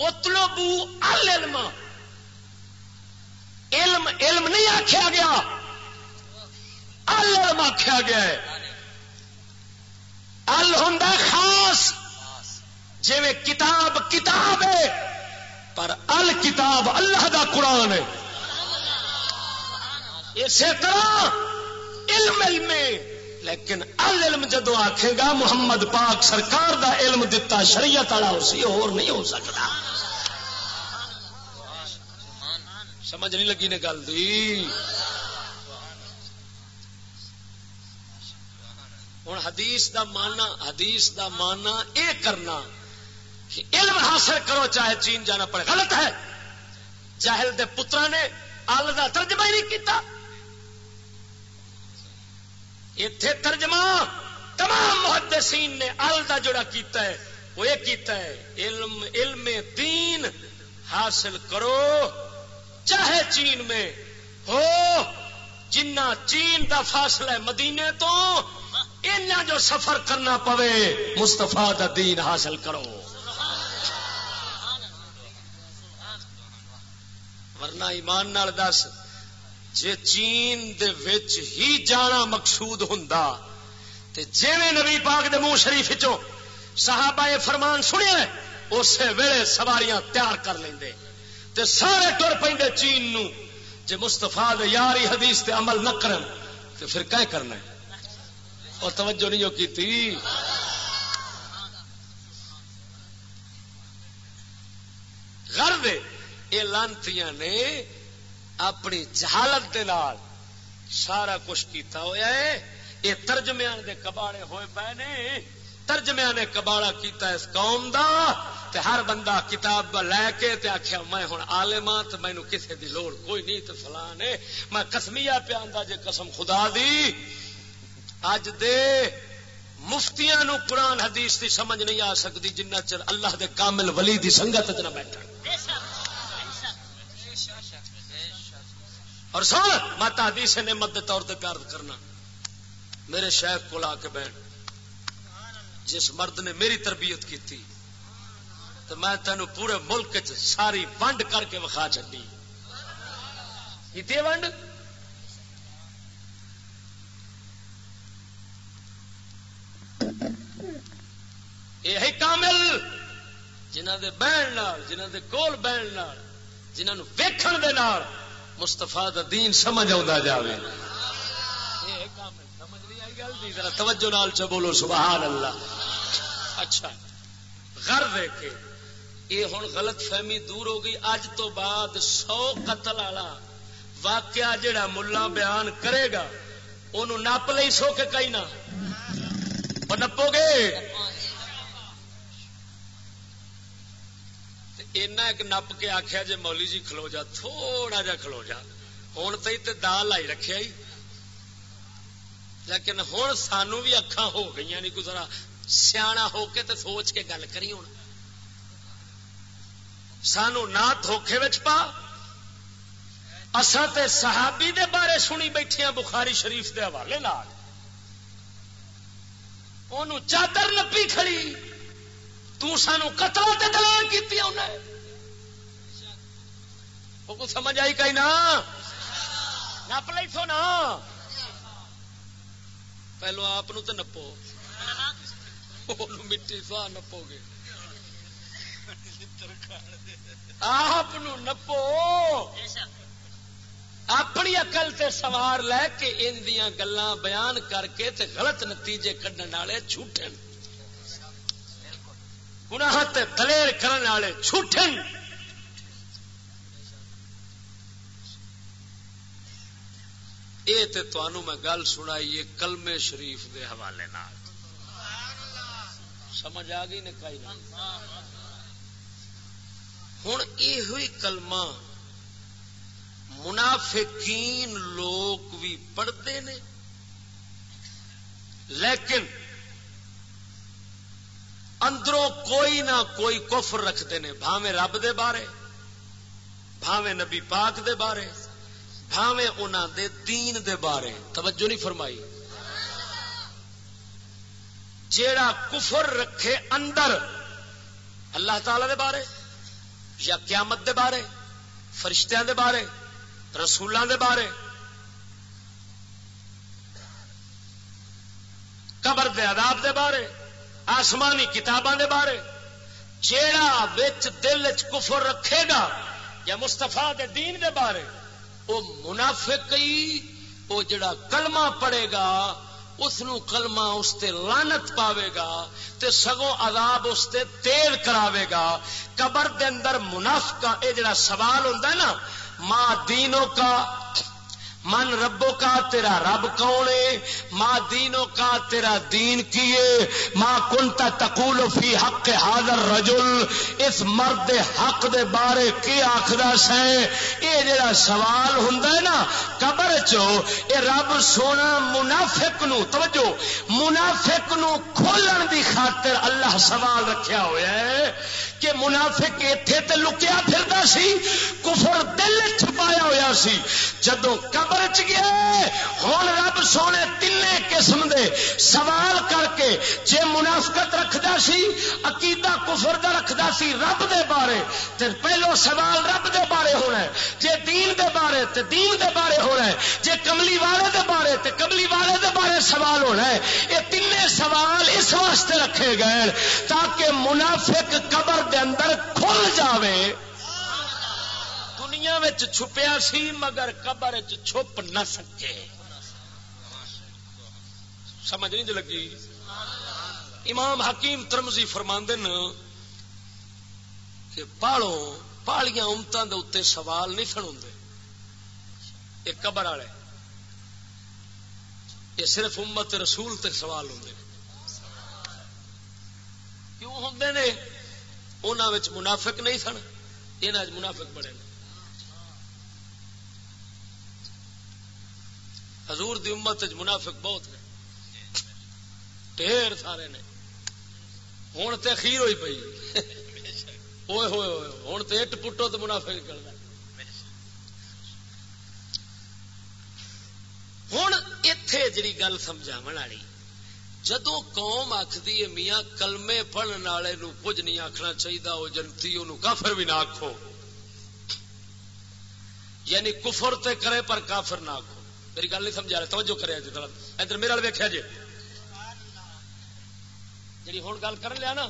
اتلو بو العلم علم. علم نہیں آخیا گیا. العلم آخیا گیا ہے. ال ہوں خاص. جی کتاب کتاب ہے، پر ال کتاب اللہ دا قرآن ہے. اسی طرح علم علم لیکن ال علم جدو آخے گا، محمد پاک سرکار دا علم دتا، شریعت والا اسی اور نہیں ہو سکتا. سمجھ نہیں لگی نے گل دی۔ ہوں حدیث دا مانا حدیث دا مانا اے کرنا کہ علم حاصل کرو، چاہے چین جانا پڑے۔ غلط ہے۔ جاہل دے پترا نے ال کا ترجمہ ہی نہیں کیتا۔ اتے ترجمہ تمام محدثین نے ال کا جڑا کیتا ہے، وہ یہ کیتا ہے، علم علم دین حاصل کرو۔ چاہے چین میں ہو، جنہ چین دا فاصلہ ہے مدینے تو اینا جو سفر کرنا پوے مستفا دا دین حاصل کرو۔ ورنہ ایمان نال دس، جے چین دے وچ ہی جانا مقصود ہوں جی نبی پاک دے منہ شریف چو صحابہ فرمان سنیا اسی ویلے سواریاں تیار کر لیں تے سارے ٹر پہ چین نو۔ جے مستفا یاری حدیث تے عمل نہ کرن، تے پھر کیا کرنا ہے؟ اور توجہ نہیں جو کی تھی غرض یہ لانتی نے اپنی جہالت دے نال سارا کچھ کیتا ہوا ہے۔ یہ ترجمیاں دے کباڑے ہوئے پے نے۔ ترجمیا نے کباڑا کیتا اس قوم دا، تے ہر بندہ کتاب لے کے تے آخیا میں ہوں آلما ہاں، تو مینو کسی دی لوڑ کوئی نہیں تو فلان ہے میں کسمیا پہ آدھا جے قسم خدا دی۔ اج دے مفتیاں نو قرآن حدیث دی سمجھ نہیں آ سکتی جنہ چر اللہ دے کامل ولی دی سنگت نہ بیٹھا اور سن مت حدیث نعمت کے طور پہ پیار کرنا۔ میرے شیخ کو لا کے بیٹھ۔ جس مرد نے میری تربیت کی تھی تو میں تینوں پورے ملک ساری ونڈ کر کے وکھا چی ونڈ؟ یہ کامل جنہ دے بہن جنہ دے کول بہن جنہوں ویکھن دے نال مستفا دین سمجھ آ جائے توجہ نال چ بولو، سبحان اللہ۔ اچھا۔ گھر دے کے۔ یہ ہوں غلط فہمی دور ہو گئی۔ اج تو بعد سو قتل والا واقعہ جڑا ملا بیان کرے گا انہوں نپ لئی سو کے کئی نہ نپو گے؟ اینا ایک نپ کے آخیا جی مولی جی کھلو جا، تھوڑا جا کھلو جا۔ ہوں تو دال لائی رکھے ہی لیکن ہوں سانو بھی اکھا ہو گئی نہیں گزرا۔ سیاح ہو کے تو سوچ کے گل کری ہوں سانو نہ دھوکھے پا۔ اصا تے صحابی دے بارے سنی بیٹھے ہیں بخاری شریف دے حوالے چادر نپی کھڑی۔ تانو قتل تے دلال کی انہیں وہ کو سمجھ آئی کہیں نہ نپ لی سو نا پہلو آپ تو نپو۔ مٹی سوا نپو گے آپ نپو اپنی اقل تے سوار لے کے ان گلان بیان کر کے تے غلط نتیجے کھڈن والے جھوٹے گناہ دلیر کرنے والے جھوٹن یہ تو میں گل سنائی کلمے شریف دے حوالے نال سمجھ آ گئی نکائی ہوں یہ کلمہ منافقین لوگ بھی پڑھتے ہیں لیکن اندروں کوئی نہ کوئی کفر رکھتے ہیں بھاوے رب دے بارے بھاوے نبی پاک دے بارے بھاوے انہوں دے دین دے بارے۔ توجہ نہیں فرمائی۔ جیڑا کفر رکھے اندر، اللہ تعالی دے بارے، یا قیامت دے بارے، فرشتیاں دے بارے رسولوں دے بارے، قبر دے عذاب دے بارے، آسمانی کتاباں دے بارے، جیڑا بچ دل چ کفر رکھے گا، یا مستفا دے دین دے بارے وہ منافق ہی وہ جڑا کلمہ پڑے گا اس کلمہ اس تے لانت پاوے گا تے سگو عذاب اس تے تیل کراوے گا۔ قبر دے اندر منافقہ، اے جڑا سوال ہوندا ہے نا، ماں دینوں کا من ربو کا تیرا رب کون ہے؟ ماں دینوں کا تیرا دین کیے ماں کنتا تقول فی حق حاضر رجل۔ اس مرد حق دے بارے کی آخر سہ یہ جڑا سوال ہوں نا، قبر چو اے رب سونا منافق نو، توجہ، منافق نو کھولن دی خاطر اللہ سوال رکھیا ہوا ہے کہ منافق اتے تے لکیا پھردا سی، کفر دل چھپایا ہوا سی۔ جدو قبر چ گیا ہوں رب سونے تین قسم دے۔ سوال کر کے جے منافقت رکھدا سی، عقیدہ کفر دا رکھدا سی رب دے بارے، تے پہلو سوال رب دے بارے ہونا ہے۔ جے دین دے بارے، تے دین دے بارے ہونا ہے۔ جے کملی والے دے بارے، تے کملی والے دے بارے سوال ہونا ہے۔ یہ تین سوال اس واسطے رکھے گئے تاکہ منافق قبر دے اندر کھل جاوے۔ دنیا چھپیا سی، مگر قبر چھپ نہ سکے۔ سمجھ نہیں جی لگی؟ امام حکیم ترمزی فرماندن کہ پالو، پالیاں امتوں کے اتنے سوال نہیں سن ہوں یہ قبر والے۔ یہ صرف امت رسول تے سوال ہوں کیوں ہوں نے؟ انہوں منافق نہیں سن۔ یہ منافق بڑے حضور دی امت منافق بہت نے۔ ڈیر سارے نے۔ ہوں تو اخیر ہوئی پی ہوئے ہوئے ہوئے۔ ہوں تو اٹ پٹو تو منافع نکلنا۔ ہوں اتے جی گل سمجھا والی۔ جدو قوم آخری میاں کلمے پڑھنے والے کچھ نہیں آخنا چاہیے وہ جنتی انہوں کافر بھی نہ آخو یعنی کفر تے کرے پر کافر نہ آخو میری گل نہیں سمجھا رہا توجہ کرے جی ادھر میرے والے ویکیا جی جی ہوں گل کر لیا نا،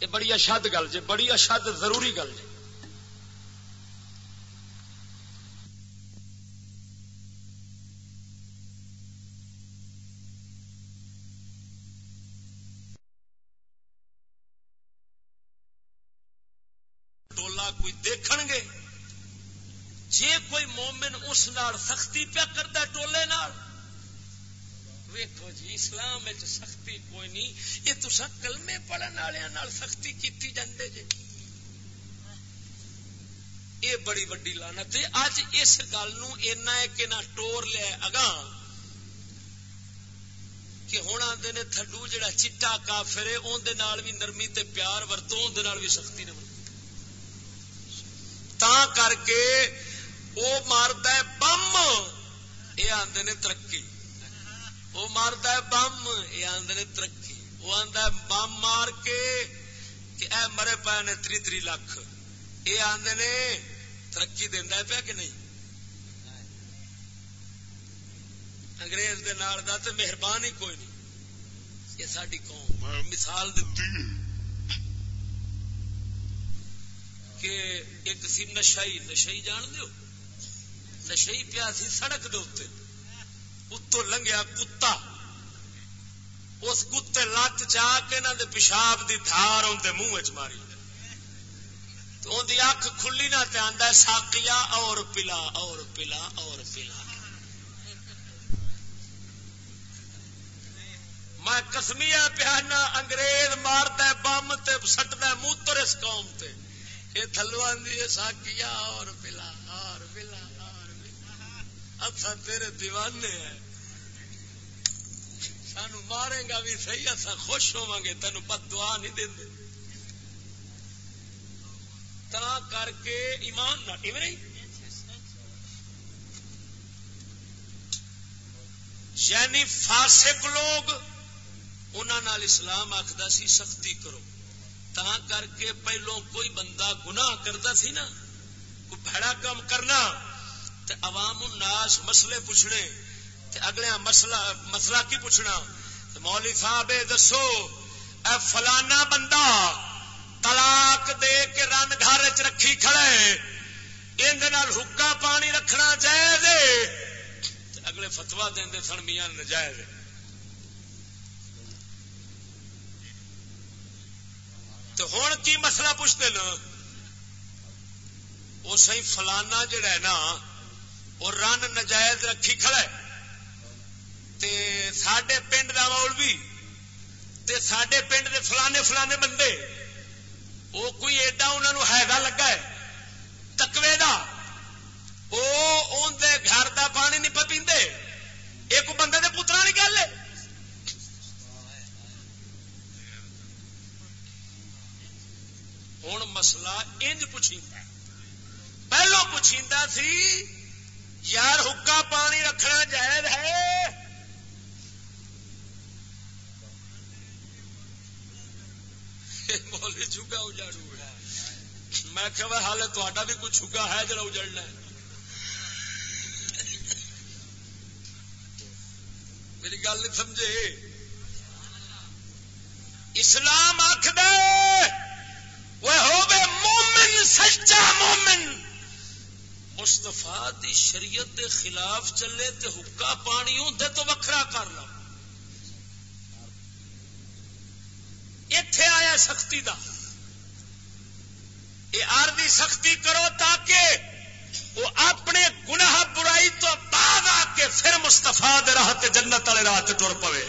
یہ بڑی اشد گل جی بڑی اشد ضروری گل جی اس نال سختی پیا کرتا ٹولے نال؟ ویکو جی اسلام سختی کوئی نہیں، یہ تو کلمے پڑھن والوں سختی کی جاندے جی یہ بڑی وڈی لانت ہے۔ اج اس گل اینا ہے کہ نہ ٹور لیا اگاں کہ ہوں آتے نے تھڈو جڑا چٹا کافر ہے اندر بھی نرمی تے پیار ورتوں اندر بھی سختی نے تا کر کے وہ مارد بم، یہ آدھے نے ترقی۔ وہ مارد بم، یہ آدھے نے ترقی۔ وہ آدھا بم مار کے کہ اے مرے پے نے تری تری لاکھ۔ یہ آدھے نے ترقی دینا پیا کہ نہیں؟ انگریز دے نال دا تے مہربان ہی کوئی نہیں۔ یہ ساری قوم مثال دیتی کہ ایک سی نشائی نشائی جان دیو؟ نشئی پیا سی سڑک دے اتو لنگیا کتا۔ اس کتے لت چا کے نہ پیشاب دی دھار اندر منہ چ ماری۔ تو ان کھلی نہ آدھا ساکیا اور پلا اور پلا اور پلا۔ میں کسمیا پیانا انگریز مارد بم سٹد موتر اس قوم تے۔ یہ تھلو آدھی ساکیا اور اور اصا تیرے دیوانے ہیں۔ سان مارے گا بھی صحیح اصا خوش ہوا گے تین بد دعا نہیں دیں تا کر کے ایمان نہ نہیں؟ یعنی فاسق لوگ انہوں اسلام آخر سی، سختی کرو۔ تا کر کے پہلو کوئی بندہ گناہ کرتا سی نا، کوئی بڑا کام کرنا۔ تے عوام الناس مسئلے پوچھنے، تے اگلے ہاں مسئلہ مسئلہ کی پوچھنا؟ مولوی صاحب دسو، اے فلانا بندہ طلاق دے کے رن گھر چ رکھی کھڑے اندر حکا پانی رکھنا جائز اگلے فتوا دے سن میاں نجائز تو ہوں کی مسئلہ پوچھتے نا وہ سی فلانا جڑا ہے نا وہ رن نجائز رکھی کھڑا ہے۔ تے سڈے پنڈ کا مولوی، تے سڈے پنڈ دے فلانے فلانے بندے وہ کوئی ایڈا انہوں ہے لگا ہے تکوے دا۔ وہ گھر دا پانی نہیں پیندے ایک بندے دے پترا نہیں گل ہوں مسئلہ انج پوچھی پہلو پوچھی سی یار حکا پانی رکھنا جائز ہے۔ <laughs> مولی چوگا اجاڑو میں کہ حال تا بھی کوئی چھگا ہے جڑا اجڑنا <laughs> میری گل نہیں سمجھے۔ اسلام آخد وہ مومن، سچا مومن۔ مستفا دی شریعت دے خلاف چلے تے حکا پانی ہوں تو وکھرا کر لو۔ اتے آیا سختی دا۔ یہ آرمی سختی کرو تاکہ وہ اپنے گناہ برائی تو بعد آ کے پھر مستفا راہ جنت والے راہ تر پوے۔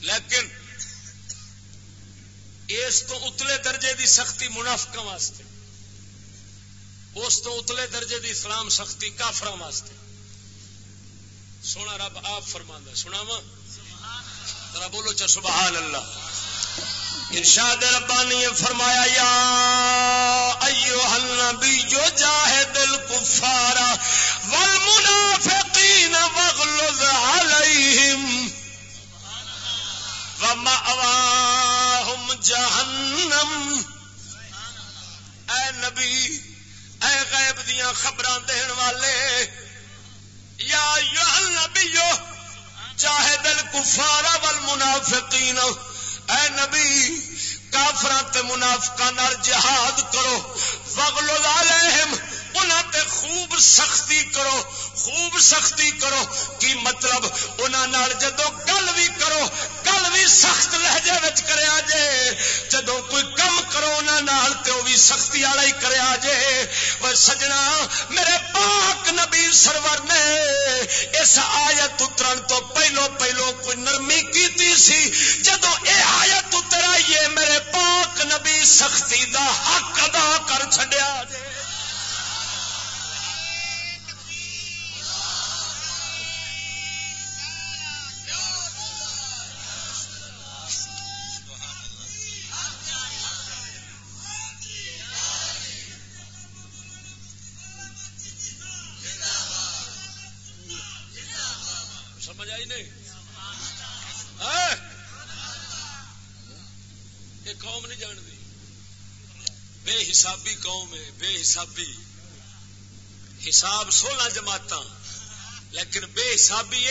لیکن اس تو اتلے درجے دی سختی منافق واسطے، اس تو اتلے درجے دی اسلام سختی کافر واسطے۔ سونا رب آپ فرما سنا وا بولو چا سبحان اللہ ارشاد ربانی فرمایا، یا ایو النبی جو جاہد الکفار والمنافقین واغلظ علیہم۔ ومأواہم جہنم۔ اے نبی، اے غیب دیا خبر دن والے، یا نبیو چاہے دل کفارا ول منافقین اے نبی کافرات منافقہ نال جہاد کرو۔ وغلو علیہم انہاں تے خوب سختی کرو، خوب سختی کرو۔ کی مطلب؟ انہوں جدو گل بھی کرو، گل بھی سخت لہجے وچ کریا جے۔ جدو کوئی کم کرو انہوں تو بھی سختی والا ہی کریا جے۔ پر سجنا، میرے پاک نبی سرور نے اس آیت اترن تو پہلو پہلو کوئی نرمی کیتی سی۔ جدو اے آیت اتر آئیے میرے پاک نبی سختی دا حق ادا کر چڈیا جے۔ حسابی قوم ہے، بے حسابی۔ حساب سولہ جماعت لیکن بے حسابی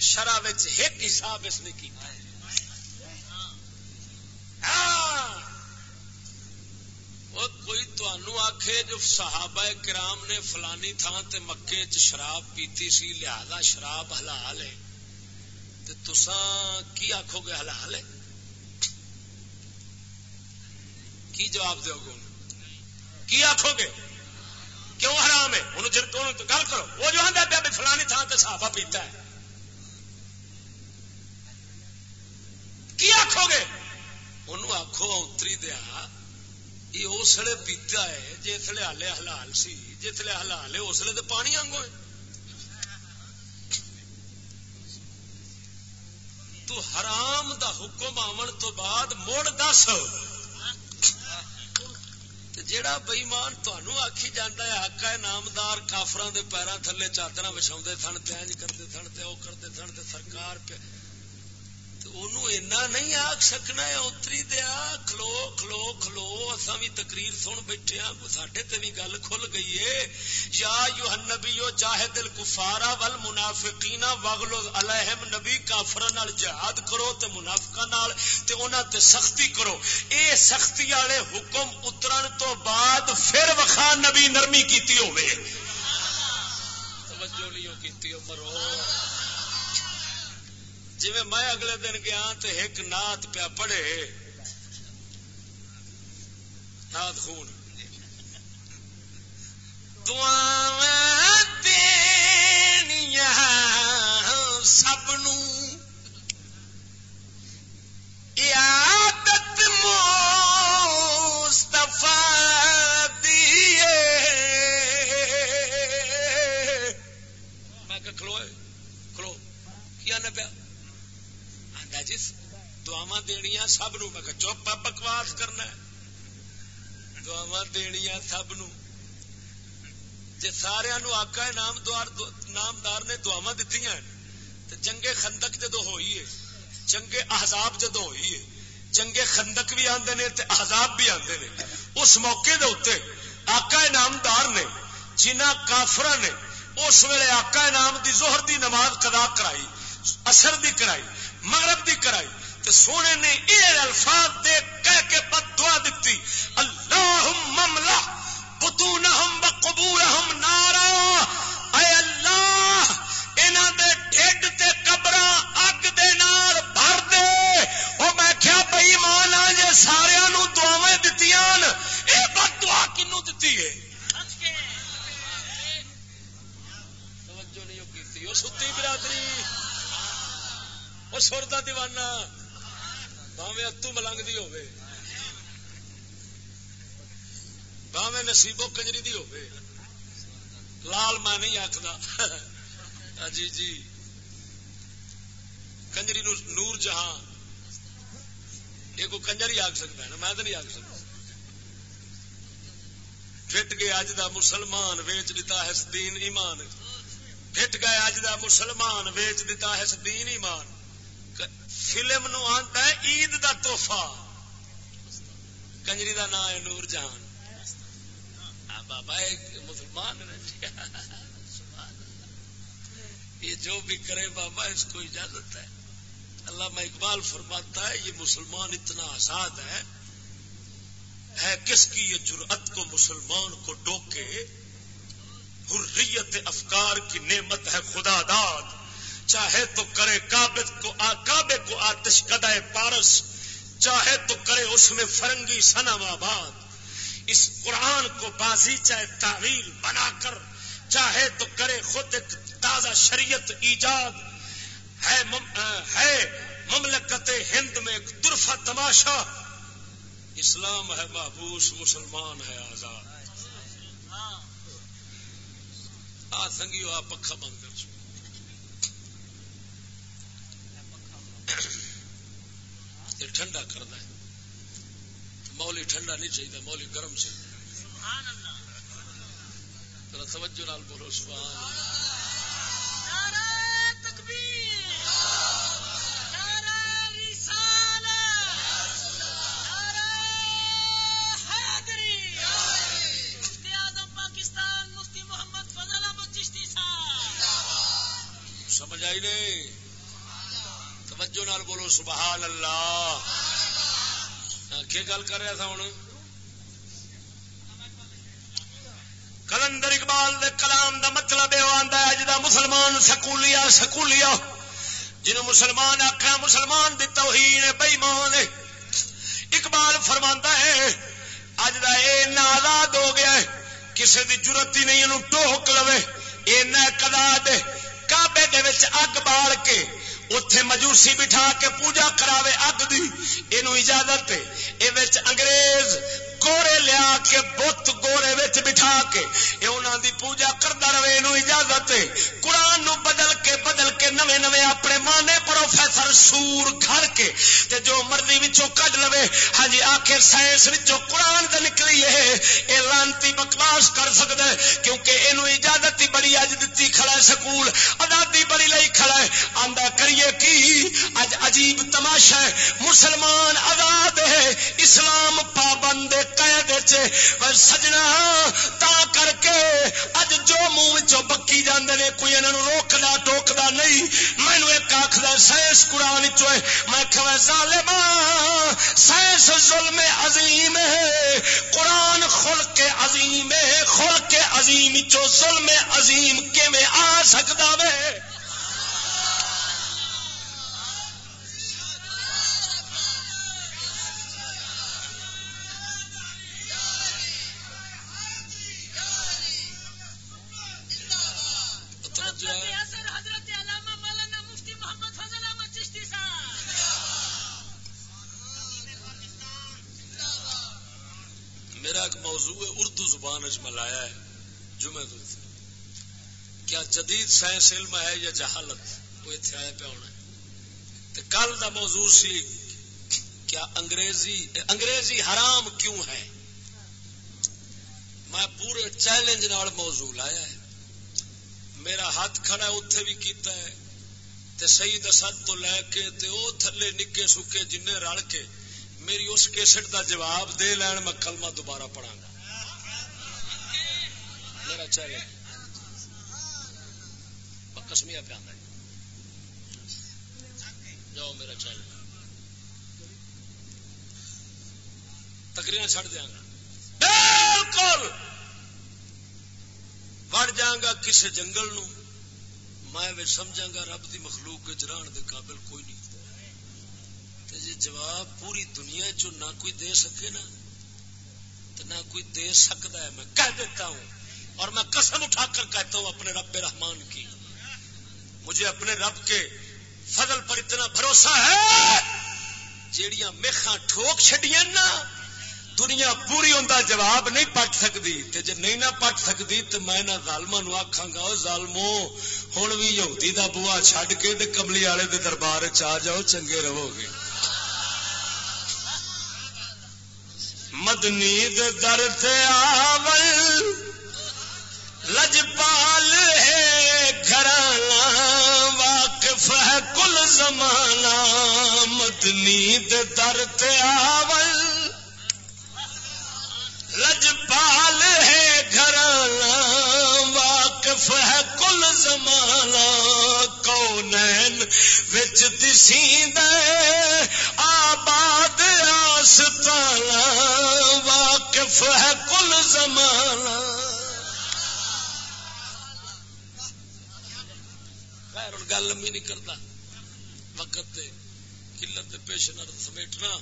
شرح ایک حساب اس نے کیا ہاں۔ کوئی تنوع آخے جو صحابہ کرام نے فلانی تھان تے مکے چ شراب پیتی سی، لہذا شراب حلال ہے۔ تو تسان کی آخو گے حلال ہے؟ کی جواب دو گے کی آخو گے؟ کیوں حرام ہے؟ انہوں جن گل کرو۔ وہ جو آدھا پیا فلانی تھان سے صحابہ پیتا ہے۔ کی آخو گے؟ انہوں آخو اتری دیا، یہ اسلے پیتا ہے جسے ہالے حلال سی جسے حلال ہے اسلے تو پانی آنگو ہے۔ تو حرام دا حکم آمن تو بعد موڑ دس۔ جیڑا بئیمان تہن آخی جانا ہے آکا نامدار کافران دے پیروں تھلے چادر بچھا سن تین کرتے سن تے وہ کرتے سن تے سرکار پہ نہیں آخ سکنا اتری دیا کھلو کھلو کھلو اصا بھی تقریر سن بیٹھے ہاں سڈے تے بھی گل کھل گئی ہے یا یو نبی چاہے دل کفارا ول منافقین وغلو علیہم نبی کافر جہاد کرو تے منافقہ نال تے انہاں تے سختی کرو اے سختی والے حکم اترن تو بعد پھر وخا نبی نرمی کیتی ہوئے توجہ نہیں کیتی مرو جی میں اگلے دن گیا تو ایک نات پیا پڑھے۔ نات خون۔ دنیا سب عادت مستفا دیے میں کہ کھلو کھلو۔ کیا نہ پیا؟ جی دعوا دنیا سب نو، میں چپ بکواس کرنا دعوا دنیا سب نو۔ جی سارا آکا نام دوار، نامدار نے دعوا دیتی جنگے خندق جدو ہوئی ہے جنگے احزاب جدو ہوئی ہے جنگے خندق بھی آتے ہیں احزاب بھی آتے ہیں اس موقع دے اتنے آکا نامدار نے، جنہ کافر نے، اس ویلے آکا نام دی زہر دی نماز کدا کرائی، اثر دی کرائی۔ مغرب دی کرائی۔ تو سونے نے یہ الفاظ دے کہہ کے بد دعا دیتی اللہ مملہ، بطونہم بقبورہم نارا۔ اے اللہ انہ دے ڈھڈ تے قبرہ اگ دے نار بھر دے۔ او میں کیا بھئی مانا جے سارے انو دعویں دیتیان اے بد دعا کنو دیتی ہے؟ توجہ نہیں ہو کیتی ستی برادری۔ وہ سر کا دیوانہ باوے اتو ملنگ دی ہوے باوے نصیبو کنجری دی ہوے لال میں نہیں آخلا جی جی کنجری نور جہاں یہ کوئی کنجر ہی آخ سکتا ہے نا میں تو نہیں آخ سکتا فٹ گئے اج دا مسلمان ویچ دیتا ہے دین ایمان فٹ گئے اج دا مسلمان ویچ دیتا ہے دین ایمان فلم نو آتا ہے، عید دا توحفہ کنجری دا نام ہے نور جہان۔ بابا ایک مسلمان یہ جو بھی کرے بابا، اس کو اجازت ہے۔ اللہ میں اقبال فرماتا ہے، یہ مسلمان اتنا آزاد ہے۔ ہے کس کی یہ جرأت کو مسلمان کو ڈوکے؟ حریت افکار کی نعمت ہے خدا داد چاہے تو کرے کابے کو کابے کو آتش کدائے پارس، چاہے تو کرے اس میں فرنگی سنم آباد۔ اس قرآن کو بازی چاہے تعویل بنا کر، چاہے تو کرے خود ایک تازہ شریعت ایجاد۔ ہے ہے مملکت ہند میں ایک طرفہ تماشا۔ اسلام ہے محبوس، مسلمان ہے آزاد۔ آ، سنگیو، آپ پکا بند کر چکے یہ ٹھنڈا کرنا ہے۔ مولی ٹھنڈا نہیں چاہیے مولی گرم چاہیے۔ توجہ نال بولو سبحان سمجھ کی گل کر رہا تھا ہوں۔ کلندر اقبال دے کلام دا مطلب یہ آتا ہے جا مسلمان سکولیا سکولیا جنہوں مسلمان آخر مسلمان دی توہین بے بےمان اقبال فرما ہے، اج کا یہ آزاد ہو گیا ہے کسی کی ضرورت ہی نہیں ٹوک لو یہ کدا دے کابے اگ بال کے اتے مجوسی بٹھا کے پوجا کراوے اگ دی یہ اجازت ہے۔ یہ انگریز گورے لیا کے بت بورے گورے بٹھا کے یہ انہوں دی پوجا کرتا رہے نو اجازت ہے۔ قرآن نو بدل کے بدل کے نوے نوے اپنے مانے پروفیسر سور گھر کے تے جو مرضی وچوں کڈ لوے۔ ہاں جی آخر سائنس وچوں قرآن تے نکلی ہے۔ اے لانتی بکواس کر سکدا ہے، کیونکہ اینو اجازت ہی بڑی اج دتی کھڑا ہے سکول۔ آزادی بڑی لئی کھڑا ہے۔ آندا کریے کی؟ اج عجیب تماشا ہے۔ مسلمان آزاد ہے، اسلام پابند قید سجنا تا کر کے اج جو منہ بکی جاندے نے، کوئی انہوں روکدا ٹوکدا نہیں۔ مینو ایک آخر سائنس قرآن چوئے میں کہ ظالما سائنس ظلم عظیم ہے۔ قرآن خل کے عظیم ہے خل کے عظیم چو ظلم عظیم کے میں آ سکتا وے؟ سائنس علم ہے یا جہالت وہ اتنے آیا پہ ہونا کل کا موضوع سی کیا انگریزی انگریزی حرام کیوں ہے؟ میں پورے چیلنج نال موضوع لایا ہے۔ میرا ہاتھ کھڑا ہے اتنے بھی کیتا ہے۔ تے سید اسد تو لے کے تے او تھلے نکے سکے جن رل کے میری اس کیسٹ دا جواب دے لین، میں کلمہ دوبارہ پڑھا گا میرا چیلنج۔ کسمیا پہ آتا ہے۔ جاؤ میرا چل۔ تکریاں چھڑ دیا گا۔ بالکل! بڑھ جاگا کسی جنگل نو میں سمجھا گا رب دی مخلوق رہن دے قابل کوئی نہیں۔ جی جواب پوری دنیا چ نہ کوئی دے سکے نا تو نہ کوئی دے سکتا ہے، میں کہہ دیتا ہوں۔ اور میں قسم اٹھا کر کہتا ہوں اپنے رب رحمان کی۔ مجھے اپنے رب کے فضل پر اتنا بھروسہ ہے، جیڑیاں میخا ٹھوک چڈیا نا، دنیا پوری ہوں جواب نہیں پٹ سکتی جی نہیں نہ پٹ سکتی تو میں نہ ظالما نو آخا گا ظالمو ہوں بھی یہودی دا بوا چڈ کے کملی والے دے دربار چ جاؤ، چنگے رہو گے مدنی در آول لجپال ہے، گھرانا واقف ہے، کل زمانہ مدنی در آول۔ لجپال ہے، گھرانا واقف ہے، کل زمانہ کونین وچ دسیند آباد آستانا واقف ہے، کل زمانہ۔ خیر گل لمبی نہیں کرتا۔ وقت قلت پیش نظر سمیٹنا۔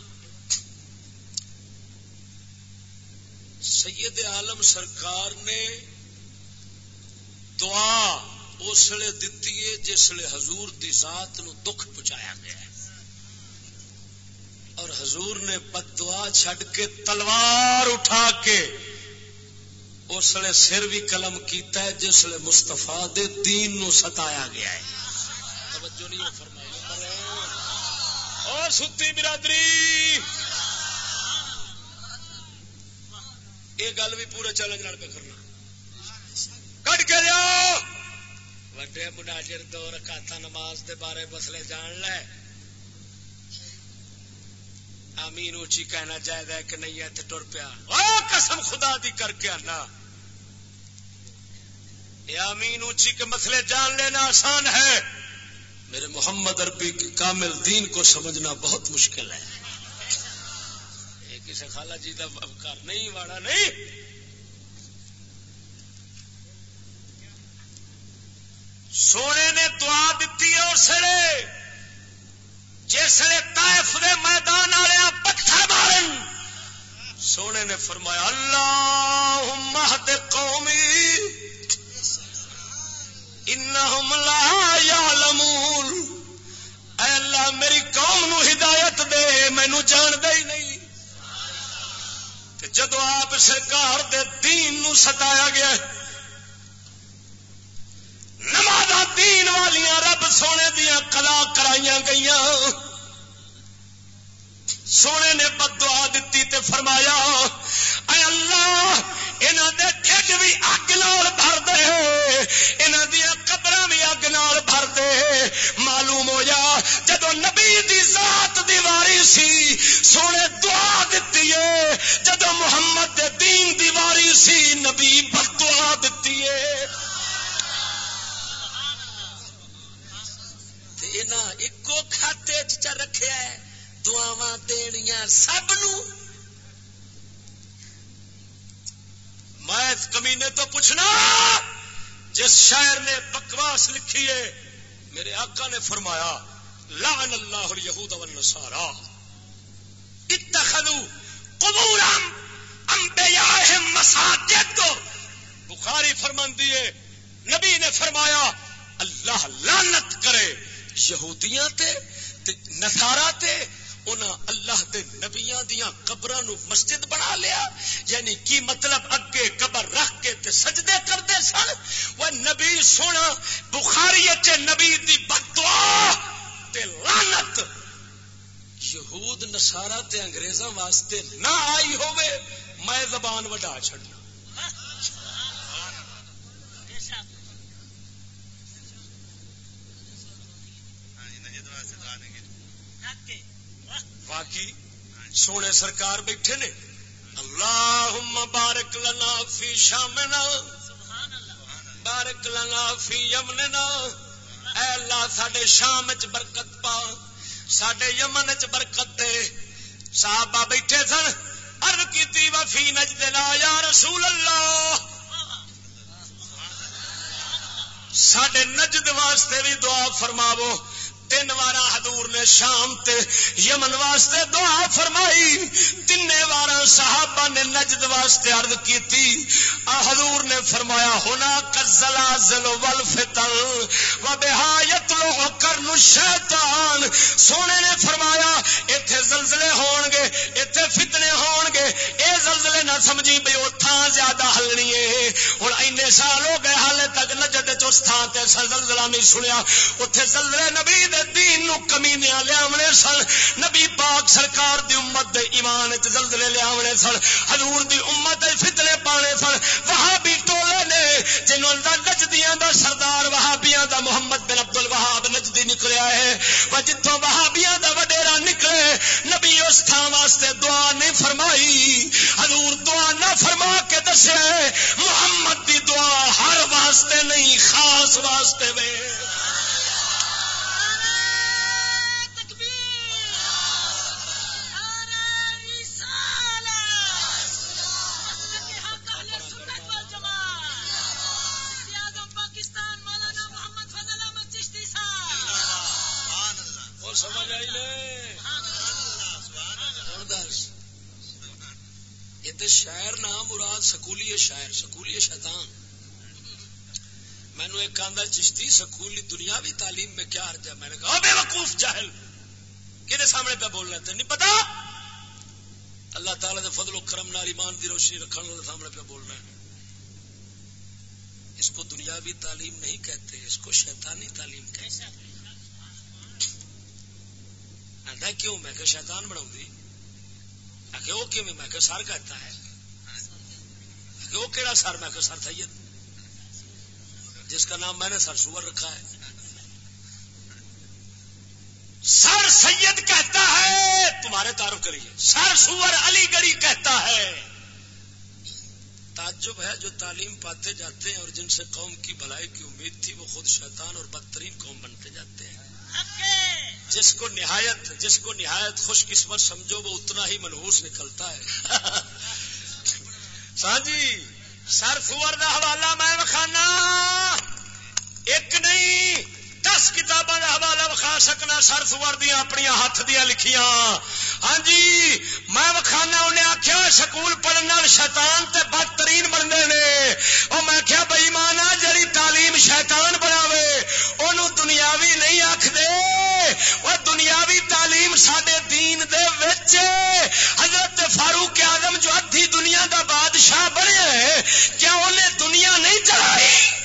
سید عالم سرکار نے دعا اسلے دتی ہے جسے حضور دی ذات نو دکھ پہنچایا گیا ہے۔ اور حضور نے بد دعا چھڈ کے تلوار اٹھا کے اسلے سر بھی قلم کیتا ہے جسے مستفا دے دین نو ستایا گیا ہے۔ توجہ نہیں فرمائی۔ اور ستی برادری۔ یہ گل بھی پورے چیلنج نال پہ کرنا کٹ کے جاؤ۔ وڈے مناجر دو رکاتا نماز دے بارے مسلے جان لے۔ آمین، اونچی کہنا چاہیے کہ نہیں ہے تو ٹر پیا۔ قسم خدا دی کر کے آنا۔ آمین، اونچی کے مسئلے جان لینا آسان ہے۔ میرے محمد عربی کامل دین کو سمجھنا بہت مشکل ہے۔ کسی خالہ جی کا افکار نہیں، واڑا نہیں۔ سونے نے دعا دیتی ہے اور سڑے۔ جسے تائف دے میدان والے پتھر مارن۔ سونے نے فرمایا اللہ قومی۔ انہم لا یعلمون اے اللہ، میری قوم نو ہدایت دے مینو جان دے ہی نہیں۔ جدو آپ سرکار دے دین نو ستایا گیا نماز دین والیاں رب سونے دیا کلا کرائی گئی سونے نے بدوا دیتی تے فرمایا، اے اللہ انہوں دے ٹھڈ بھی اگ نال بھر دے انہوں دیا قبر بھی اگ نال بھر دے معلوم ہو جا جدو نبی دی ذات دیواری سی، سونے دعا دیتی ہے۔ جدو محمد دے دین دیواری سی، نبی بدوا دیتی ہے۔ ایکو کھاتے چ رکھا ہے دعوا دنیا سب نو میں کمینے تو پوچھنا، جس شاعر نے بکواس لکھی ہے، میرے آقا نے فرمایا، لعن اللہ الیہود والنصارا۔ اتخذوا قبورا انبیائہم مساجد بخاری فرماندی ہے، نبی نے فرمایا، اللہ لعنت کرے، یہودیاں تے نصارا تے اللہ دے نبیاں دیاں نو مسجد بنا لیا۔ یعنی کی مطلب اگے قبر رکھ کے تے سجدے کرتے سن؟ وہ نبی سونا، بخاری نبی دی بدعا تے لعنت۔ یہود نسارا تے انگریزاں واسطے نہ آئی ہوئے میں زبان وڈا چھڑنا سونے سرکار بیٹھے نے اللہ بارک لنا فی شامنا، بارک لنا فی یمننا، اے اللہ ساڈے شام چ برکت پا، ساڈے یمن چ برکت دے۔ صحابہ بیٹھے سن ارد کی وفی نج دلا یا رسول اللہ سڈے نجد واسطے بھی دعا فرماو تین وار حضور نے شام تے یمن واسطے دعا فرمائی تین وار صحابہ نے نجد واسطے عرض کی حضور نے فرمایا، ہونا کزلا زلو ول و بہایت لو کرن شیطان سونے نے فرمایا، ایتھے زلزلے ہون گے ایتھے فتنے ہون گے اے زلزلے نہ سمجھی بھئی او تھان زیادہ ہلنی ہے۔ ہن اینے سال ہو گئے، حالے تک نجد چ تھان تے زلزلہ نہیں سنیا۔ اوتھے زلزلے نبی دے دین نو کمینیا لیا سن۔ نبی پاک سرکار دی امت دے ایمان زلزلے لیا سن۔ حضور دی امت دے فتنے پانے سن۔ وہابی ٹولے نے جنہوں دا نجدیاں دا سردار وہابیاں دا محمد بن عبد الوہاب نجدی نکلیا ہے۔ وہ جتوں وہابیاں دا وڈیرا نکلے، نبی اس تھان واسطے دعا نہیں فرمائی۔ حضور دعا نہ فرما کے دسے، محمد دی دعا ہر واسطے نہیں، خاص واسطے میں شاعر، سکولی شیطان۔ مینو ایک آدھا چشتی سکولی دنیاوی تعلیم میں کیا ارجا میں نے کہا بے وقوف جاہل کہ سامنے پہ بول رہے تھے؟ نہیں پتا؟ اللہ تعالیٰ نے فضل و کرم نال ایمان دی روشنی رکھنے والے سامنے پہ بول رہے ہیں۔ اس کو دنیاوی تعلیم نہیں کہتے، اس کو شیطانی تعلیم کہتے۔ کیوں؟ میں کہ شیطان بناؤں گی وہ کیوں میں کہ سر کہتا ہے۔ وہ کہڑا سر؟ میں کہ سر سید۔ جس کا نام میں نے سر سور رکھا ہے۔ سر سید کہتا ہے، تمہارے تعارف کریے۔ سر سور علی گڑھی کہتا ہے۔ تعجب ہے جو تعلیم پاتے جاتے ہیں اور جن سے قوم کی بھلائی کی امید تھی، وہ خود شیطان اور بدترین قوم بنتے جاتے ہیں۔ جس کو نہایت، جس کو نہایت خوش قسمت سمجھو، وہ اتنا ہی منہوس نکلتا ہے۔ <laughs> سانجی جی سر سور کا حوالہ میں وکھانا۔ ایک نہیں دس کتابوں کا حوالہ وکھا سکنا، سر سور دیا اپنی ہاتھ دیا لکھیاں۔ ہاں جی میں وکھانا، انہیں آخیا سکول پڑھنے شیطان تے بدترین بنتے نے۔ اور میں کیا بئی مانا جی تعلیم شیطان بناوے انہوں دنیاوی نہیں آخ دے وہ دنیاوی تعلیم سڈے دین دے وچ۔ حضرت فاروق آدم جو ادھی دنیا دا بادشاہ بنے، کیا انہیں دنیا نہیں چڑھائی؟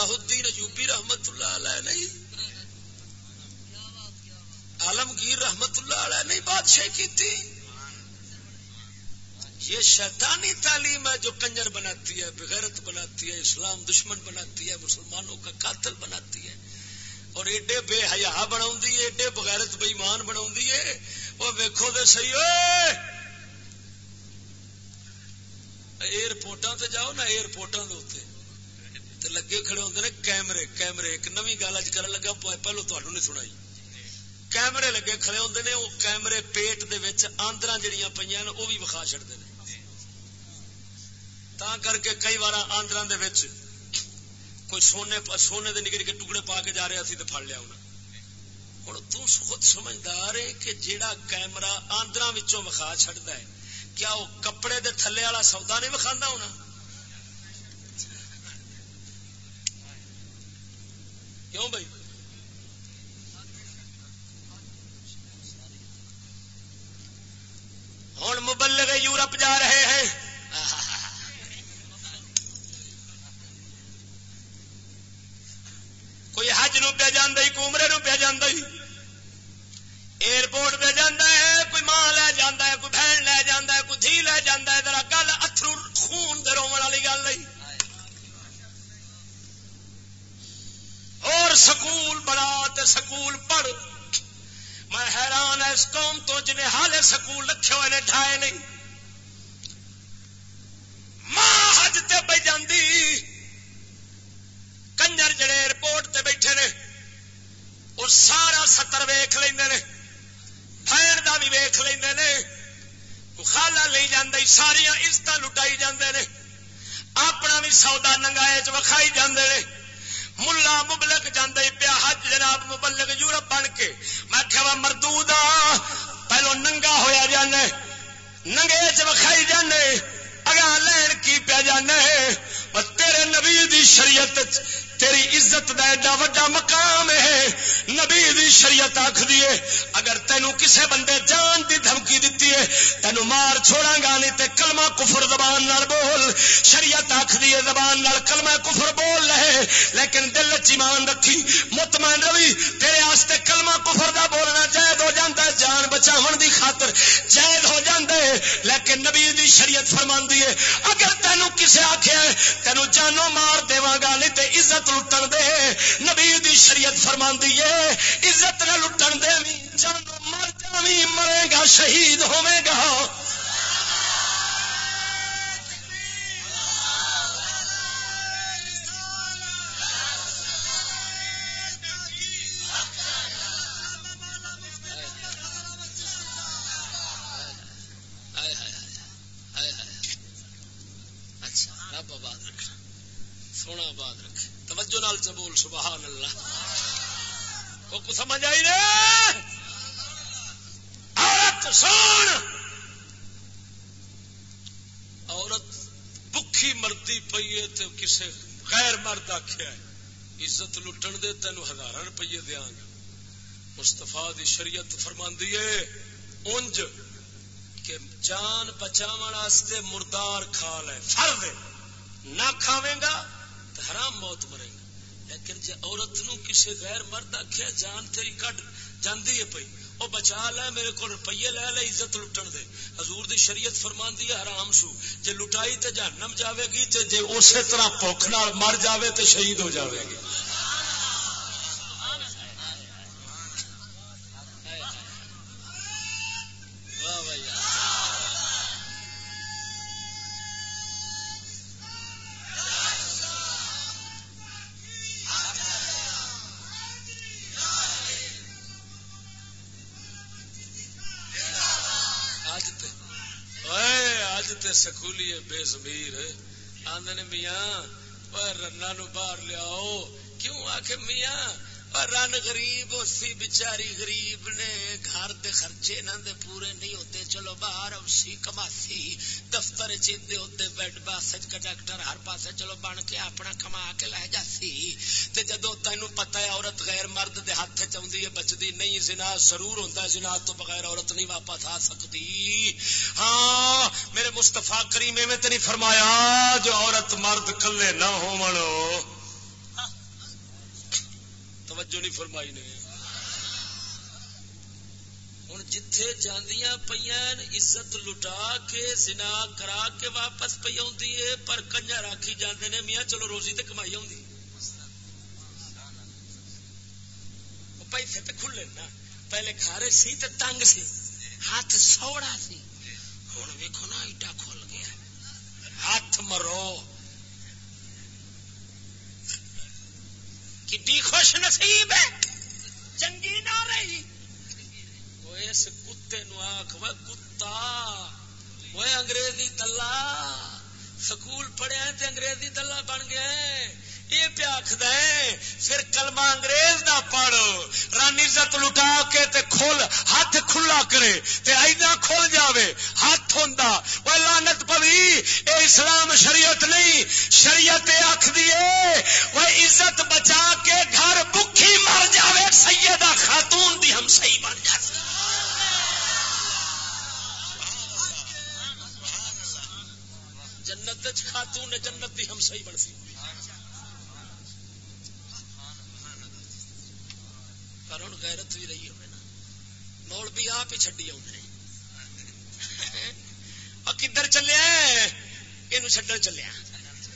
صلاح الدین ایوبی رحمت اللہ علیہ نہیں؟ عالمگیر رحمت اللہ علیہ نہیں بادشاہ کی تھی یہ شیطانی تعلیم ہے جو کنجر بناتی ہے، بغیرت بناتی ہے، اسلام دشمن بناتی ہے، مسلمانوں کا قاتل بناتی ہے۔ اور ایڈے بے حیا بنا ایڈے بغیرت بےمان بنا وہ ویکو دے سی ایئرپورٹا تے جاؤ نا ایئرپورٹا دے لگے کھڑے ہوتے ہیں کیمرے کیمرے ایک نوی گل اج کر لگا پہلو تمہیں نہیں سنائی کیمرے لگے کھڑے ہوتے ہیں وہ کیمرے پیٹ دے آندرا جڑیاں پہ وہ بھی وکھا چڑتے ہیں تا کر کے کئی بار آندرا کوئی سونے سونے دے نکے نکے ٹکڑے پا کے جا رہا سی تو پڑ لیا انہیں ہوں خود سمجھدار ہے کہ جیڑا کیمرا آندرا وکھا چڑتا ہے کیا وہ کپڑے دے تھلے والا سودا نہیں وکھا ہونا کیوں بھائی؟ ہوں مبلغ یورپ جا رہے ہیں۔ کوئی حج نو پہ جانا کوئی عمرے نو پہ جانا ایئرپورٹ پہ جانا ہے، کوئی ماں لے جانا ہے، کوئی بہن لے جانا ہے، کوئی دھی لے جانا ہے۔ ذرا گل اترو خون دے روم والی گل نہیں۔ اور سکول بڑا تے سکول پڑھ۔ میں حیران ہے اس قوم تو جنہیں حال سکول رکھے ہوئے نے ڈھائے نہیں۔ ماں حج تے پہ جاندی۔ کنجر جڑے ایئرپورٹ تے بیٹھے نے اور سارا ستر ویخ لیندے نے بہن کا بھی ویخ لے خالا لے جی ساریا عزت لٹائی جاندے نے۔ اپنا بھی سودا ننگائے چکھائی جاندے نے۔ ملا مبلک جانے پیا حج جناب مبلک یورپ بن کے۔ میں کہ مردو ہاں، پہلو ننگا ہوا جانے ننگے چکھائی جانے اگا لین کی پیا جانے تیرے نبی دی شریعت تیری عزت دا ایڈا وڈا مقام ہے۔ نبی دی شریعت آخ دیے اگر تینو کسے بندے جان دی دھمکی دیتی ہے، تینو مار چھوڑا گا، نہیں تے کلمہ کفر زبان نال بول۔ شریعت آخ دیے زبان نال کلمہ کفر بول رہے لیکن دل ایمان رکھی۔ مطمئن روی، تیرے آستے کلمہ کفر دا بولنا جائد ہو جاتا ہے، جان بچاون دی خاطر جائد ہو جاندے لیکن نبی دی شریعت فرمان دیے اگر تینو کسے آخیا تینو جانو مار دیواں گا، نہیں تے عزت لٹن دے نبی دی شریعت فرما ہے، عزت نہ لٹن دے، جانو مر جا مرے گا، شہید ہوے گا۔ لٹن تین ہزار روپیے دیا گا مستفا دی شریعت فرماندی ہے انج کہ جان بچاو مردار کھا لے، فرد نہ کھاوے گا تو حرام موت مرے گا۔ لیکن جی عورت نو کسی غیر مرد آخیا جان تیری کٹ جاندی ہے پی وہ بچا لے، میرے کو روپیے لے لے، عزت لٹن دے۔ حضور دی شریعت فرمان دی حرام سو جے لٹائی تے جہنم جاوے گی تے جے اسی طرح بھوک نال مر جاوے تے شہید ہو جاوے گی۔ بے زمیر آدھے میاں رنا نو باہر لیاؤ کیوں آ میاں رن غریب اسی بچاری غریب نے گھر دے خرچے نہ دے پورے نہیں ہوتے۔ چلو باہر اسی کماسی، دفتر چیندے ہوتے، بیڈ باس کنڈکٹر ہر پاسے چلو بن کے اپنا کما کے لے جاسی۔ تے جدو تینو پتہ ہے عورت غیر مرد دے ہاتھ چاہندی ہے، بچدی نہیں، زنا ضرور ہوندا ہے، زنا تو بغیر عورت نہیں واپس آ سکتی ہاں میرے مصطفی کریم میں تے نہیں فرمایا جو عورت مرد کلے نہ ہو توجہ نہیں فرمائی نے۔ ہوں جتھے جاندیاں پیاں عزت لٹا کے، زنا کرا کے واپس پی آئی ہے پر کنجا راکھی جاندے نے۔ میاں چلو روزی تے کمائی آ پیسے تے کھلے نا پہلے کھارے سی تے تنگ سی۔ ہاتھ سوڑا سی۔ ہوں ویکو نا، ایڈا کھل گیا۔ ہاتھ مرو۔ کی خوش نصیب ہے؟ چنگی نہ رہی۔ اس کتے نو آخ وہ کتا۔ وہ انگریزی دلہ سکول پڑھیا انگریزی دلہ بن گیا یہ پیا آخد پھر کلمہ انگریز دا پڑھ رانی عزت لٹا کے تے کھول ہاتھ کھلا کرے، تے اینا کھل جاوے، ہاتھ ہوندا، وہ لعنت پوی، اے اسلام شریعت نہیں، شریعت آخ دیے وہ عزت بچا کے گھر بکھی مر جاوے، سیدہ خاتون دی ہم صحیح بن جاتے جنت خاتون جنت دی ہم صحیح بن سی پر ہوں غیرت بھی رہی ہوئے نا۔ موڑ بھی آپ ہی چڈی آؤں کدھر چلے یہ چڈن چلیا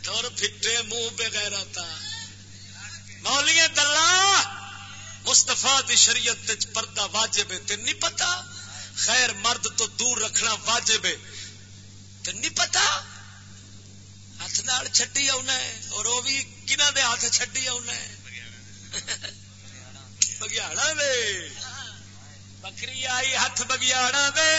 دور پھٹے منہ بے گیر آتا مولیے دلہ مستفا دی شریعت پردہ واجب ہے، تین نہیں پتا؟ خیر مرد تو دور رکھنا واجب ہے، تین نہیں پتا؟ ہاتھ نال چڈی آنا اور وہ بھی کنہ دے ہاتھ چڈی آنا بگیاڑا دے بکری آئی ہاتھ بگیاڑا دے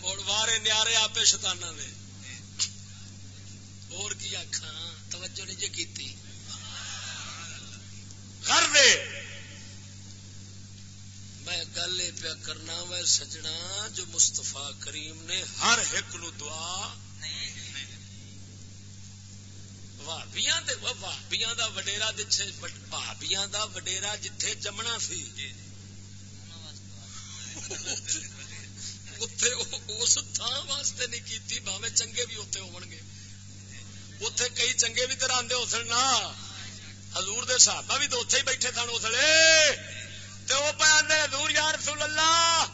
مڑ وارے نیارے آپ شتانا دے اور کی آخا توجہ نہیں جی کی کر دے میں گل یہ پیا کرنا وہ سجنا جو مستفا کریم نے ہر ایک نو دعا بھابیاں دے بھابیاں دا وڈیرا جتھے بھابیاں دا وڈیرا جتھے جمنا سی اس تھان واسطے نہیں کیتی بھاوے چنگے بھی اتنے ہو گے اتے کئی چنگے بھی تو آدھے اسل نا ہزور دے صحابہ بھی تو اتے ہی بیٹھے سن اسلے تو وہ پہ آدھے ہزور یا رسول اللہ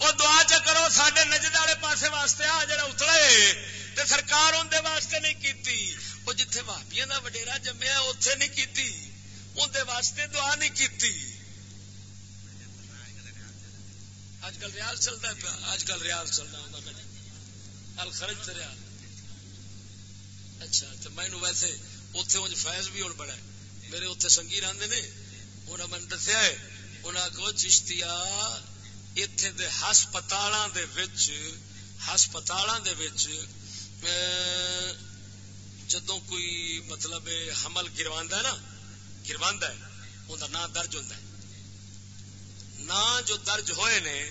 وہ دعا چ کرو سڈے نجد والے پاسے واسطے آ جڑا اترے تو سرکار اندر واسطے نہیں کیتی وہ جتھے بھابیا کا وڈیرا جمیا اتے نہیں کی اندر واسطے دعا نہیں کی اج کل ریاض چلتا پیا اج کل ریاض چلنا ہوں خرچ ریاض۔ اچھا تو مینو ویسے اتے مجھے فیض بھی ہونے بڑا ہے۔ میرے اتنے سنگی رہتے نے انہیں من دسیا ہے انہیں کو چشتیا اتے ہسپتال ہسپتال جدو کوئی مطلب حمل گروا نا گروا ہے نام درج ہوتا ہے۔ نام جو درج ہوئے نے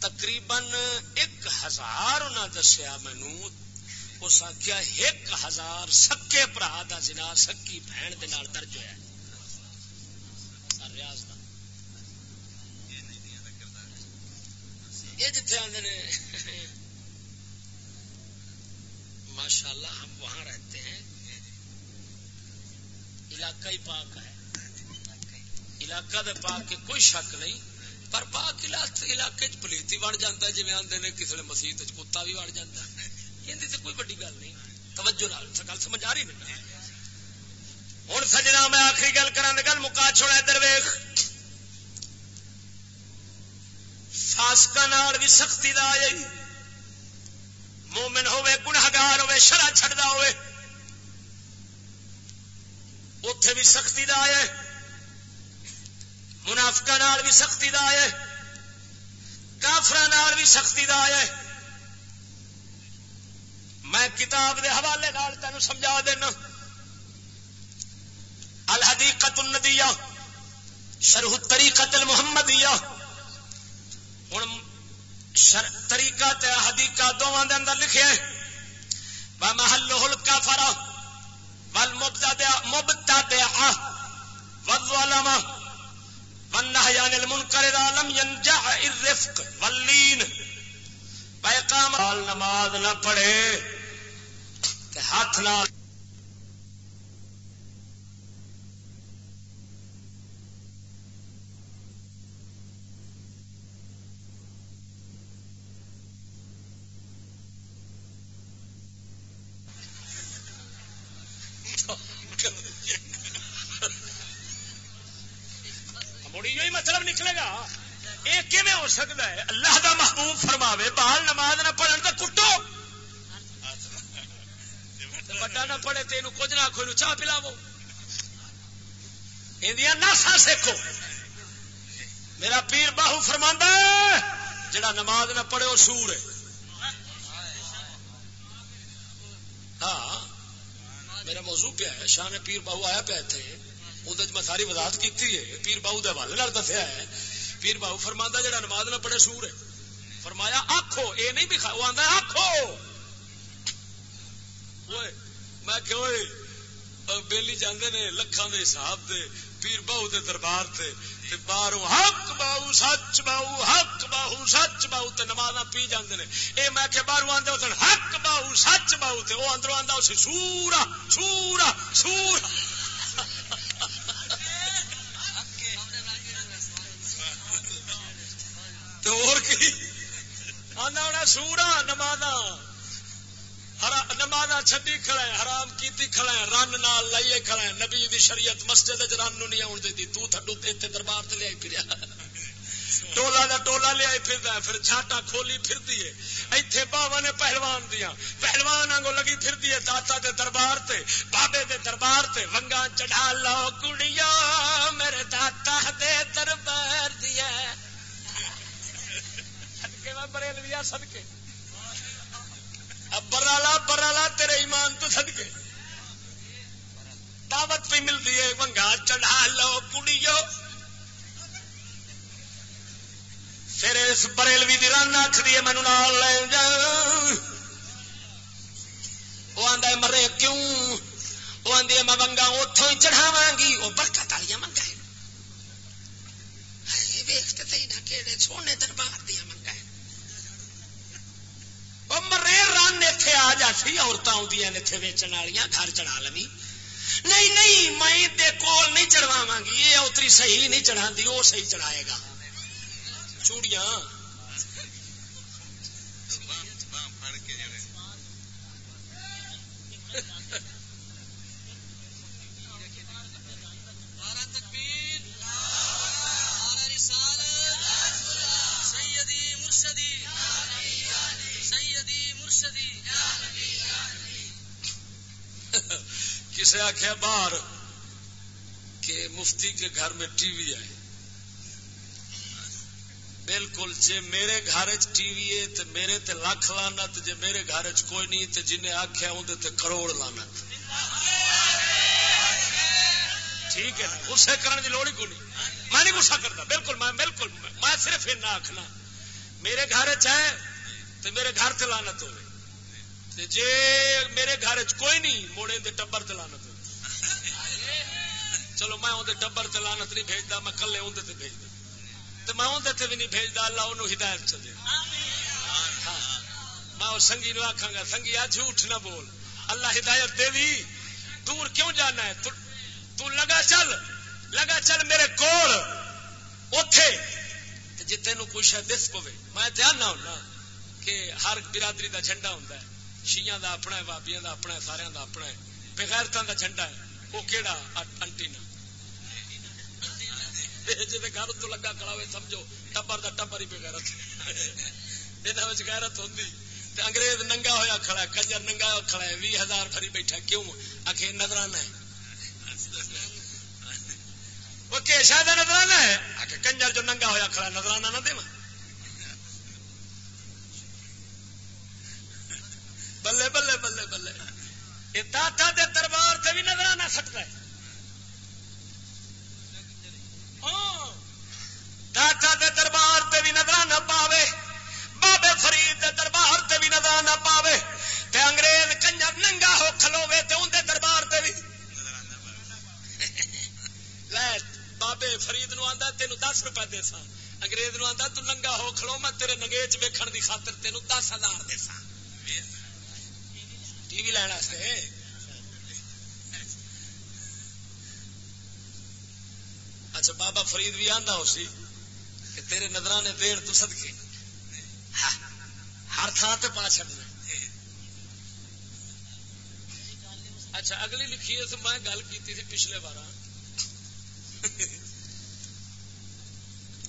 تقریباً ایک ہزار انہیں دسیا مینو اس آخیا ایک ہزار سکے برا کا جنا سکی بہن دے کے درج ہوا ریاض کا یہ جتنے آدھے ماشاء اللہ ہم وہاں رہتے ہیں۔ علاقہ ہی پاک ہے۔ علاقہ دے پاک کے کوئی شک نہیں، پر پاک علاقے چ پلیتی بڑھ جاتا ہے جی آدھے نے کسی مسیح کتا بھی بڑھ جاتا ہے۔ یہ کوئی بڑی گل نہیں۔ توجہ گل سمجھ آ رہی نہیں؟ ہوں سجنا، میں آخری گل کرا گل، مکا چھوڑا ادھر ویخ فاسکا بھی سختی دا آئی مومن ہوے گناگار ہوے شرح چڑھتا ہوے اتے بھی سختی دا ہے۔ منافقہ نال بھی سختی دا ہے۔ کافر بھی سختی دا ہے۔ میں کتاب دے حوالے نال تین سمجھا دینا۔ الحدیقت الندیہ، شرح طریقت المحمدیہ۔ ہوں طریقہ تے حدیقہ دونوں دے اندر لکھے و محلہ الکافر والمبتدع مبتدع والظلم والنهي عن المنکر اذا لم ينجح الرفق واللین پیغام نماز نہ پڑھے تے ہاتھ نال تھوڑی ہی مطلب نکلے گا یہ کیون ہو سکتا ہے۔ اللہ دا محبوب فرماوے بال نماز نہ پڑھن تو کٹو۔ <laughs> بڑا نہ پڑھے تو کچھ نہ آخو چاہ پلاو یہ ناسا سیکھو۔ میرا پیر باہو فرما جڑا نماز نہ پڑھے وہ سور ہے۔ ہاں میرا موضوع پیا ہے شاہ نے پیر باہو آیا پیا تھے اندر میں ساری وضاحت کی ہے۔ پیر باہو حوالے دسیا ہے پیر باہو فرما جڑا نماز نہ پڑھے سور ہے۔ فرمایا آخو یہ نہیں بھی وہ آتا آخو میں کہ بےلی جانے نے لکھان کے حساب دے، پیر بہو دے دربار تے باہر حق باہو سچ باہو حق باہو سچ باہو تے نماز پی جاندے نے۔ اے میں کہ باہر آدھے ادھر حق باہو سچ باہو تے وہ اندروں آدھا اسی سورا سورا سورا تو اور کی؟ آنا ہونا سورا نماز نماز چڈی کھڑا ہے، حرام کیتی کھڑا ہے، رن نال لائیے کھڑا ہے، نبی دی شریعت مسجد رن نو نہیں آن دی تو تھڈو تے دربار تے لے پھریا۔ ٹولا دا ٹولا لیا پھردا ہے، پھر چھاٹا کھولی پھردی ہے۔ ایتھے باوا نے پہلوان دیا پہلوان آنگو لگی پھردی ہے، داتا دے دربار تے، بابے دے دربار تے ونگا چڑھا لو کڑیا میرے داتا دے دربار دیا میں بریلویا صدقے۔ برالا برالا تیرے ایمان تو سد دعوت بھی ملتی ہے ونگا چڑھا لو کڑیو۔ پھر اس بریلوی دی رن آخری مینو نال لے جا۔ وہ آدھا مرے کیوں؟ وہ آدھی میں ونگا اتوں ہی چڑھاوا گی۔ وہ برکت والی منگا ویختے نہ کہ سونے دربار دیا منگا مرے رن اتے آ جاتی عورتیں آدی اتنے ویچن والی گھر چڑھا لوی نہیں نہیں، میں کول نہیں چڑھاوا گی، یہ اتری صحیح نہیں چڑھا وہ صحیح چڑھائے گا۔ چوڑیاں۔ آخیا باہر کہ مفتی کے گھر میں ٹی وی آئے۔ بالکل جی میرے گھر ٹی وی ہے تو میرے تے لکھ لانت جی میرے گھر چ کوئی نہیں تو جنہیں آخیا اندر تے کروڑ لانت ٹھیک ہے نا؟ گسے کرنے کی لوڑ ہی کو نہیں میں نہیں گسا کرتا، بالکل، میں بالکل، میں صرف یہ آخنا میرے گھر چ ہے تو میرے گھر تے لانت ہوئے۔ جی میرے گھر چ کوئی نہیں، موڑے دے ٹبر تلانت چلو میں اندر ٹبر تلانت نہیں بھیجتا میں کلے اندر تے بھیجتا تو میں اندر تے بھی نہیں بھیجتا اللہ انہوں ہدایت چ دے ہاں۔ میں اور سنگی نو آخا گا سنگی آ جھوٹ نہ بول۔ اللہ ہدایت دے دی۔ دور کیوں جانا ہے؟ تو, تو لگا چل لگا چل میرے کول اتے جی تین کوئی شاید دس پوے میں دھیان نہ ہونا کہ ہر برادری کا جھنڈا ہوں شیئن کا اپنا ہے بابیا کا اپنا ہے سارا کا اپنا ہے۔ بغیرتوں کا جھنڈا ہے۔ وہ کہڑا انٹینا جی گھر تو لگا کڑا ہوئے سمجھو، ٹبر کا ٹبر ہی بغیرت۔ یہ غیرت ہوں انگریز ننگا ہوا کھڑا ہے، کنجر ننگا ہوا کھڑا ہے بھی ہزار فری بیٹھا کیوں؟ آخر نظرانہ ہے۔ وہ کیشا نظرانہ ہے آخر کنجر جو ننگا ہوا کھڑا نظرانہ نہ دے بلے بلے بلے بلے۔ یہ داتا دے دربار سے بھی نظر آنا سکتا ہے ہاں۔ داتا دے دربار سے بھی نظر نہ پاوے، بابے فرید دے دربار سے بھی نظر نہ پاوے، تے انگریز کنجر ننگا ہو کھلوے تے ان دے دربار سے بھی بابے فرید نو آندا تینوں دس روپے دے سا انگریز نو آندا تو ننگا ہو کھلو، میں تیرے نگیچ ویکھن دی خاطر تینوں دس ہزار دے سا ٹی وی لینا اچھا بابا فرید بھی آندا ہو سی کہ تیرے نظرانے دیر تو سدکے ہر تھان سے پا چڑنا اچھا اگلی لکھی ہے تو میں گل کی تھی پچھلے بار۔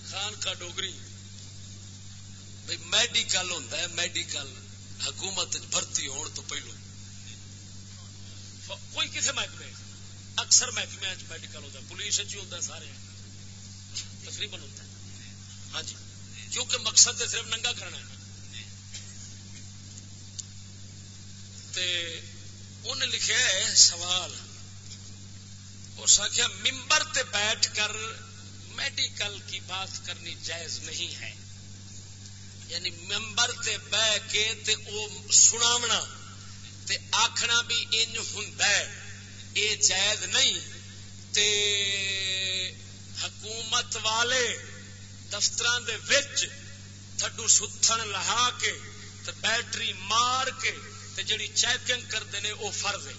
خان کا ڈوگری۔ بھائی میڈیکل ہوتا ہے، میڈیکل حکومت بھرتی ہون تو پہلو۔ کوئی کسی محکمے اکثر محکمے میڈیکل ہوتا ہے۔ پولیس ہی ہوتا ہے سارے۔ تقریباً ہوتا ہے۔ ہاں جی۔ کیونکہ مقصد ہے صرف ننگا کرنا ہے۔ انہیں لکھا ہے سوال۔ اس آخیا ممبر تے بیٹھ کر میڈیکل کی بات کرنی جائز نہیں ہے۔ یعنی ممبر تے بہ کے تے او سناونا تے آخنا بھی انج ہوں یہ جائز نہیں۔ تے حکومت والے دفتر تھڈو ستھن لہا کے تے بیٹری مار کے تے جڑی چیکنگ کرتے ہیں وہ فرض ہے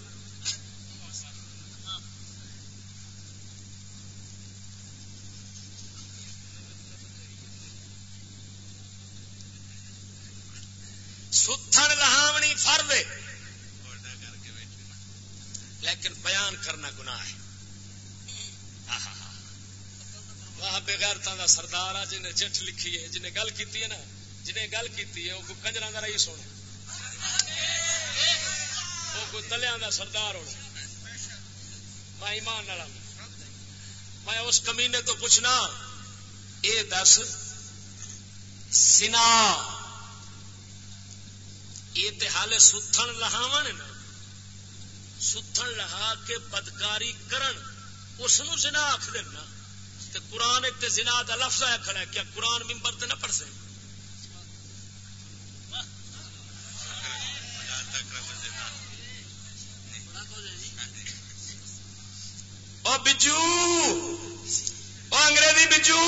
ستھن لہاونی فرد لیکن بیان کرنا گناہ ہے وہاں بغیر سردار آ، جنہیں چٹ لکھی ہے، جنہیں گل کی ہے نا، جنہیں گل کی ہے، وہ کنجر کا رہی سونا وہ کوئی دلیا کا سردار ہونا۔ میں ایمان والا میں اس کمینے تو پوچھنا یہ دس، سنا۔ یہ حال ستھن لہاو ستھن لہا کے بدکاری کرن، اس جنا آخ دینا۔ تے قرآن ایک تے زنا دا لفظ آیا کھڑا ہے کیا قرآن ممبر تے نہ پڑھ سکے۔ او بجو او انگریزی بجو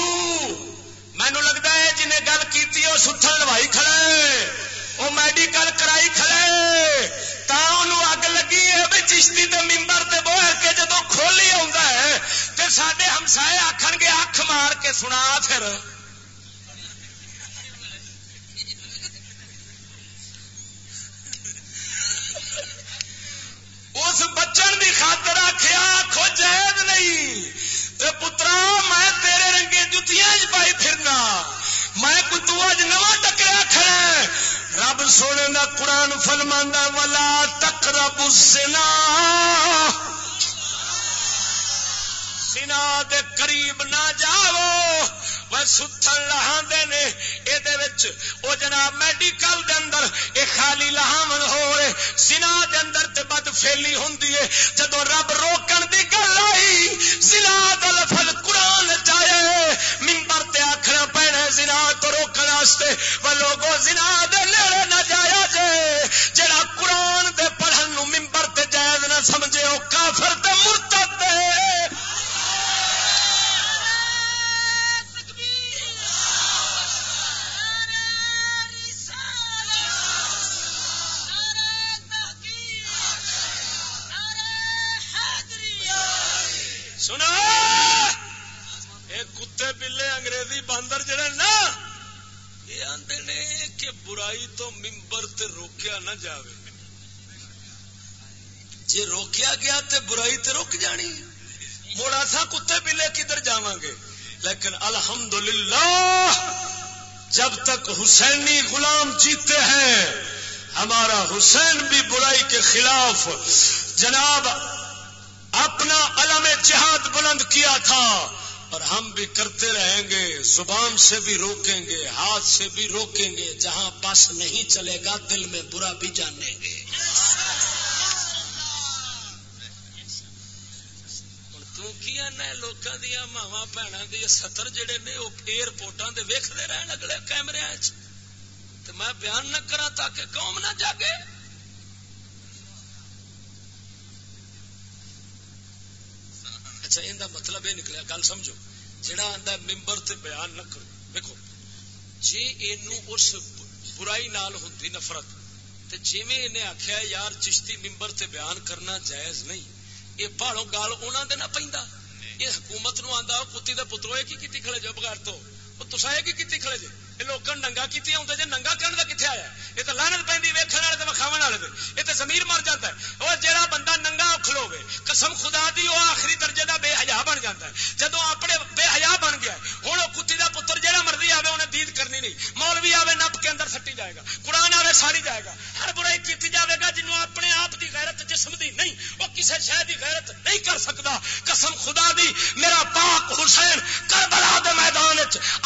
مینو لگتا ہے جنہیں گل کی وہ ستھن لوائی کھڑے وہ میڈیکل کرائی کھلے تا اگ لگی ہے بھی چشتی دے ممبر تے بوہر کے جدو کھولی آتا ہے تے سڈے ہمسائے آخر گے اکھ مار کے سنا پھر۔ اس بچن کی خاطر آخیا آخو جائز نہیں۔ پترا، میں تیرے رنگے جتیاں پائی پھرنا۔ میں کتو اج نواں ٹکرا کھڑا رب سونے کا قرآن فرمانا والا تقرب الزنا۔ سنا دے قریب نہ جاؤ۔ ستھن لہا نے۔ یہ جناب میڈیکل دے اندر یہ خالی لہاون ہو رہے سنا دے اندر تے بد فیلی ہوں جدو رب روکن دی گل آئی سنا دا لفظ قرآن چاہے۔ ممبر تے آخر پینا سنا تو روکن واسطے وہ لوگوں زنا دے نیڑے نہ جایا جے۔ جڑا قرآن دے پڑھن نو ممبر تے جائز نہ سمجھے، او کافر تے مرتد دے روکیا نہ جاوے۔ جی روکیا گیا تے برائی تے روک جانی موڑا سا کتے بلے کدھر جا گے؟ لیکن الحمدللہ، جب تک حسینی غلام جیتے ہیں، ہمارا حسین بھی برائی کے خلاف۔ جناب، اپنا علم جہاد بلند کیا تھا۔ اور ہم بھی کرتے رہیں گے، زبان سے بھی روکیں گے، ہاتھ سے بھی روکیں گے، جہاں بس نہیں چلے گا، دل میں برا بھی جانیں گے۔ لوگوں دیا ماوا بھن ستر جڑے نے، وہ ایئرپورٹوں ویختے رہن اگلے کیمرے میں بیان نہ کرا تاکہ قوم نہ جاگے۔ اچھا یہ مطلب یہ نکلیا، گل سمجھو جہاں آتا ممبر تے بیان نہ کرو۔ دیکھو جی یہ اس برائی نال ہوتی نفرت، تے جی انہیں آخیا یار، چشتی ممبر تے بیان کرنا جائز نہیں۔ یہ پہاڑوں گال انہوں دے نہ پہ یہ حکومت نو آتا کتی کا پترو یہ کی کھڑے جو، بغیر تو تصا یہ کی کھڑے جی لوگوں ننگا کیتے آتے جی ننگا کرنے کا کتنے آیا یہ تو لانت پہ ویکن والے وکھاو والے یہ تو زمیر مر جاتا ہے اور جہاں بندہ ننگا کھلو قسم خدا دی وہ آخری درجے کا بے حیا بن جاتا ہے جدو اپنے بے حیا بن گیا ہوں وہ کتی کا پتر جہاں مرضی آئے انہیں دید کرنی نہیں مولوی آئے نپ کے اندر سٹی جائے گا قرآن آئے ساری جائے گا ہر برائی کی جائے گا جنوں اپنے آپ کی غیرت جسم کی نہیں وہ کسی شہ کی غیرت نہیں کر سکتا قسم خدا دی میرا پاک حسین کربلا دے میدان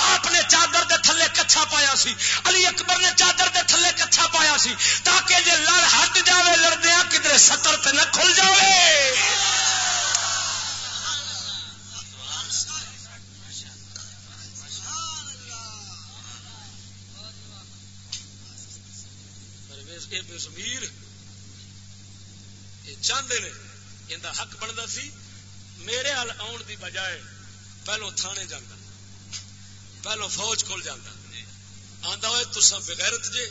آپ نے چادر دے تھلے کچھا پایا سی۔ علی اکبر نے چادر دے تھلے کچھا پایا سی۔ تاکہ جی لڑ ہٹ جاوے لڑدیا کدھر ستر تے نہ کھل جاوے۔ یہ چاہتے ہیں ان حق بنتا سی۔ میرے ہل آن دی بجائے پہلو تھانے جانا پہلو فوج کول جانا آتا ہوئے تسا بغیرت جے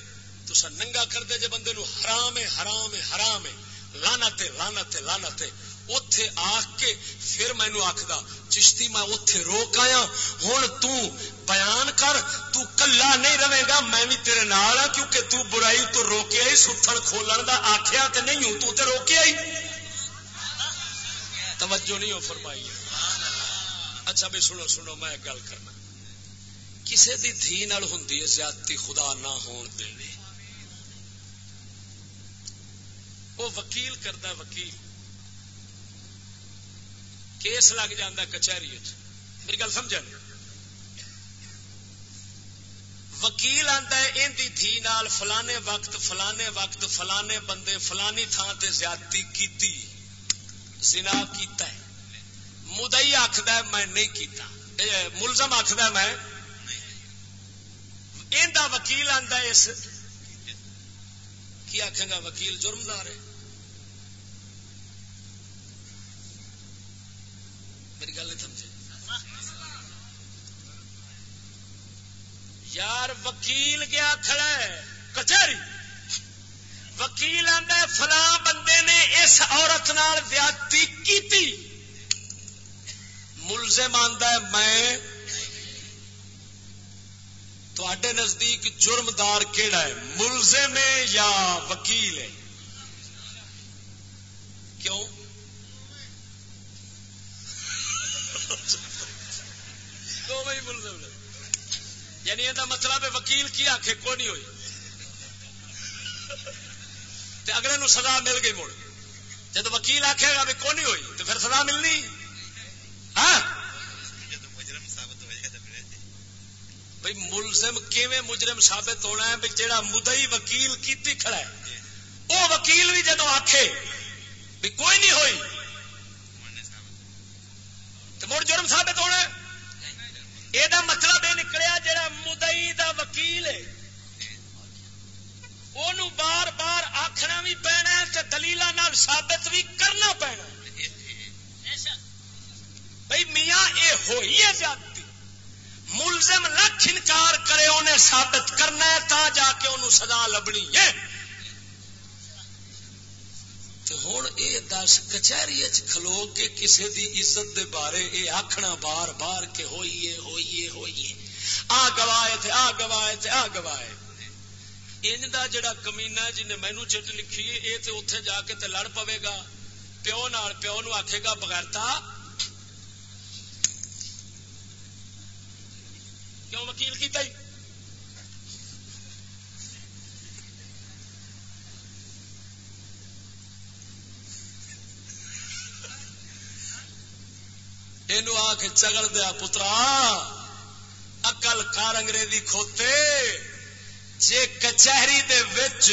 تسا ننگا کر دے جے بندے نو حرام ہے حرام ہے حرام ہے لانا تے لانا تے لانا تے اتے آ کے پھر مینو آخدا چشتی میں اتے روک آیا ہوں بیان کر، تو کلا نہیں رہے گا، میں بھی تیرے نال ہاں کیونکہ تو برائی تو روکیا ہی ستھن کھولن دا آخیا تے نہیں ہوں، تو تے روکیا ہی توجہ نہیں ہو فرمائی۔ اچھا بھی سنو سنو، میں گل کرنا۔ کسی دی دھی نال ہوں زیادتی خدا نہ ہون دے وہ وکیل کرتا وکیل۔ کیس لگ جا کچہری میری گل سمجھ وکیل آتا ہے ان دھی نال فلانے وقت فلانے وقت، فلانے بندے، فلانی تھان تے زیادتی کیتی۔ زنا کیتا ہے۔ مدئی آخد میں نہیں کیتا۔ ملزم آخد میں دا وکیل آتا ہے اس کی آخے گا وکیل جرمدار ہے؟ میری گل نہیں سمجھے یار وکیل گیا کھڑا ہے؟ کچہری۔ وکیل آدھا فلاں بندے نے اس عورت نال زیادتی کی ملزم آدھا میں تے نزدیک جرمدار کہڑا ہے؟ ملزم ہے یا وکیل ہے؟ کیوں؟ یعنی یہ مطلب وکیل کی آخ کو نہیں ہوئی؟ اگلے نو سزا مل گئی مڑ۔ جب وکیل آخے گا بھی کو نہیں ہوئی تو پھر سزا ملنی۔ ہاں؟ بھائی ملزم کیویں مجرم ثابت ہونا ہے؟ بھائی جہاں مدئی وکیل کی کھڑا ہے۔ وہ وکیل بھی جدو آخے بھی کوئی نہیں ہوئی۔ تو مڑ جرم ثابت ہونا یہ مطلب یہ نکلیا جا مدئی دا وکیل ہے۔ وہ بار بار آخنا بھی پینا دلیل ثابت بھی کرنا پینا بھائی میاں، یہ ہوئی ہے زیادتی ملزم لکھ انکار کرے، انہیں ثابت کرنا ہے تا جا کے انہوں سزا لبنی ہے۔ ہوں یہ دس کچہری کھلو کے کسی دی عزت دے بارے یہ آخنا بار بار کے ہوئیے ہوئیے ہوئیے۔ آ گوائے تھے آ گوائے تھے آ گوائے۔ ان دا جڑا کمینا جن مینو چٹ لکھی ہے یہ تو اتے جا کے تے لڑ پوے گا۔ پیو نال پیو نو آخے گا بغیرتا کیوں وکیل کیتا ہی یہ آ کے چگل دیا پترا اکل کار انگریزی کھوتے، جے کچہری دے وچ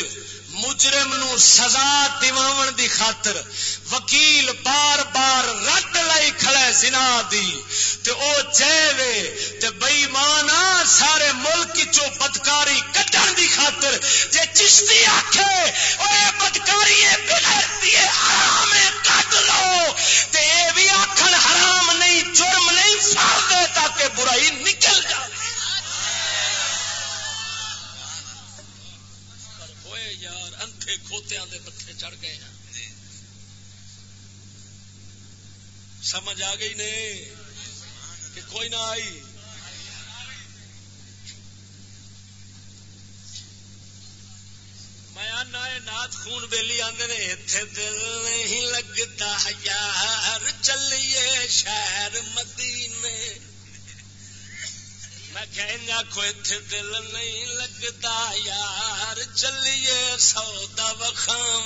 مجرم نو سزا دیواون دی خاطر وکیل بار بار رد لائی کھڑے زنا دی۔ تے او جے تے بئی مانا سارے ملک چو بدکاری کٹن دی خاطر جے چشتی آکھے او اے بدکاری اے بغیرتی اے حرام اے کٹ لو۔ تے اے بھی آکھن حرام نہیں، جرم نہیں فار دے تاکہ برائی نکل جائے۔ کھوتیا پتھے چڑھ گئے ہیں۔ سمجھ آ گئی نے کہ کوئی نہ آئی۔ نات خون بیلی آدھے نے اتنے دل نہیں لگتا یار چلیے شہر مدینے۔ میں آخو دل نہیں لگتا یار چلیے سودا وکھاو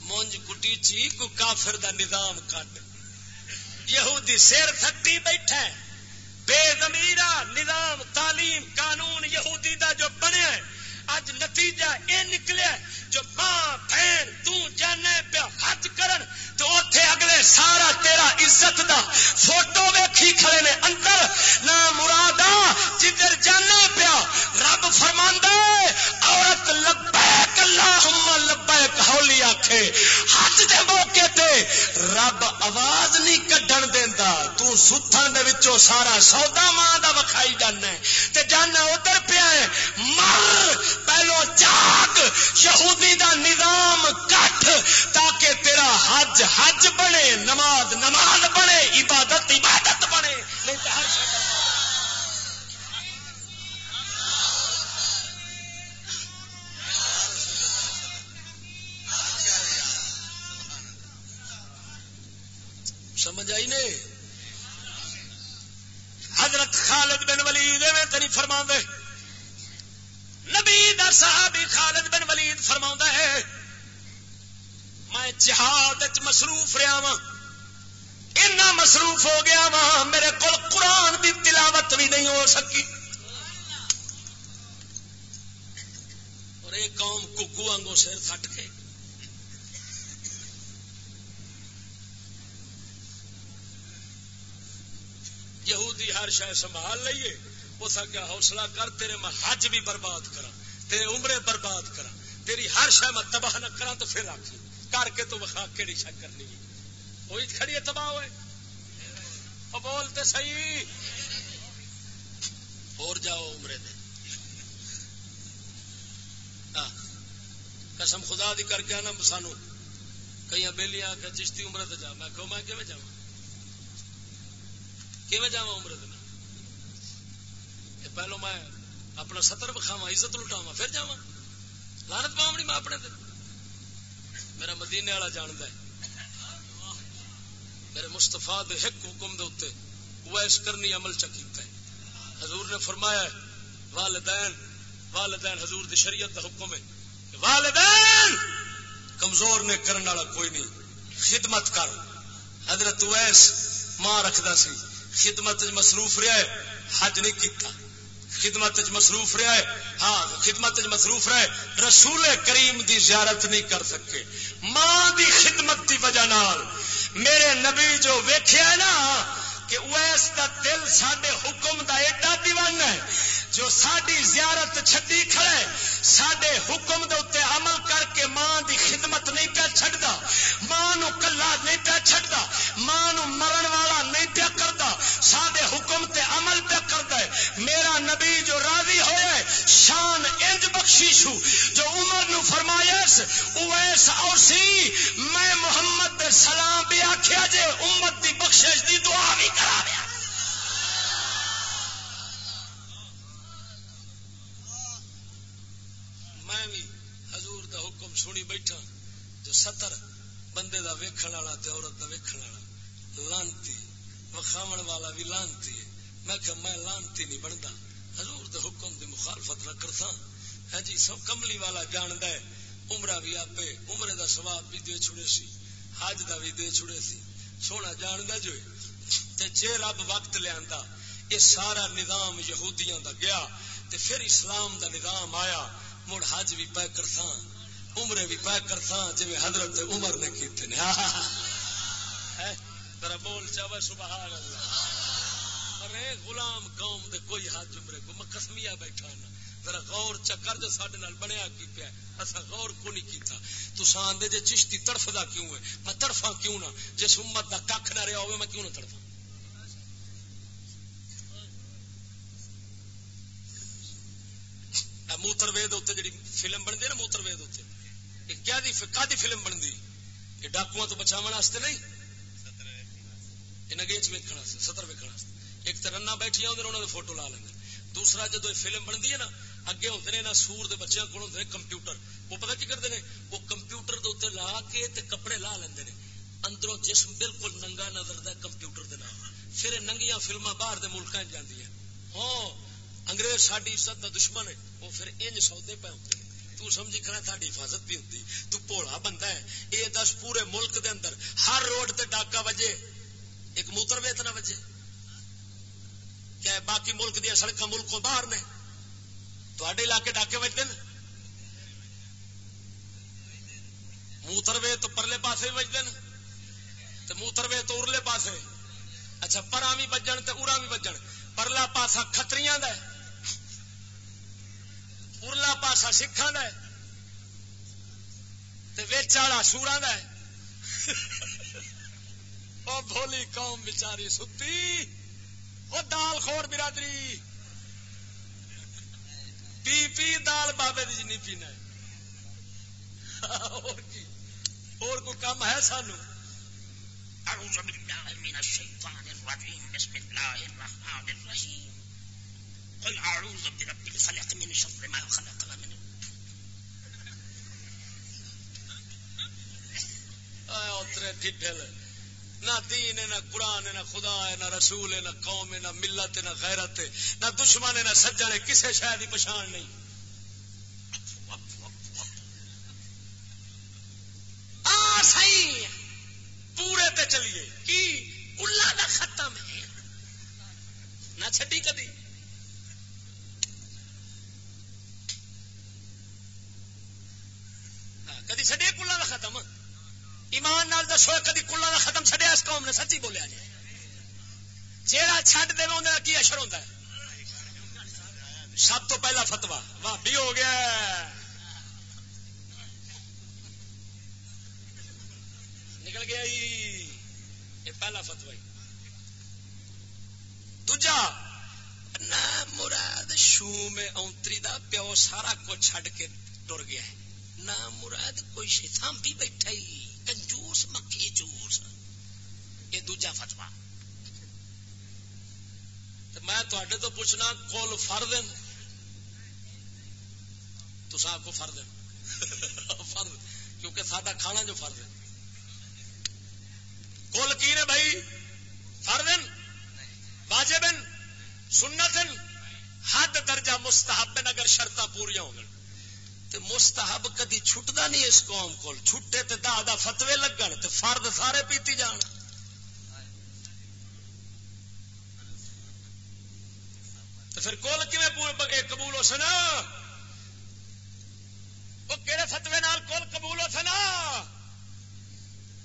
مونج کٹی چی، کو کافر دا نظام کٹ۔ یہودی سیر تھٹی بیٹھا بے زمیرہ نظام، تعلیم، قانون یہودی دا جو بنیا اج نتیجہ اے نکلیا جو ماں، بہن تانے پیا حج کرن، تو اتے اگلے سارا تیرا عزت دا فوٹو ویکھی کھڑے نے اندر، نہ مرادا جدھر جانا پیا، رب فرماندا عورت لبیک اللہم لبیک ہولی آکھے، حج دے موقع تے رب آواز نہیں کڈن دیندا، تو ستھن دے وچوں سارا سودا ماں دا وکھائی جانا تے جانا ادھر پیا ہے، مر، پہلو جاگ، یہودی دا نظام کٹ، تاکہ تیرا حج حج بنے، نماز نماز بنے، عبادت عبادت بنے۔ نہیں تو ہر سمجھ آئی نے؟ حضرت خالد بن ولید میں تری فرما دے نبی دا صحابی خالد بن ولید فرما ہے، میں جہاد مصروف رہا وا اتنا مصروف ہو گیا وا میرے کو قرآن کی تلاوت بھی نہیں ہو سکی۔ اور یہ قوم ککو آنگو سر کٹ کے یہودی ہر شاید سنبھال لیے اس کیا حوصلہ کر، تیرے میں حج بھی برباد کرا تیرے عمرے برباد کرا تیری ہر شہ میں تباہ نہ کرا تو پھر رکھ کر کے تو وقا کہڑی شک کرنی ہے۔ وہی کھڑی ہے، تباہ ہوئے۔ بولتے صحیح۔ اور جاؤ عمرے دے۔ قسم خدا دی کر کے نا سانو کئی بہلی آ کے چشتی عمرے تے جا۔ میں کہوں، میں کیون جا کیون جا عمرے دے پہلو میں اپنا ستر بکھاوا عزت لٹاوا پھر جا لانت پاؤں میں اپنے دن میرا مدینے والا جاند ہے میرے مستفا ایک حکم دے اتنے ویس کرنی عمل چکیتا ہے حضور نے فرمایا والدین والدین حضور دی شریعت دا حکم ہے والدین کمزور نے کرنے والا کوئی نہیں خدمت کر حضرت ویس ماں رکھدا سی خدمت مصروف رہا ہے، حج نہیں کیتا۔ خدمت مصروف رہا ہے ہاں خدمت مصروف رہے رسول کریم دی زیارت نہیں کر سکے۔ ماں دی خدمت دی وجہ نال میرے نبی جو ویخیا نا کہ ویس دا دل سڈے حکم دا ایڈا دیوان ہے۔ جو ساری زیارت چھڈی کھڑے سڈے حکم دے اتنے عمل کر کے ماں دی خدمت نہیں پیا چڈتا ماں نو کلا نہیں پیا چڈتا ماں نو مرن والا نہیں پیا کرتا سڈے حکم تے عمل پیا کرتا ہے۔ میرا نبی جو راضی ہوئے شان انج بخشی شو جو عمر نو فرمائش اویس اوسی، میں محمد سلام بھی آخیا جے، امت دی بخشش دی دعا بھی کرا دیا میں بھی حضور دا حکم سنی بیٹھا جو ستر بندے دا ویکھن والا تے عورت دا ویکھن والا لانتی وکھاون والا بھی لانتی ہے میں کہ میں لانتی نہیں بنتا حضور دے حکم دی مخالفت نہ کرتا ہے جی سب کملی والا جاندا ہے عمرہ بھی آپے عمرے دا ثواب بھی دے چھڑے سی حج دا بھی دے چھڑے سی سونا جاندا جو تے جے رب وقت لیا یہ سارا نظام یہودیاں دا گیا تے پھر اسلام دا نظام آیا مڑ حج بھی پہ کرتا عمرے بھی پہ کرتا جی حضرت عمر نے کیتے نے ذرا بول چاوے سبحان اللہ ارے غلام قوم دے کوئی حج عمرے کو، میں قسمیا بیٹھا نا ذرا غور چکر جو سڈے نال بنیا کی پیا اصا غور کو نہیں کیتا۔ تو سان جے چشتی تڑفدا کیوں ہے؟ میں تڑفا کیوں نہ؟ جس امت دا کھ نہ رہا ہوئے، میں کیوں نہ تڑفا؟ موتر وید جی فلم بنتی نا، موتر وید کیا دی کا دی فلم بنتی؟ یہ ڈاکو تو بچاو واسطے نہیں؟ یہ نگیچ ویکن ستر ویکن ایک تو رنا بیٹھیا ہوں فوٹو لا لیں دوسرا جدو فلم بنتی ہے نا، اگے ہوتے ہیں نا سور دے بچوں کو ہوتے ہیں کمپیوٹر۔ وہ پتا کی کرتے ہیں وہ کمپیوٹر دے لا کے تے کپڑے لا لیں اندروں جسم بالکل ننگا نظر دا کمپیوٹر دے نام پھر ننگیاں فلما باہر دے ملک جاندی ہاں انگریز ساری عزت کا دشمن ہے۔ وہ پھر انج سودے پہ ہوتے تو سمجھی کرا تاری حفاظت بھی ہوتی تو پولا بندہ ہے۔ یہ دس پورے ملک دے اندر ہر روڈ تے ڈاکا وجے۔ ایک موتر ویت نہ وجے۔ کیا باقی ملک دیا سڑک ملکوں باہر نے تے علاقے ڈاکے بجتے ہیں موتروے تو پرلے پاسے بھی بجتے ہیں تو موتروے تو ارلے پاسے۔ اچھا پرا بھی بجن تو ارا بھی بجن۔ پرلا پاسا کتری ارلا پاسا سکھان والا سورا بھولی قوم بچاری ستی۔ وہ دال خور برادری۔ پی پی دال بابے کی جنی پینا اور کی؟ اور کوئی کام ہے سانو؟ اعوذ باللہ من الشیطان الرجیم بسم اللہ الرحمن الرحیم۔ قل اعوذ برب الخلق من شر ما خلق من اترے ڈھڈل نہ دین ہے، نہ قرآن ہے، نہ خدا ہے، نہ رسول ہے، نہ قوم ہے، نہ ملت ہے، نہ غیرت ہے، نہ دشمن ہے، نہ سجن ہے، کسے شاید ہی پچھان نہیں۔ پورے تے چلیے۔ کی؟ کلا دا ختم ہے۔ نہ چڈی کدی۔ ہاں، کدی چڈے کلا دا ختم۔ ایمان نال دسو، کدی کلا دا ختم چڈیا اس قوم نے سچی بولیا جی۔ جیڑا چڈ دے اندر کی اشر ہوتا ہے؟ سب تو پہلا فتوا بھابی ہو گیا۔ نکل گیا جی۔ یہ پہلا فتوا دجا نہ مراد شو میں اونتری دا پیو، سارا کچھ چھڈ کے ٹر گیا ہے۔ نہ مراد کوئی شیطان بھی بیٹھا ہی۔ کنجوس مکھی جوس یہ دوجا فتوا میں تے تو پوچھنا کل فرد تو کو فرد فرد کیونکہ سڈا کھانا جو فرد کل کی نے بھائی فرد واجب سنت حد درجہ مستحب اگر شرط پوریا ہو مستحب کدی چھٹتا نہیں اس قوم کو چھٹے تے دا دا فتوے لگن تے فرد سارے پیتی جان۔ تو پھر کول کی قبول ہو سنا؟ وہ کہڑے فتوے نال کول قبول ہو سنا؟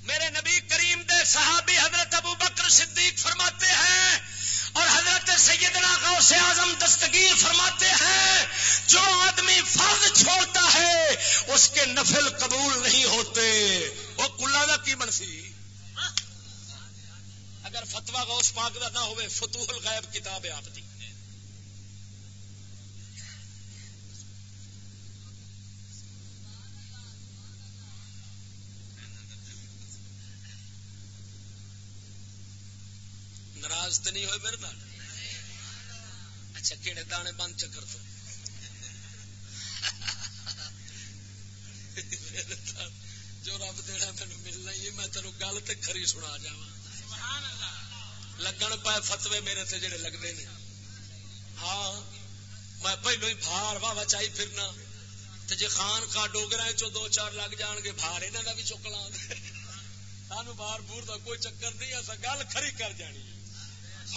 میرے نبی کریم دے صحابی حضرت ابو بکر صدیق فرماتے ہیں اور حضرت سیدنا غوث اعظم دستگیر فرماتے ہیں، جو آدمی فرض چھوڑتا ہے، اس کے نفل قبول نہیں ہوتے۔ وہ کلا کا کی بنسی اگر فتوا غوث پاک کا نہ ہوئے، فتوح الغیب کتاب ہے آپ کی ناراض تو نہیں ہوئے میرے نال. اچھا کہڑے دانے بند چکر تو. جو رب دینا تین ملنا ہی میں تینوں گل تو کھری سنا جا لگن پائے فتوے میرے سے جڑے لگتے ہیں ہاں میں پہلو ہی بھار واہ چاہی پھرنا. جی خان کا ڈوگر چو دو چار لگ جان گے بھار یہاں کا بھی چک لا سانو بار بور کا کوئی چکر نہیں ایسا گل کھری کر جانی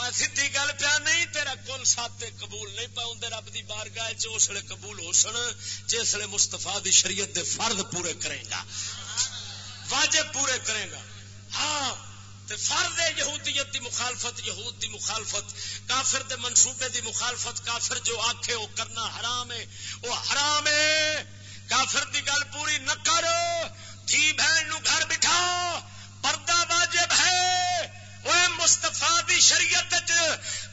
میں سی گل پیا نہیں، تیرا کل سات قبول نہیں پاؤں رب کی بار چلے قبول ہو سن جسے مستفا دی شریعت دے فرد پورے کرے گا۔ واجب پورے کرے گا۔ ہاں فرد یہودیت دی مخالفت، یہود دی مخالفت، کافر دے منصوبے دی مخالفت، کافر جو آکھے وہ کرنا حرام ہے، وہ حرام ہے۔ کافر دی گل پوری نہ کرو تھی بہن نو گھر بٹھا، پردہ واجب ہے۔ وہ مستفا دی شریعت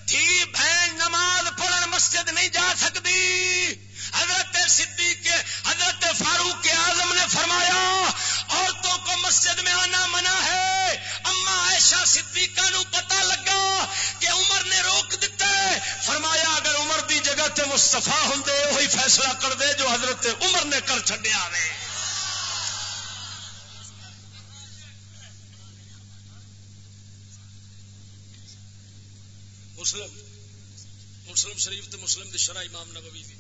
تھی بہن نماز پڑھن مسجد نہیں جا سکتی حضرت صدیق، حضرت فاروق اعظم نے فرمایا، عورتوں کو مسجد میں آنا منع ہے۔ اما عائشہ صدیقہ نو پتا لگا کہ عمر نے روک دیتا ہے۔ فرمایا، اگر عمر دی جگہ تے مستفا ہوں وہی فیصلہ کر دے جو حضرت عمر نے کر چڈیا آئے مسلم مسلم شریف تے مسلم دی شرح امام نبوی دی۔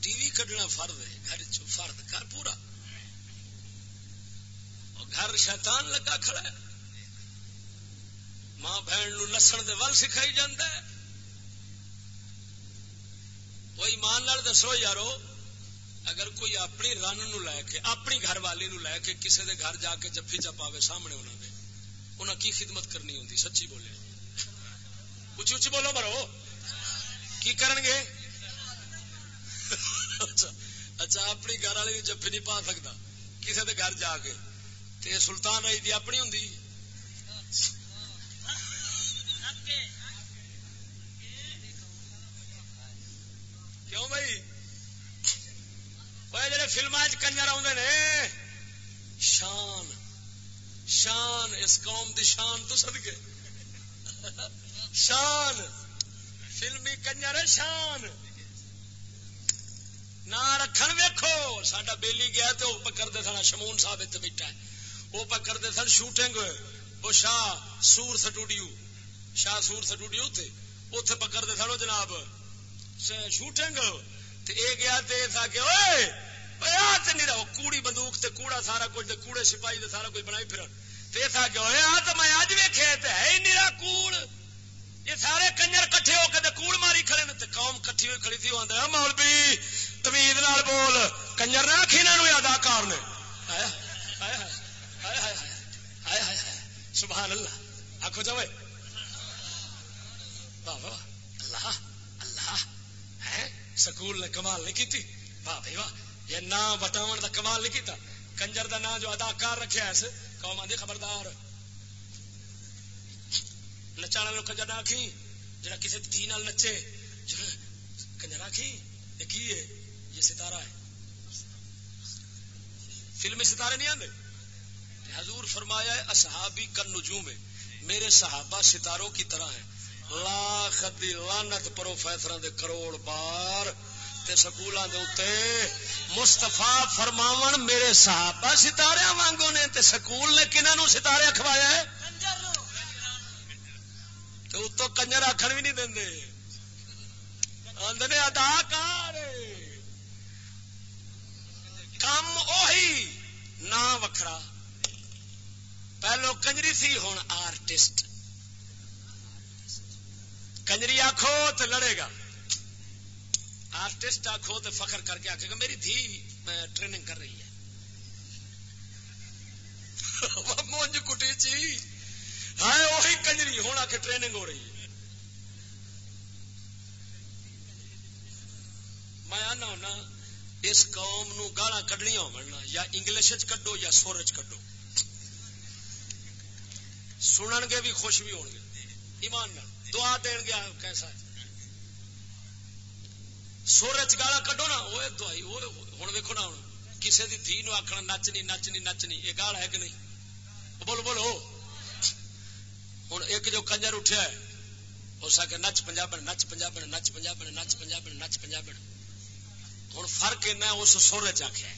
ٹی وی کڈنا فرد ہے، گھر فرد، گھر پورا۔ گھر شیطان لگا کھڑا ہے۔ ماں بہن نو نسن دے ول سکھائی جاندہ ہے وہ ایمان لال دسو یارو، اگر کوئی اپنی رن نو لے کے، اپنی گھر والی نو لے کے کسے دے گھر جا کے جفی چپاوے سامنے انہوں نے انہوں کی خدمت کرنی ہوں سچی بولے۔ اچھی اچھی بولو مرو۔ کی کرن گے؟ اچھا اچھا اپنی گھر والی جفی نہیں پا سکتا کسے دے گھر جا کے۔ تے سلطان رائی دی اپنی ہوں کیوں بھائی؟ وہ جڑے فلم کنجر آدھے نے، شان شان، اس قوم دی شان تو سد شان، فلمی کنجر شان۔ نہ رکھن ویکھو، ساڈا بیلی گیا تو پکڑتے سن، شمون صاحب اتنے بیٹھا ہے۔ وہ پکڑتے سن شوٹنگ وہ شاہ سور سٹوڈیو، شاہ سور سٹوڈیو تھے اتے پکڑتے سن وہ جناب شوٹنگ اے گیا تھا کہ نہیں رہو کوڑی بندوق تے کوڑا سارا کچھ کوڑے سپاہی تے سارا کچھ بنائی پھر تھا کہ میں اج ویکھے ہے ہی نہیں کوڑ یہ سارے کنجر کٹھے ہو کے کوڑ ماری کھڑے نے قوم کٹھی ہوئی کھڑی تھی آدھا مولوی تمید نال بول کنجر نہ آخی نہ اداکار نے آیا آیا سبحان اللہ آخو جائے اللہ اللہ سکول نے کمال نہیں کی واہ بھائی واہ یہ نام بٹاو کا کمال نہیں کیتا کنجر دا نام جو اداکار رکھا ہے قوم آدھی خبردار نچا کنجر نہ آخی جا کسی تھی نال نچے کنجر آخی یہ کی ہے یہ ستارہ ہے فلمی ستارے نہیں آتے حضور فرمایا ہے اصحابی کن نجوم ہے میرے صحابہ ستاروں کی طرح ہیں لاکھ دی لانت پروفیسر دے کروڑ بار تے سکولاں دے اوتے مصطفی فرماون، میرے صحابہ ستارے وانگو نے تے سکول نے کنہاں نو ستارے کھوایا ہے؟ تے اتو کنجر آکھن بھی نہیں دیندے آندے اداکار۔ کم اوہی نہ وکھرا۔ پہلو کنجری سی ہوں آرٹسٹ۔ کنجری آخو تو لڑے گا۔ آرٹسٹ آخو تو فخر کر کے آخے گا، میری دھی میں ٹریننگ کر رہی ہے۔ مونج کٹی چی۔ ہاں وہی کنجری ہوں آ کے ٹریننگ ہو رہی ہے۔ میں آنا ہونا، اس قوم نو گالا کڈنیا ہو یا انگلش کڈو یا سورج کڈو۔ سنن گے بھی خوش بھی ہون گے ایمان دعا دین گیا، کیسا ہے؟ سورج گالا کڈو نا وہ دعائی وہ ہوں ویکو نا ہوں کسی کی دھی نو آخنا نچنی نچنی نچنی یہ گال ہے کہ نہیں؟ بولو بولو ہوں ایک جو کنجر اٹھیا ہے اس آ کے نچ پنجاب نچ پنجاب نچ پنجاب نچ پنجاب نچ پنجاب ہوں فرق ایسا اس سورج آخیا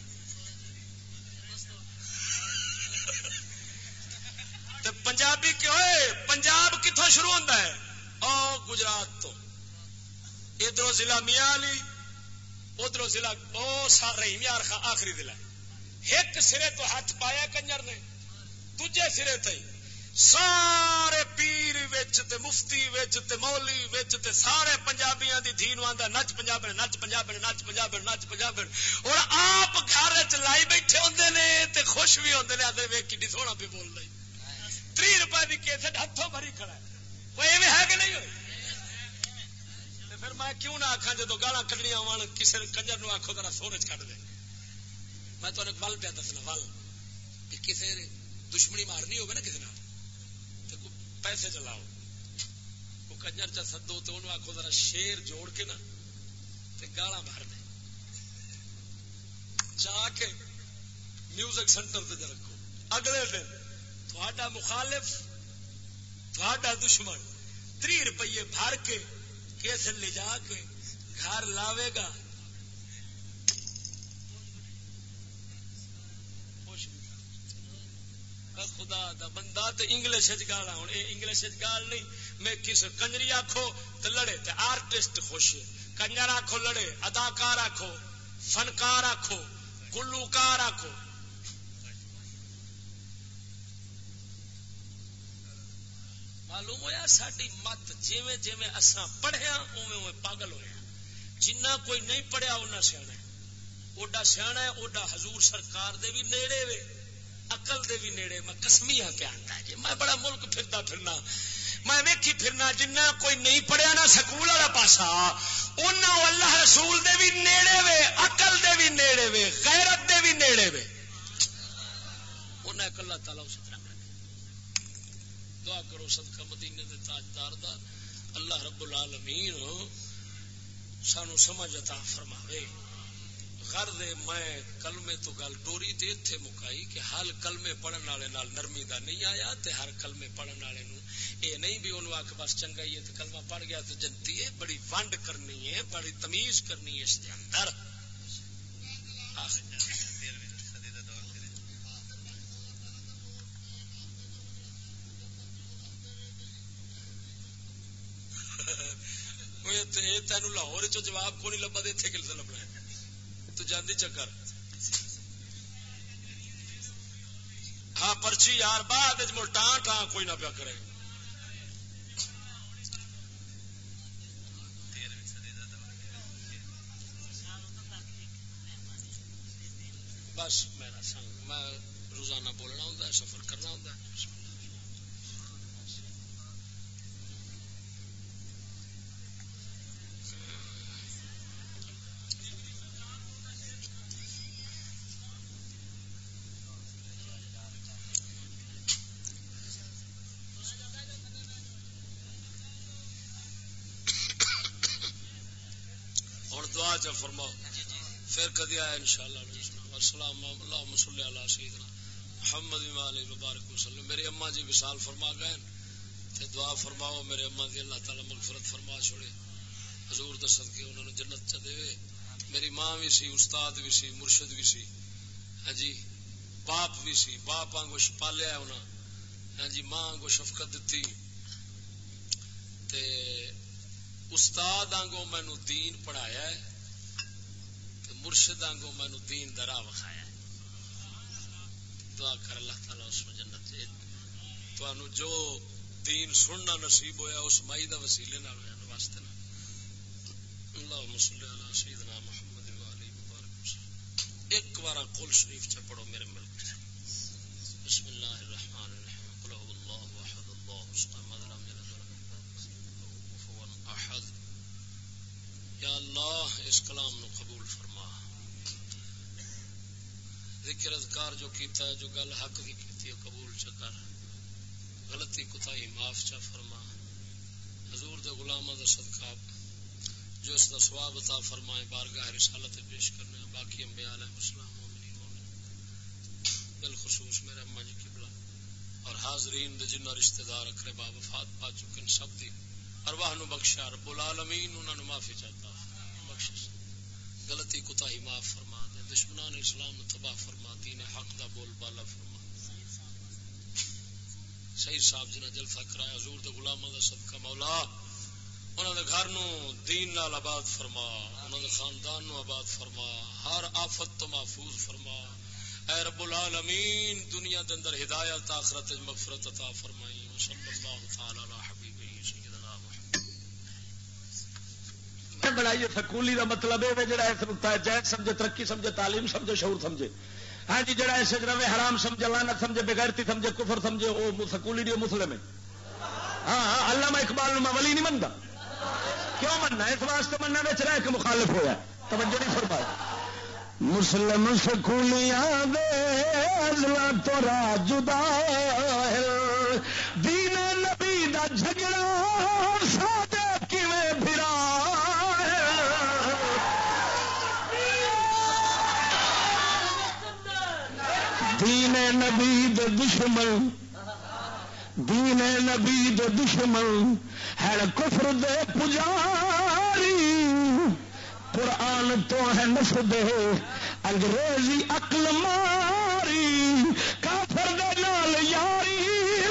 پنجابی کیوں ہے؟ پنجاب کتوں شروع ہوتا ہے؟ او گجرات تو۔ ادھر ضلع میاں علی ادھر ضلع رحیم یار خان آخری ضلع ایک سرے تو ہاتھ پایا کنجر نے دجے سرے تے سارے پیر وچ تے مفتی وچ تے مولی وچ تے سارے پنجابیاں دی دھی نو آندا، نچ پنجاب نچ پنجاب نچ پنجاب نچ پنجاب اور آپ گھر وچ لائی بیٹھے ہوندے نے تے خوش بھی ہوندے نے، آدھے ویکھ کڈی سونا پہ بول رہی۔ تری روپئے کی کیسٹ ہاتھوں بھری کھڑا ہے۔ وہ ایویں ہے کہ نہیں ہوئی؟ پھر میں کیوں نہ آخا جب گالا کھڑنی آن کسی کنجر نو آخو ذرا سورج کٹ دے۔ میں تمہیں ول پیا دسنا، ول کسی دشمنی مارنی ہوگی نا کسی تو پیسے چلاؤ۔ وہ کنجر چ سدو تو انہوں آخو ذرا شیر جوڑ کے نا گالا بھر دے۔ جا کے میوزک سینٹر سے رکھو۔ اگلے دن تھوڑا مخالف تھوڑا دشمن تری روپیے بھر کے کس لے جا کے گھر لاوے گا۔ خدا دا بندہ تے انگلش گال ہوں یہ انگلش گال نہیں۔ میں کس کنجری آخو تو لڑے تے آرٹسٹ خوش کنجر آخو لڑے، اداکار آخو فنکار آخو گلوکار آخو معلوم ہوا ساری مت جیویں جیویں اساں پڑھیا اوے اوے پاگل ہوا جنہ کوئی نہیں پڑھیا اُنہ سیا اوڈا سیا اوڈا حضور سرکار دے بھی نیڑے وے۔ اقل دے بھی نیڑے۔ میں کسمیا پہ آتا جی میں بڑا ملک پھرتا پھرنا۔ میں ویکھی پھرنا، جنہ کوئی نہیں پڑھیا نا سکول والا پاسا۔ اللہ رسول دے بھی نیڑے وے اقل دے بھی نیڑے وے، غیرت دے بھی نیڑے وے۔ انہیں اللہ تعالیٰ اس طرح دعا کرو صدقہ مدینے دے تاجدار دا، اللہ رب العالمین سانو سمجھ عطا فرماوے۔ غرض میں کلمے تو گل ڈوری تے ایتھے مکائی کہ حال کلمے پڑھن والے نال نرمی دا نہیں آیا تے ہر کلمے پڑھن والے نو۔ اے نہیں بھی انہوں آکھ بس چنگا ہی ہے تے کلمہ پڑھ گیا تو جنتی ہے، بڑی ونڈ کرنی ہے، بڑی تمیز کرنی ہے اس دے اندر۔ آخر تین لاہور چ جواب کو نہیں لبا دے اتنے کل لبنا ہے؟ تو جاندی چکر۔ ہاں پرچی یار بعد ٹان ٹان کوئی نہ پیا کرے۔ بس میرا سنگ، میں روزانہ بولنا ہوں سفر کرنا ہوں چا فرماؤ۔ پھر کدی آیا ان شاء اللہ السلام اللہ مسلح اللہ سیدنا محمد علی مبارک وسلم۔ میری اما جی وصال فرما گئے تے دعا فرماؤ، میرے اما دی اللہ تعالی مغفرت فرما چھوڑے۔ حضور دے صدقے انہوں نے جنت چ دے۔ میری ماں بھی سی، استاد بھی سی، مرشد بھی سی۔ ہاں جی باپ بھی سی، باپ آنگو پالیا انہاں۔ ہاں جی ماں آنگو شفقت دتی۔ تے استاد آنگو مینو دین پڑھایا ہے۔ مرشد آنگو مینو دین درا وکھایا دعا کر اللہ تعالیٰ اس میں جنت تو جو دین سننا نصیب ہویا اس مائی دا وسیلے نال ہویا واسطے نا اللہ صلی اللہ سیدنا محمد والی مبارک ایک بار قول شریف چ پڑھو میرے ملک بسم اللہ الرحمن الرحیم قل هو اللہ احد اللہ الصمد لم یلد ولم یولد کفوا احد یا اللہ اس کلام نو قبول فرما۔ ذکر اذکار جو کیتا ہے، جو گل حق کی کیتی ہے، قبول چکر غلطی کوتاہی معاف چا فرما۔ حضور دے غلاماں دا صدقہ جو اس دا ثواب عطا فرمائے، بارگاہ رسالت پیش کرنے باقی انبیاء علیہ السلام، مومنین مومن بالخصوص میرے اما جی قبلہ۔ اور حاضرین دے جنہ رشتہ دار اقربا وفات پا چکن سب دی ارواح نو بخشا، رب العالمین، انہاں نو معافی چاہتا۔ بخشش۔ غلطی کوتاہی معاف فرما دے۔ دشمنان اسلام تباہ فرما، دین حق دا بول بالا فرما۔ صحیح صاحب جنہ جلسہ کرایا، حضور دے غلامہ دا صدقہ مولا انہوں دے گھر نو دین نال آباد فرما انہوں دے خاندان نو آباد فرما، ہر آفت تو محفوظ فرما۔ اے رب العالمین، دنیا دے اندر ہدایت، آخرت مغفرت عطا فرمائی۔ صلی اللہ تعالی علیہ بنائی سکولی کا مطلب ہے جڑا اس جائز سمجھے، ترقی سمجھے، تعلیم سمجھے، شعور سمجھے۔ ہاں جی جڑا ایسے روے حرام سمجھے لانت سمجھے، بغیرتی سمجھے، کفر سمجھے، وہ سکولی نہیں مسلم ہے۔ ہاں ہاں اللہ میں اقبال میں ولی نہیں منتا کیوں مننا اس واسطے مننا بچ رہا ایک مخالف ہوا توجہ نہیں فرمایا مسلم سکولیاں دے ازلا تو را جدا دین دین نبی دشمن، دین نبی دشمن، ہے کفر دے پجار قرآن تو ہے نس دے انگریزی اقل ماری۔ کافر دے نال یاری،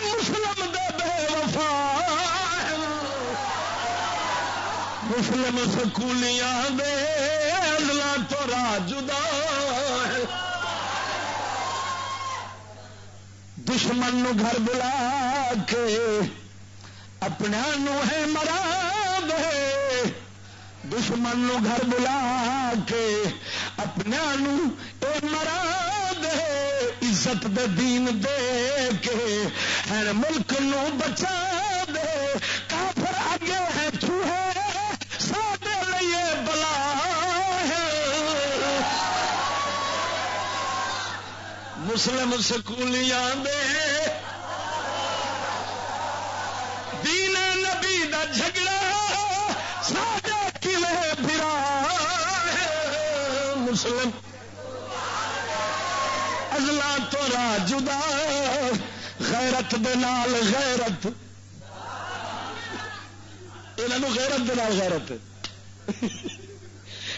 مسلم دے بے وفا۔ مسلم سکولیاں دے ازلا تو راجدا دشمن نو گھر بلا کے اپنے ہے مرا دے۔ دشمن نو گھر بلا کے اپنے مرا دے۔ عزت دے دین دے کے ہر ملک نو بچا مسلم سکولیاں دے دین نبی دا جھگڑا ساڈا کلے پھرا مسلم۔ ازلا تو را جدا غیرت دے نال غیرت۔ یہ غیرت دے نال غیرت۔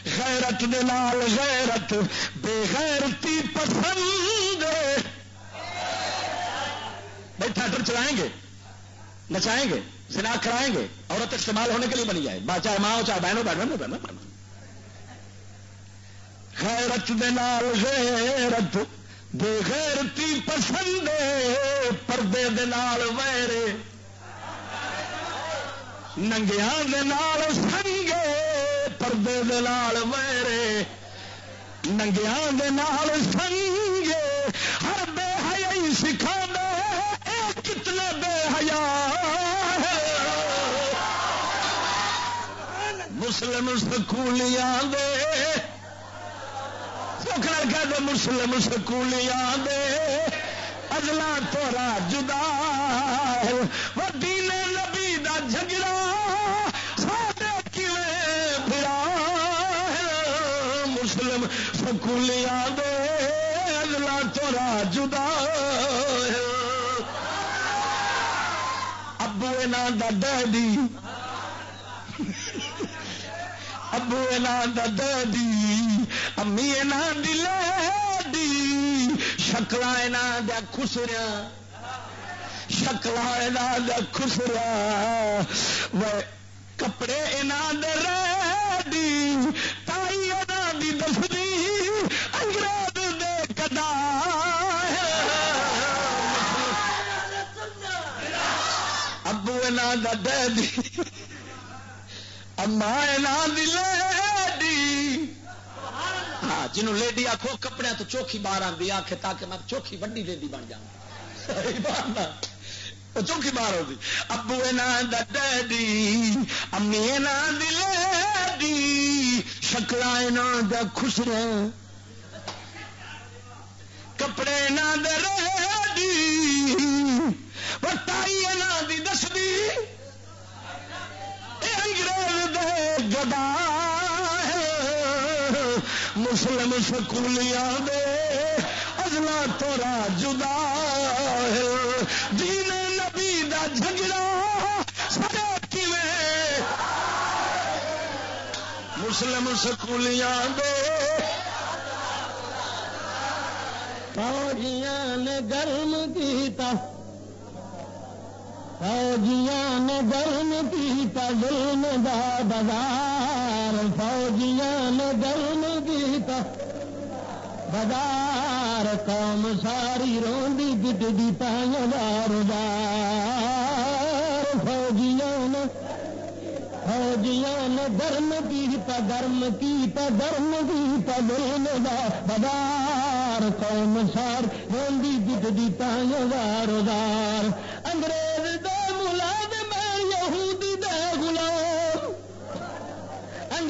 غیرت دے نال غیرت، بے غیرتی پسند. بھائی تھیٹر چلائیں گے، نچائیں گے سنا کرائیں گے، عورت استعمال ہونے کے لیے بنی جائے۔ با چاہے ماں ہو چاہے بہنوں بیٹھنا بہن بہن غیرت دے نال غیرت، بے غیرتی پسند. پردے دے نال ویرے ننگیا سنگے. پردے دال میرے ننگیا سنگے۔ ہر بے حیا سکھا دے کتنے بے حیا مسلم سکولیاں دے۔ سکھنا کہہ دے مسلم سکولیاں دے۔ اجلا تورا جدا وڈی سکولیا دے اگلا تورا جدا ابو دا ڈیڈی۔ ابو دا ڈیڈی، امی دی شکل دیا خسریا شکل دیا خسریا کپڑے یہاں دے ریڈی تائی یہاں دی دسدی۔ دا ڈیڈی اما دی لیڈی. ہاں جنہوں لیڈی آخو کپڑے تو چوکھی باہر آتی آخ تاکہ میں چوکھی وڈی لیڈی بن جاؤں۔ چوکی مار ہوتی ابو دا ڈیڈی امی دی شکل دا خسر کپڑے نہ ریڈی۔ وٹائی دی دسدی انگریز دے گدا مسلم سکولیاں دے اگلا تورا جدا دین نبی دا جھگڑا سارے مسلم سکولیاں دے فوجیاں نے گرم کیتا۔ فوجیاں نے گرم کیتا ظلم دا بازار، فوجیاں نے گرم کیتا بازار۔ قوم ساری روندی گڈی پائیں دار دار فوجیاں فوجیاں درم کیتا درم کیتا درم کیتا دلم دا بازار۔ قوم سار روندی گڈی پائیں دار دار انگریز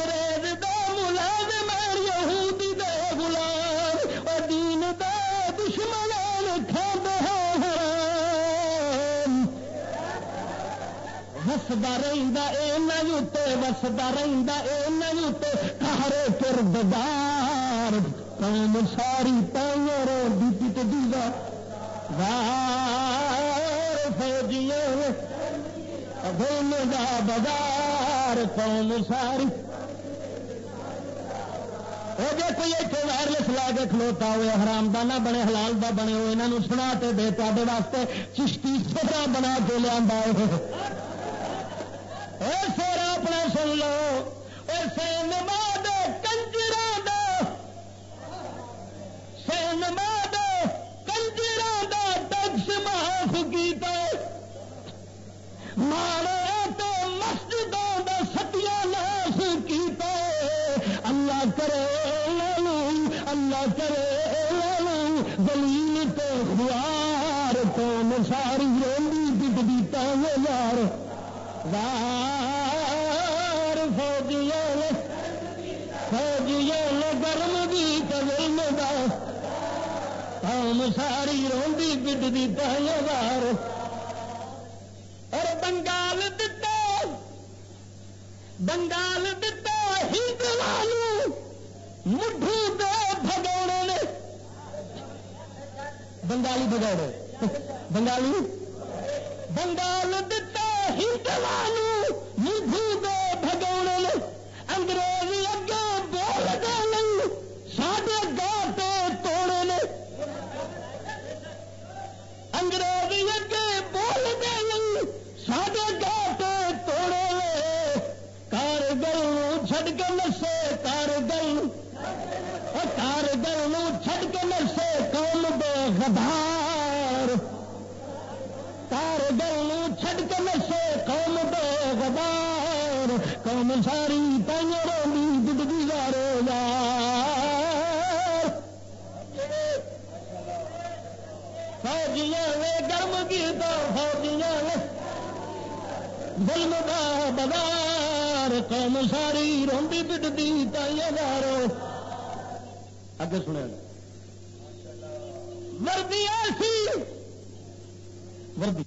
انگریز دے ملاد میں یہودی دے غلام وسدا رستا وسدا رستے کارے کردار قوم ساری پائیں رو پٹ دیوا وار فوجیاں دا بازار، قوم ساری وہ جی کوئی اتنے وائرلس لا کے کھلوتا ہوئے حرام دا نہ بنے حلال دا بنے ہوئے یہاں سنا تے دے تے واسطے چشتی سورا بنا کے لیا سورا اپنا سن لو سینماد کنجر سینماد کنجر ٹیکس معاف کیتا مارے تو مسجدوں کا ستیا ناس کیتا اللہ کرے کرے دلیل تو خوار تو ساری رولی پٹ دیتا یار۔ وار فوجیوں فوجیوں گرم بھی تلم دا۔ قوم ساری روندی پٹ دیتا یار۔ اور بنگال دتا بنگال دتا ہندو مٹھو دو بگوڑے نے۔ بنگالی بگوڑے بنگالی؟ بنگال دتا ہندو مٹھو دو بگوڑے نے۔ انگریزی اگے بول گئے ساڈے گاہ توڑے نے۔ انگریزی اگے بول گئے ساڈے گاہ توڑے کارگل چھڈ کے نسے کارگل۔ کارگل چھڈ کے نسے قوم دے غدار کارگل چھڈ کے نسے قوم دے غدار قوم ساری تائیں روی ددی گارو یار فوجیاں گرم گیتا فوجیاں نے ظلم دا بازار قوم ساری روندی پٹتی تائیں دارو اگے سنیا وردی ایسی۔ وردی